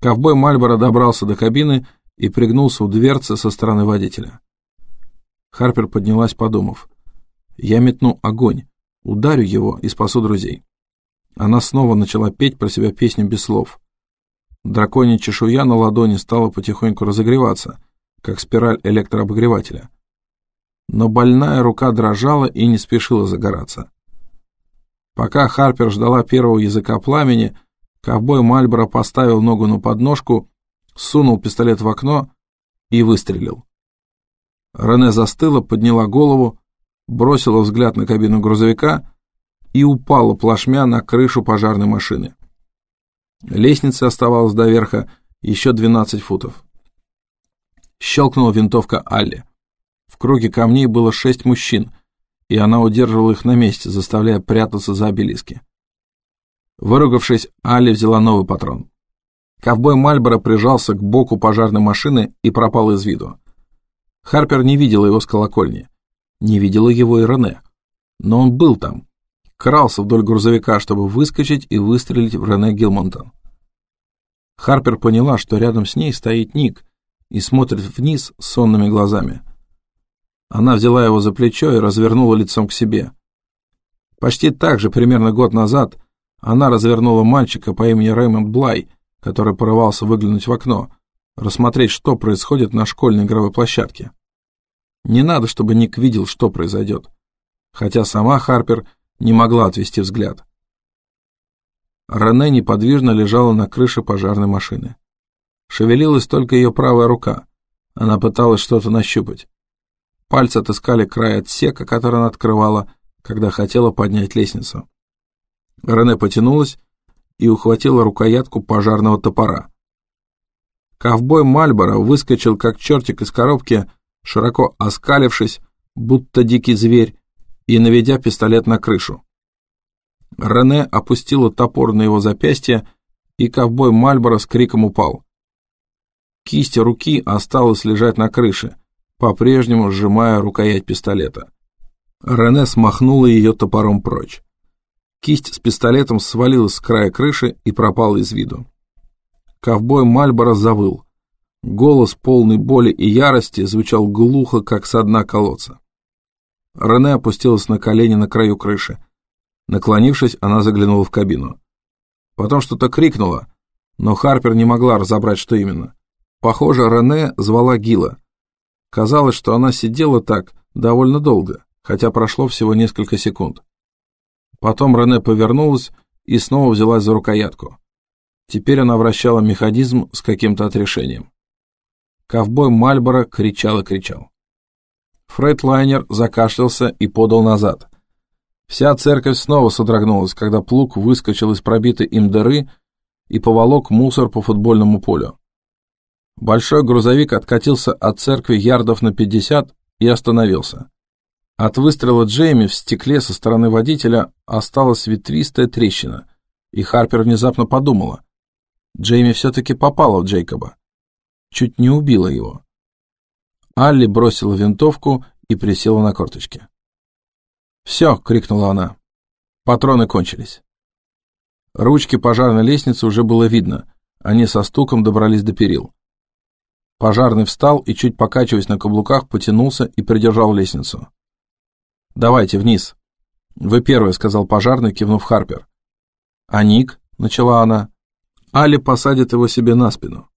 Ковбой Мальборо добрался до кабины и пригнулся у дверцы со стороны водителя. Харпер поднялась, подумав. «Я метну огонь, ударю его и спасу друзей». Она снова начала петь про себя песню без слов. Драконья чешуя на ладони стала потихоньку разогреваться, как спираль электрообогревателя но больная рука дрожала и не спешила загораться. Пока Харпер ждала первого языка пламени, ковбой Мальборо поставил ногу на подножку, сунул пистолет в окно и выстрелил. Рене застыла, подняла голову, бросила взгляд на кабину грузовика и упала плашмя на крышу пожарной машины. Лестница оставалась до верха еще 12 футов. Щелкнула винтовка Алли. В круге камней было шесть мужчин, и она удерживала их на месте, заставляя прятаться за обелиски. Выругавшись, Али взяла новый патрон. Ковбой Мальборо прижался к боку пожарной машины и пропал из виду. Харпер не видела его с колокольни. Не видела его и Рене. Но он был там. Крался вдоль грузовика, чтобы выскочить и выстрелить в Рене Гилмонтон. Харпер поняла, что рядом с ней стоит Ник и смотрит вниз сонными глазами. Она взяла его за плечо и развернула лицом к себе. Почти так же, примерно год назад, она развернула мальчика по имени Рэймонд Блай, который порывался выглянуть в окно, рассмотреть, что происходит на школьной игровой площадке. Не надо, чтобы Ник видел, что произойдет. хотя сама Харпер не могла отвести взгляд. Рене неподвижно лежала на крыше пожарной машины. Шевелилась только ее правая рука. Она пыталась что-то нащупать. Пальцы отыскали край отсека, который она открывала, когда хотела поднять лестницу. Рене потянулась и ухватила рукоятку пожарного топора. Ковбой Мальборо выскочил, как чертик из коробки, широко оскалившись, будто дикий зверь, и наведя пистолет на крышу. Рене опустила топор на его запястье, и ковбой Мальборо с криком упал. Кисть руки осталась лежать на крыше, по-прежнему сжимая рукоять пистолета. Рене смахнула ее топором прочь. Кисть с пистолетом свалилась с края крыши и пропала из виду. Ковбой Мальборо завыл. Голос, полный боли и ярости, звучал глухо, как со дна колодца. Рене опустилась на колени на краю крыши. Наклонившись, она заглянула в кабину. Потом что-то крикнула, но Харпер не могла разобрать, что именно. Похоже, Рене звала Гила. Казалось, что она сидела так довольно долго, хотя прошло всего несколько секунд. Потом Рене повернулась и снова взялась за рукоятку. Теперь она вращала механизм с каким-то отрешением. Ковбой Мальборо кричал и кричал. Фред Лайнер закашлялся и подал назад. Вся церковь снова содрогнулась, когда плуг выскочил из пробитой им дыры и поволок мусор по футбольному полю. Большой грузовик откатился от церкви ярдов на 50 и остановился. От выстрела Джейми в стекле со стороны водителя осталась ветвистая трещина, и Харпер внезапно подумала. Джейми все-таки попала в Джейкоба. Чуть не убила его. Алли бросила винтовку и присела на корточки. «Все!» — крикнула она. Патроны кончились. Ручки пожарной лестницы уже было видно. Они со стуком добрались до перил. Пожарный встал и, чуть покачиваясь на каблуках, потянулся и придержал лестницу. «Давайте, вниз!» «Вы первый», — сказал пожарный, кивнув Харпер. «А Ник?» — начала она. «Али посадит его себе на спину».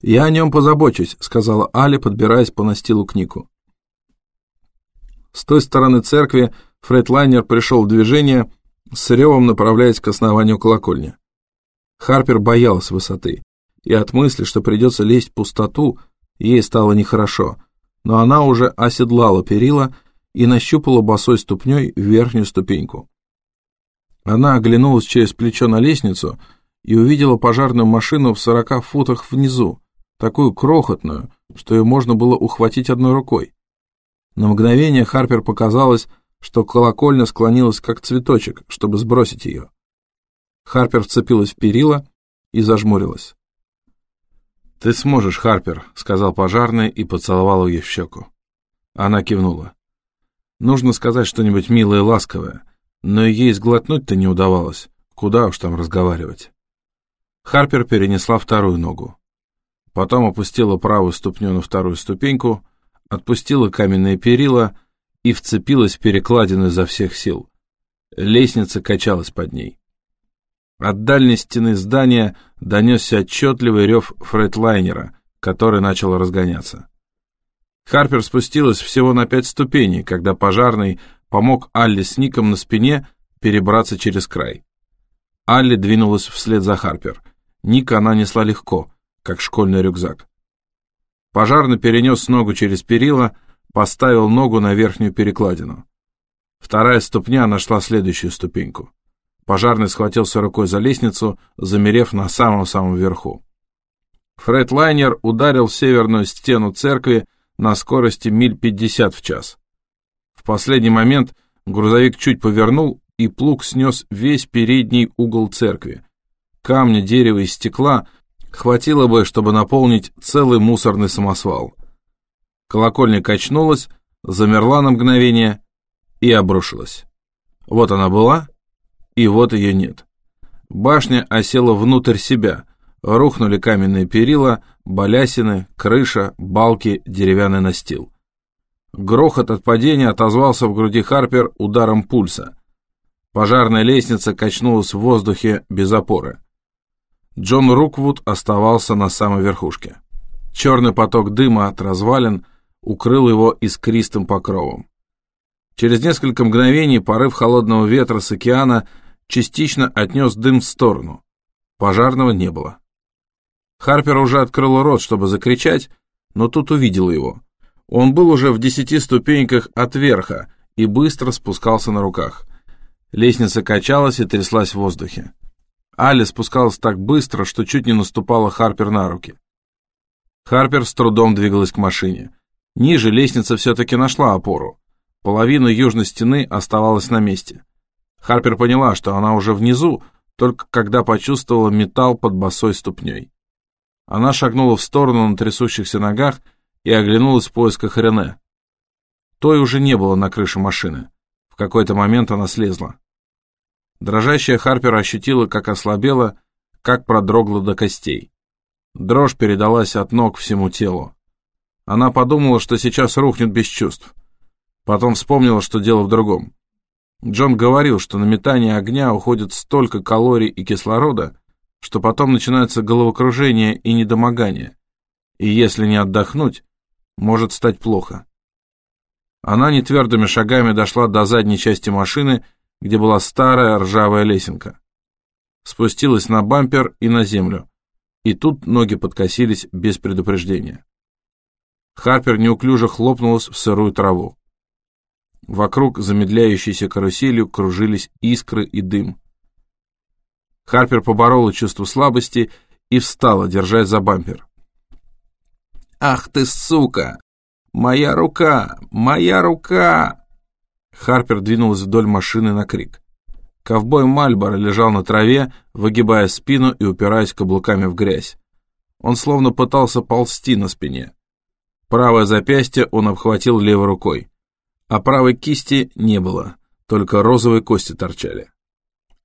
«Я о нем позабочусь», — сказала Али, подбираясь по настилу к Нику. С той стороны церкви Фрейдлайнер пришел в движение, с ревом направляясь к основанию колокольни. Харпер боялась высоты, и от мысли, что придется лезть в пустоту, ей стало нехорошо, но она уже оседлала перила и нащупала босой ступней верхнюю ступеньку. Она оглянулась через плечо на лестницу и увидела пожарную машину в сорока футах внизу, такую крохотную, что ее можно было ухватить одной рукой. На мгновение Харпер показалось, что колокольня склонилась как цветочек, чтобы сбросить ее. Харпер вцепилась в перила и зажмурилась. «Ты сможешь, Харпер», — сказал пожарный и поцеловал ее в щеку. Она кивнула. Нужно сказать что-нибудь милое и ласковое, но ей сглотнуть-то не удавалось. Куда уж там разговаривать. Харпер перенесла вторую ногу. Потом опустила правую ступню на вторую ступеньку, отпустила каменные перила и вцепилась в перекладину изо всех сил. Лестница качалась под ней. От дальней стены здания донесся отчетливый рев фрейдлайнера, который начал разгоняться. Харпер спустилась всего на пять ступеней, когда пожарный помог Алле с Ником на спине перебраться через край. Алли двинулась вслед за Харпер. Ника она несла легко, как школьный рюкзак. Пожарный перенес ногу через перила, поставил ногу на верхнюю перекладину. Вторая ступня нашла следующую ступеньку. Пожарный схватился рукой за лестницу, замерев на самом-самом верху. Фред Лайнер ударил в северную стену церкви на скорости миль 50 в час. В последний момент грузовик чуть повернул, и плуг снес весь передний угол церкви. Камня, дерева и стекла хватило бы, чтобы наполнить целый мусорный самосвал. Колокольня качнулась, замерла на мгновение и обрушилась. Вот она была, и вот ее нет. Башня осела внутрь себя, рухнули каменные перила, балясины, крыша, балки, деревянный настил. Грохот от падения отозвался в груди Харпер ударом пульса. Пожарная лестница качнулась в воздухе без опоры. Джон Руквуд оставался на самой верхушке. Черный поток дыма от развалин укрыл его искристым покровом. Через несколько мгновений порыв холодного ветра с океана частично отнес дым в сторону. Пожарного не было. Харпер уже открыл рот, чтобы закричать, но тут увидел его. Он был уже в десяти ступеньках от верха и быстро спускался на руках. Лестница качалась и тряслась в воздухе. Али спускалась так быстро, что чуть не наступала Харпер на руки. Харпер с трудом двигалась к машине. Ниже лестница все-таки нашла опору. Половина южной стены оставалась на месте. Харпер поняла, что она уже внизу, только когда почувствовала металл под босой ступней. Она шагнула в сторону на трясущихся ногах и оглянулась в поисках Рене. Той уже не было на крыше машины. В какой-то момент она слезла. Дрожащая Харпер ощутила, как ослабела, как продрогла до костей. Дрожь передалась от ног всему телу. Она подумала, что сейчас рухнет без чувств. Потом вспомнила, что дело в другом. Джон говорил, что на метание огня уходит столько калорий и кислорода, что потом начинается головокружение и недомогание. И если не отдохнуть, может стать плохо. Она нетвердыми шагами дошла до задней части машины, где была старая ржавая лесенка. Спустилась на бампер и на землю. И тут ноги подкосились без предупреждения. Харпер неуклюже хлопнулась в сырую траву. Вокруг замедляющейся каруселью кружились искры и дым. Харпер поборола чувство слабости и встала, держась за бампер. «Ах ты, сука! Моя рука! Моя рука!» Харпер двинулась вдоль машины на крик. Ковбой Мальборо лежал на траве, выгибая спину и упираясь каблуками в грязь. Он словно пытался ползти на спине. Правое запястье он обхватил левой рукой а правой кисти не было, только розовые кости торчали.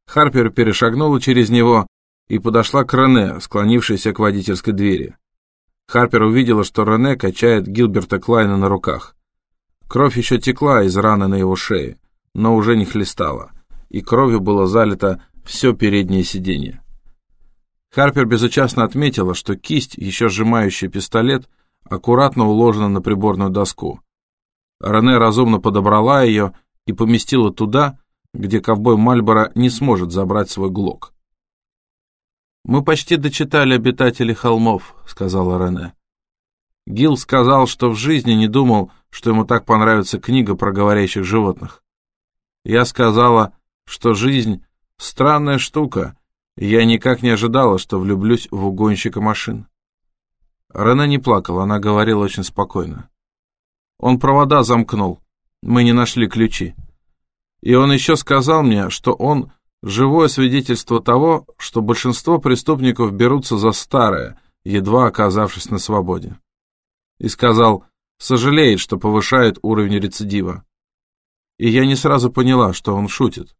Харпер перешагнула через него и подошла к Рене, склонившейся к водительской двери. Харпер увидела, что Рене качает Гилберта Клайна на руках. Кровь еще текла из раны на его шее, но уже не хлестала, и кровью было залито все переднее сиденье. Харпер безучастно отметила, что кисть, еще сжимающая пистолет, аккуратно уложена на приборную доску, Рене разумно подобрала ее и поместила туда, где ковбой Мальборо не сможет забрать свой глок. «Мы почти дочитали «Обитатели холмов», — сказала Рене. Гил сказал, что в жизни не думал, что ему так понравится книга про говорящих животных. Я сказала, что жизнь — странная штука, и я никак не ожидала, что влюблюсь в угонщика машин. Рене не плакала, она говорила очень спокойно. Он провода замкнул. Мы не нашли ключи. И он еще сказал мне, что он живое свидетельство того, что большинство преступников берутся за старое, едва оказавшись на свободе. И сказал, сожалеет, что повышает уровень рецидива. И я не сразу поняла, что он шутит.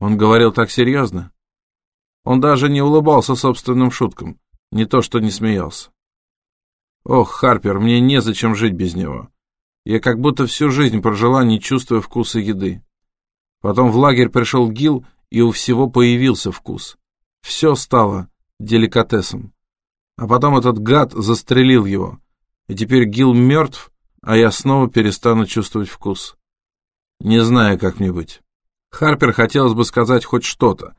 Он говорил так серьезно. Он даже не улыбался собственным шуткам, не то что не смеялся. Ох, Харпер, мне незачем жить без него. Я как будто всю жизнь прожила, не чувствуя вкуса еды. Потом в лагерь пришел Гил, и у всего появился вкус. Все стало деликатесом. А потом этот гад застрелил его. И теперь Гил мертв, а я снова перестану чувствовать вкус. Не знаю, как мне быть. Харпер хотелось бы сказать хоть что-то,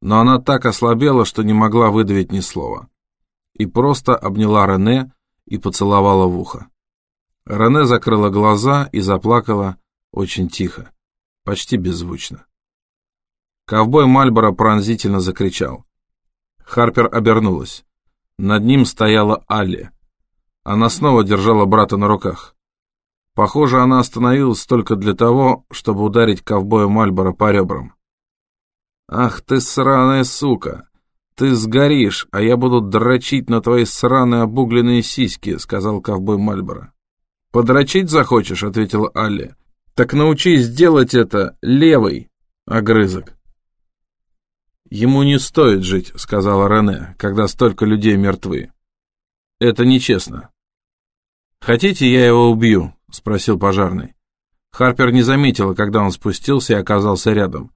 но она так ослабела, что не могла выдавить ни слова. И просто обняла Рене и поцеловала в ухо. Рене закрыла глаза и заплакала очень тихо, почти беззвучно. Ковбой Мальборо пронзительно закричал. Харпер обернулась. Над ним стояла Алли. Она снова держала брата на руках. Похоже, она остановилась только для того, чтобы ударить ковбоя Мальборо по ребрам. «Ах ты сраная сука! Ты сгоришь, а я буду дрочить на твои сраные обугленные сиськи», — сказал ковбой Мальборо. «Подрочить захочешь?» — ответила Алли. «Так научись делать это левый, огрызок». «Ему не стоит жить», — сказала Рене, — «когда столько людей мертвы. Это нечестно». «Хотите, я его убью?» — спросил пожарный. Харпер не заметила, когда он спустился и оказался рядом.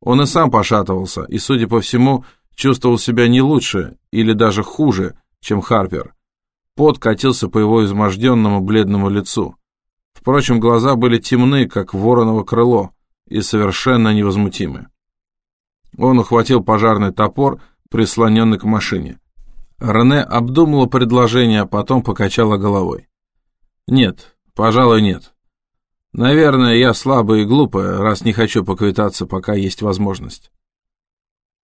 Он и сам пошатывался, и, судя по всему, чувствовал себя не лучше или даже хуже, чем Харпер. Пот катился по его изможденному бледному лицу. Впрочем, глаза были темны, как вороново крыло, и совершенно невозмутимы. Он ухватил пожарный топор, прислоненный к машине. Рене обдумала предложение, а потом покачала головой. «Нет, пожалуй, нет. Наверное, я слабая и глупая, раз не хочу поквитаться, пока есть возможность».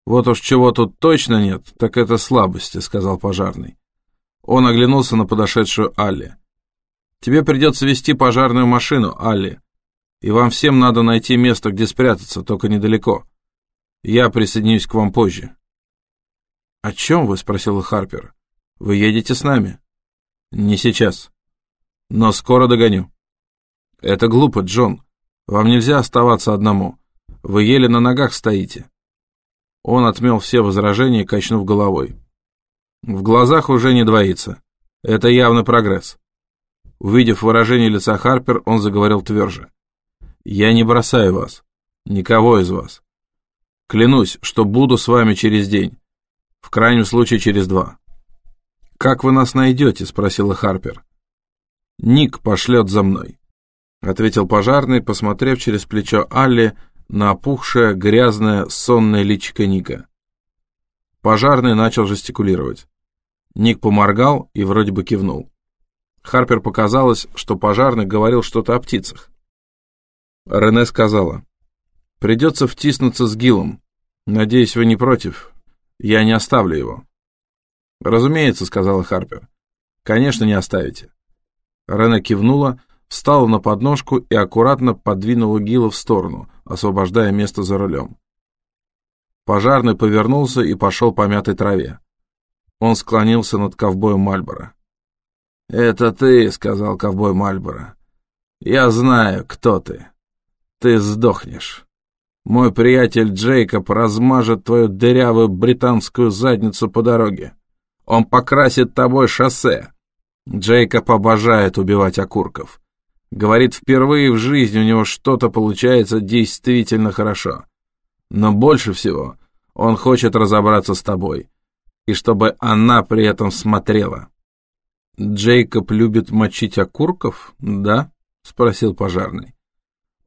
«Вот уж чего тут точно нет, так это слабости», — сказал пожарный. Он оглянулся на подошедшую Алли. «Тебе придется вести пожарную машину, Алли, и вам всем надо найти место, где спрятаться, только недалеко. Я присоединюсь к вам позже». «О чем вы?» — спросила Харпер. «Вы едете с нами?» «Не сейчас. Но скоро догоню». «Это глупо, Джон. Вам нельзя оставаться одному. Вы еле на ногах стоите». Он отмел все возражения, качнув головой. В глазах уже не двоится. Это явно прогресс. Увидев выражение лица Харпер, он заговорил тверже. «Я не бросаю вас. Никого из вас. Клянусь, что буду с вами через день. В крайнем случае, через два». «Как вы нас найдете?» — спросила Харпер. «Ник пошлет за мной», — ответил пожарный, посмотрев через плечо Алли на опухшее, грязное, сонное личико Ника. Пожарный начал жестикулировать. Ник поморгал и вроде бы кивнул. Харпер показалось, что пожарный говорил что-то о птицах. Рене сказала, «Придется втиснуться с Гилом. Надеюсь, вы не против. Я не оставлю его». «Разумеется», — сказала Харпер. «Конечно, не оставите». Рене кивнула, встала на подножку и аккуратно подвинула Гила в сторону, освобождая место за рулем. Пожарный повернулся и пошел по мятой траве. Он склонился над ковбоем Мальборо. «Это ты», — сказал ковбой Мальборо. «Я знаю, кто ты. Ты сдохнешь. Мой приятель Джейкоб размажет твою дырявую британскую задницу по дороге. Он покрасит тобой шоссе. Джейкоб обожает убивать окурков. Говорит, впервые в жизни у него что-то получается действительно хорошо. Но больше всего он хочет разобраться с тобой и чтобы она при этом смотрела. «Джейкоб любит мочить окурков, да?» — спросил пожарный.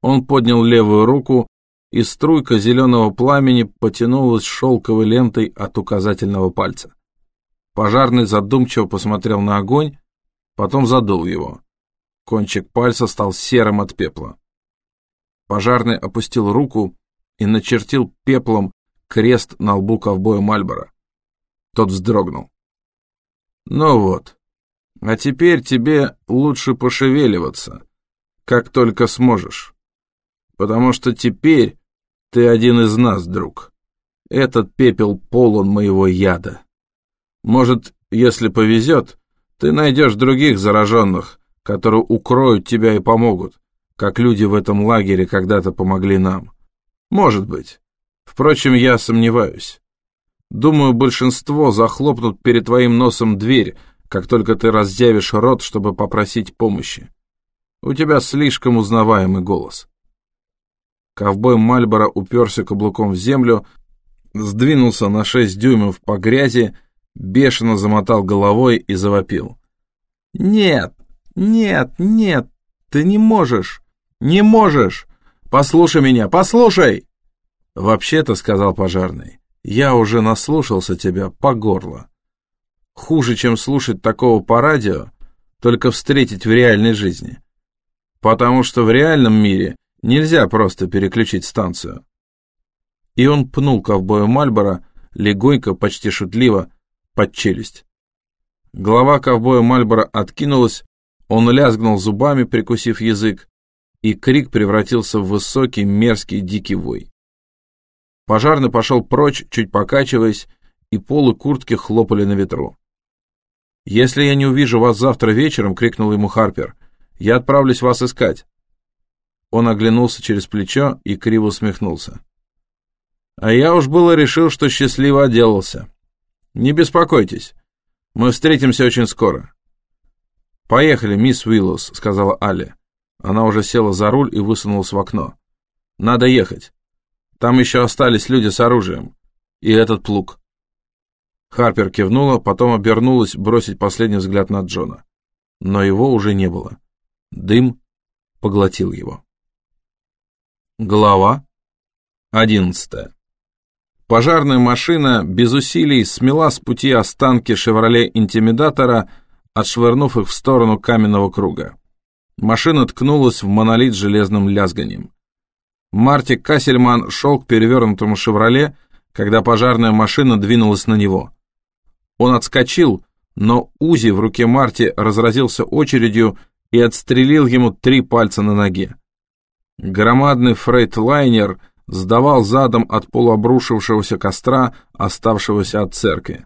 Он поднял левую руку, и струйка зеленого пламени потянулась шелковой лентой от указательного пальца. Пожарный задумчиво посмотрел на огонь, потом задул его. Кончик пальца стал серым от пепла. Пожарный опустил руку и начертил пеплом крест на лбу ковбоя Мальбора. Тот вздрогнул. «Ну вот, а теперь тебе лучше пошевеливаться, как только сможешь, потому что теперь ты один из нас, друг. Этот пепел полон моего яда. Может, если повезет, ты найдешь других зараженных, которые укроют тебя и помогут, как люди в этом лагере когда-то помогли нам. Может быть. Впрочем, я сомневаюсь. Думаю, большинство захлопнут перед твоим носом дверь, как только ты разъявишь рот, чтобы попросить помощи. У тебя слишком узнаваемый голос. Ковбой Мальборо уперся каблуком в землю, сдвинулся на шесть дюймов по грязи, бешено замотал головой и завопил. «Нет, нет, нет, ты не можешь, не можешь! Послушай меня, послушай!» «Вообще-то», — сказал пожарный, я уже наслушался тебя по горло. Хуже, чем слушать такого по радио, только встретить в реальной жизни. Потому что в реальном мире нельзя просто переключить станцию. И он пнул ковбоя Мальбора легонько, почти шутливо, под челюсть. Голова ковбоя Мальбора откинулась, он лязгнул зубами, прикусив язык, и крик превратился в высокий, мерзкий, дикий вой. Пожарный пошел прочь, чуть покачиваясь, и полы куртки хлопали на ветру. «Если я не увижу вас завтра вечером», — крикнул ему Харпер, — «я отправлюсь вас искать». Он оглянулся через плечо и криво усмехнулся. «А я уж было решил, что счастливо отделался. Не беспокойтесь, мы встретимся очень скоро». «Поехали, мисс Уиллус», — сказала Алли. Она уже села за руль и высунулась в окно. «Надо ехать. Там еще остались люди с оружием. И этот плуг. Харпер кивнула, потом обернулась бросить последний взгляд на Джона. Но его уже не было. Дым поглотил его. Глава одиннадцатая. Пожарная машина без усилий смела с пути останки «Шевроле Интимидатора», отшвырнув их в сторону каменного круга. Машина ткнулась в монолит железным лязганием. Марти Кассельман шел к перевернутому «Шевроле», когда пожарная машина двинулась на него. Он отскочил, но Узи в руке Марти разразился очередью и отстрелил ему три пальца на ноге. Громадный фрейтлайнер — сдавал задом от полуобрушившегося костра, оставшегося от церкви.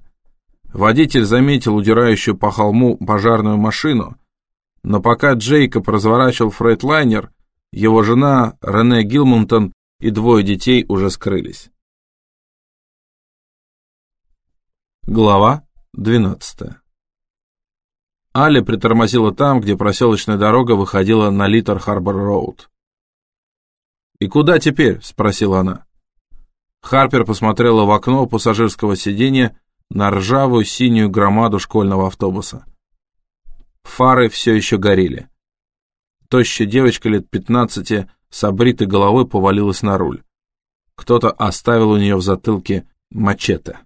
Водитель заметил удирающую по холму пожарную машину, но пока Джейкоб разворачивал фрейтлайнер, его жена Рене Гилмонтон и двое детей уже скрылись. Глава 12 Аля притормозила там, где проселочная дорога выходила на Литер Харбор Роуд. «И куда теперь?» — спросила она. Харпер посмотрела в окно пассажирского сиденья на ржавую синюю громаду школьного автобуса. Фары все еще горели. Тощая девочка лет пятнадцати с обритой головой повалилась на руль. Кто-то оставил у нее в затылке мачете.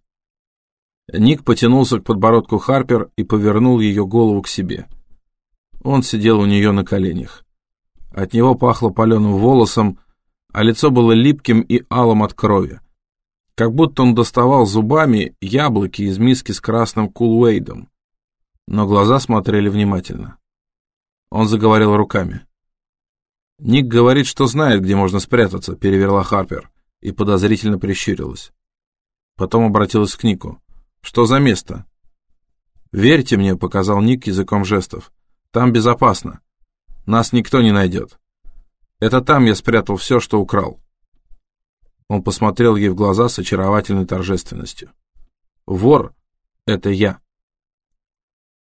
Ник потянулся к подбородку Харпер и повернул ее голову к себе. Он сидел у нее на коленях. От него пахло паленым волосом, а лицо было липким и алым от крови. Как будто он доставал зубами яблоки из миски с красным кулуэйдом. Но глаза смотрели внимательно. Он заговорил руками. «Ник говорит, что знает, где можно спрятаться», — переверла Харпер и подозрительно прищурилась. Потом обратилась к Нику. «Что за место?» «Верьте мне», — показал Ник языком жестов. «Там безопасно. Нас никто не найдет. Это там я спрятал все, что украл. Он посмотрел ей в глаза с очаровательной торжественностью. Вор — это я.